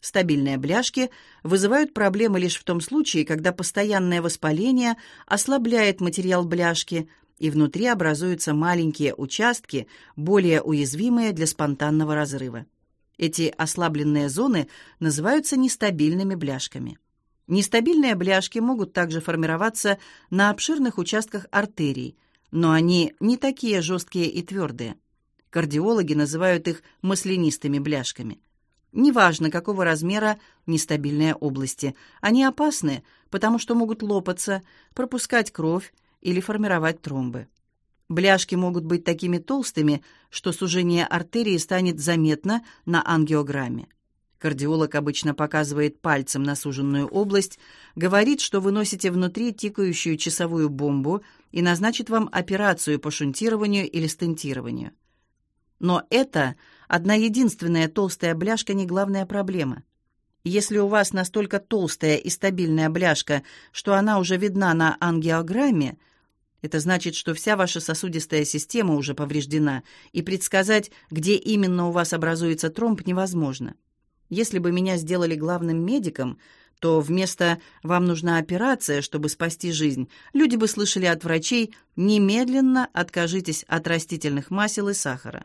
Speaker 1: Стабильные бляшки вызывают проблемы лишь в том случае, когда постоянное воспаление ослабляет материал бляшки, и внутри образуются маленькие участки, более уязвимые для спонтанного разрыва. Эти ослабленные зоны называются нестабильными бляшками. Нестабильные бляшки могут также формироваться на обширных участках артерий, но они не такие жесткие и твердые. Кардиологи называют их маслянистыми бляшками. Неважно, какого размера нестабильные области, они опасны, потому что могут лопаться, пропускать кровь или формировать тромбы. Бляшки могут быть такими толстыми, что сужение артерии станет заметно на ангиограмме. Кардиолог обычно показывает пальцем на суженную область, говорит, что вы носите внутри тикающую часовую бомбу и назначит вам операцию по шунтированию или стентированию. Но это одна единственная толстая бляшка не главная проблема. Если у вас настолько толстая и стабильная бляшка, что она уже видна на ангиограмме, это значит, что вся ваша сосудистая система уже повреждена, и предсказать, где именно у вас образуется тромб, невозможно. Если бы меня сделали главным медиком, то вместо «вам нужна операция, чтобы спасти жизнь», люди бы слышали от врачей «немедленно откажитесь от растительных масел и сахара».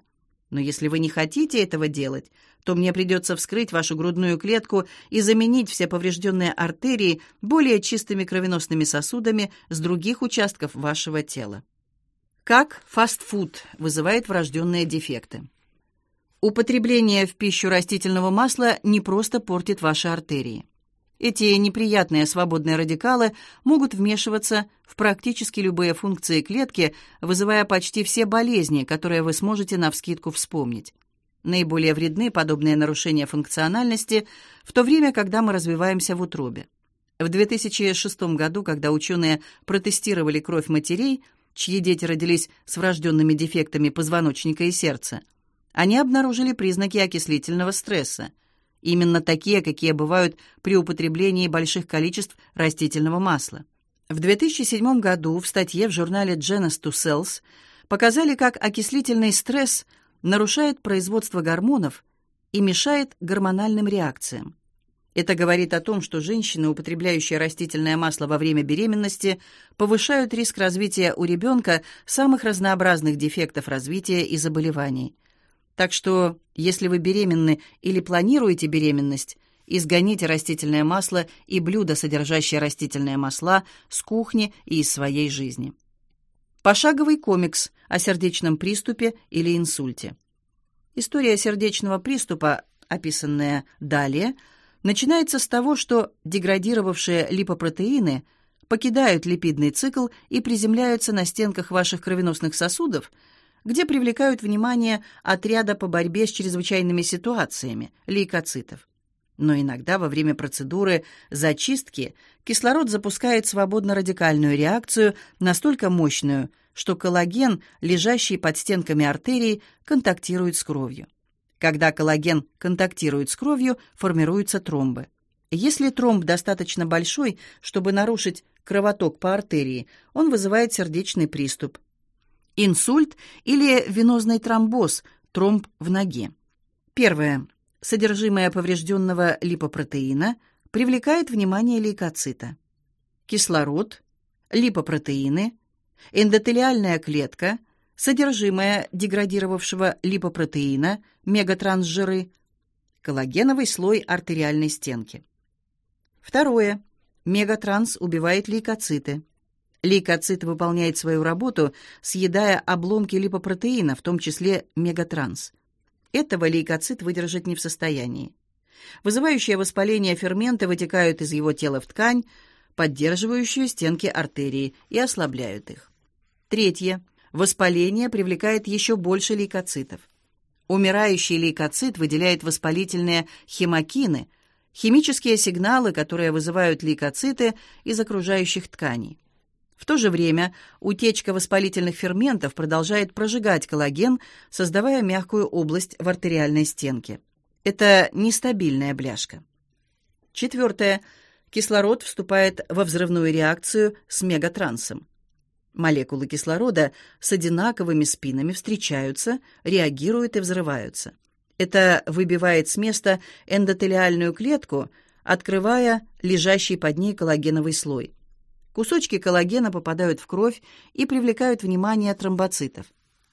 Speaker 1: Но если вы не хотите этого делать, то мне придется вскрыть вашу грудную клетку и заменить все поврежденные артерии более чистыми кровеносными сосудами с других участков вашего тела. Как фастфуд вызывает врожденные дефекты? Употребление в пищу растительного масла не просто портит ваши артерии. Эти неприятные свободные радикалы могут вмешиваться в практически любые функции клетки, вызывая почти все болезни, которые вы сможете навскидку вспомнить. Наиболее вредны подобные нарушения функциональности в то время, когда мы развиваемся в утробе. В 2006 году, когда ученые протестировали кровь матерей, чьи дети родились с врожденными дефектами позвоночника и сердца, они обнаружили признаки окислительного стресса, именно такие, какие бывают при употреблении больших количеств растительного масла. В 2007 году в статье в журнале Genus to Cells показали, как окислительный стресс нарушает производство гормонов и мешает гормональным реакциям. Это говорит о том, что женщины, употребляющие растительное масло во время беременности, повышают риск развития у ребенка самых разнообразных дефектов развития и заболеваний, так что, если вы беременны или планируете беременность, изгоните растительное масло и блюда, содержащие растительное масла, с кухни и из своей жизни. Пошаговый комикс о сердечном приступе или инсульте. История сердечного приступа, описанная далее, начинается с того, что деградировавшие липопротеины покидают липидный цикл и приземляются на стенках ваших кровеносных сосудов – где привлекают внимание отряда по борьбе с чрезвычайными ситуациями – лейкоцитов. Но иногда во время процедуры зачистки кислород запускает свободно-радикальную реакцию, настолько мощную, что коллаген, лежащий под стенками артерий, контактирует с кровью. Когда коллаген контактирует с кровью, формируются тромбы. Если тромб достаточно большой, чтобы нарушить кровоток по артерии, он вызывает сердечный приступ, Инсульт или венозный тромбоз, тромб в ноге. Первое. Содержимое поврежденного липопротеина привлекает внимание лейкоцита. Кислород, липопротеины, Эндотелиальная клетка, содержимое деградировавшего липопротеина, мегатрансжиры, коллагеновый слой артериальной стенки. Второе. Мегатранс убивает лейкоциты. Лейкоцит выполняет свою работу, съедая обломки липопротеина, в том числе мегатранс. Этого лейкоцит выдержать не в состоянии. Вызывающие воспаление ферменты вытекают из его тела в ткань, поддерживающую стенки артерии, и ослабляют их. Третье. Воспаление привлекает еще больше лейкоцитов. Умирающий лейкоцит выделяет воспалительные хемокины, химические сигналы, которые вызывают лейкоциты из окружающих тканей. В то же время утечка воспалительных ферментов продолжает прожигать коллаген, создавая мягкую область в артериальной стенке. Это нестабильная бляшка. Четвертое. Кислород вступает во взрывную реакцию с мегатрансом. Молекулы кислорода с одинаковыми спинами встречаются, реагируют и взрываются. Это выбивает с места эндотелиальную клетку, открывая лежащий под ней коллагеновый слой. Кусочки коллагена попадают в кровь и привлекают внимание тромбоцитов.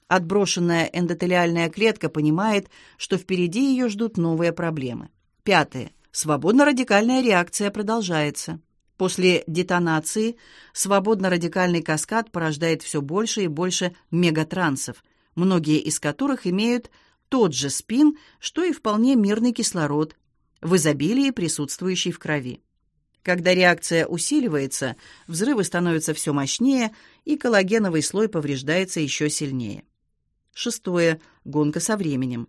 Speaker 1: Отброшенная эндотелиальная клетка понимает, что впереди ее ждут новые проблемы. Пятое. Свободно-радикальная реакция продолжается. После детонации свободно-радикальный каскад порождает все больше и больше мегатрансов, многие из которых имеют тот же спин, что и вполне мирный кислород, в изобилии присутствующий в крови. Когда реакция усиливается, взрывы становятся все мощнее, и коллагеновый слой повреждается еще сильнее. Шестое. Гонка со временем.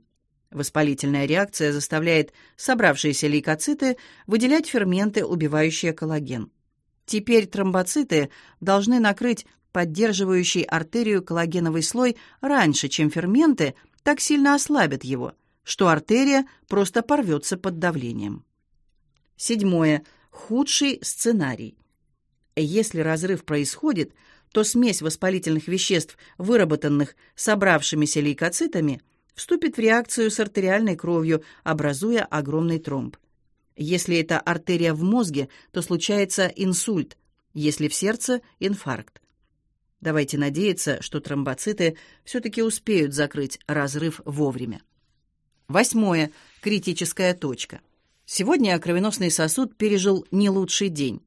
Speaker 1: Воспалительная реакция заставляет собравшиеся лейкоциты выделять ферменты, убивающие коллаген. Теперь тромбоциты должны накрыть поддерживающий артерию коллагеновый слой раньше, чем ферменты так сильно ослабят его, что артерия просто порвется под давлением. Седьмое. Худший сценарий. Если разрыв происходит, то смесь воспалительных веществ, выработанных собравшимися лейкоцитами – вступит в реакцию с артериальной кровью, образуя огромный тромб. Если это артерия в мозге, то случается инсульт, если в сердце – инфаркт. Давайте надеяться, что тромбоциты все-таки успеют закрыть разрыв вовремя. Восьмое. Критическая точка. Сегодня кровеносный сосуд пережил не лучший день.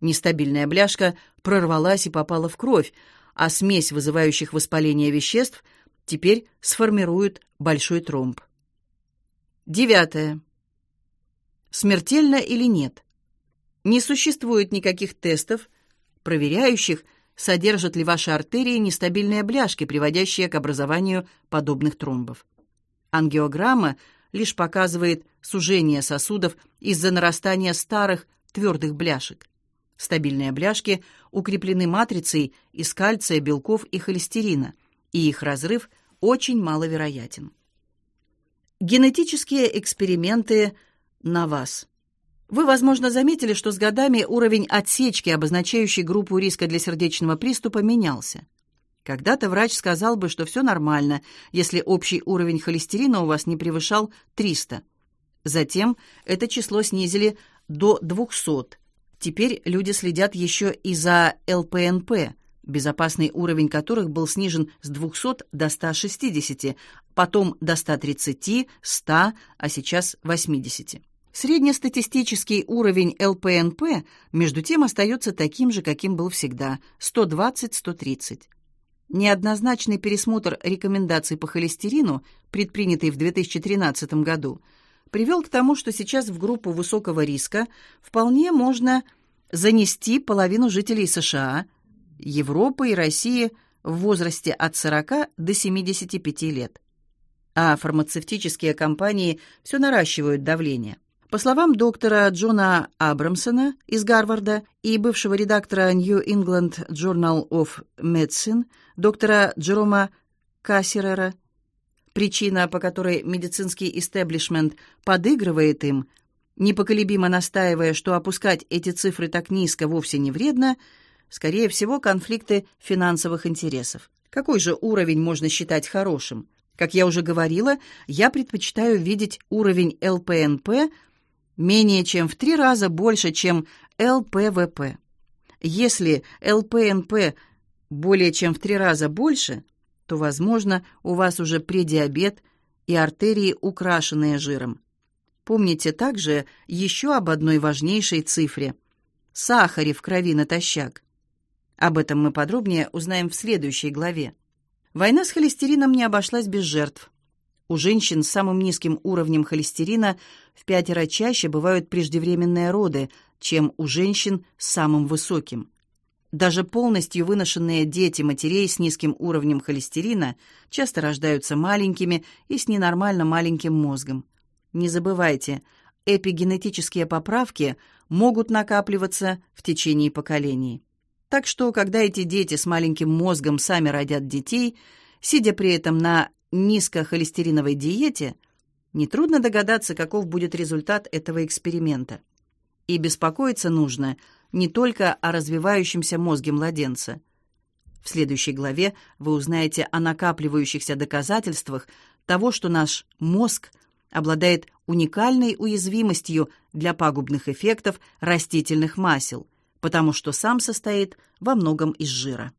Speaker 1: Нестабильная бляшка прорвалась и попала в кровь, а смесь вызывающих воспаление веществ – теперь сформируют большой тромб. Девятое. Смертельно или нет? Не существует никаких тестов, проверяющих, содержат ли ваши артерии нестабильные бляшки, приводящие к образованию подобных тромбов. Ангиограмма лишь показывает сужение сосудов из-за нарастания старых твердых бляшек. Стабильные бляшки укреплены матрицей из кальция, белков и холестерина – и их разрыв очень маловероятен. Генетические эксперименты на вас. Вы, возможно, заметили, что с годами уровень отсечки, обозначающий группу риска для сердечного приступа, менялся. Когда-то врач сказал бы, что все нормально, если общий уровень холестерина у вас не превышал 300. Затем это число снизили до 200. Теперь люди следят еще и за ЛПНП – безопасный уровень которых был снижен с 200 до 160, потом до 130, 100, а сейчас 80. Среднестатистический уровень ЛПНП, между тем, остается таким же, каким был всегда – 120-130. Неоднозначный пересмотр рекомендаций по холестерину, предпринятый в 2013 году, привел к тому, что сейчас в группу высокого риска вполне можно занести половину жителей США – Европы и России в возрасте от 40 до 75 лет. А фармацевтические компании все наращивают давление. По словам доктора Джона Абрамсона из Гарварда и бывшего редактора New England Journal of Medicine, доктора Джерома Кассерера, причина, по которой медицинский истеблишмент подыгрывает им, непоколебимо настаивая, что опускать эти цифры так низко вовсе не вредно – Скорее всего, конфликты финансовых интересов. Какой же уровень можно считать хорошим? Как я уже говорила, я предпочитаю видеть уровень ЛПНП менее чем в три раза больше, чем ЛПВП. Если ЛПНП более чем в три раза больше, то, возможно, у вас уже предиабет и артерии, украшенные жиром. Помните также еще об одной важнейшей цифре – сахаре в крови натощак. Об этом мы подробнее узнаем в следующей главе. Война с холестерином не обошлась без жертв. У женщин с самым низким уровнем холестерина в пятеро чаще бывают преждевременные роды, чем у женщин с самым высоким. Даже полностью выношенные дети матерей с низким уровнем холестерина часто рождаются маленькими и с ненормально маленьким мозгом. Не забывайте, эпигенетические поправки могут накапливаться в течение поколений. Так что, когда эти дети с маленьким мозгом сами родят детей, сидя при этом на низкохолестериновой диете, нетрудно догадаться, каков будет результат этого эксперимента. И беспокоиться нужно – не только о развивающемся мозге младенца. В следующей главе вы узнаете о накапливающихся доказательствах того, что наш мозг обладает уникальной уязвимостью для пагубных эффектов растительных масел, потому что сам состоит во многом из жира.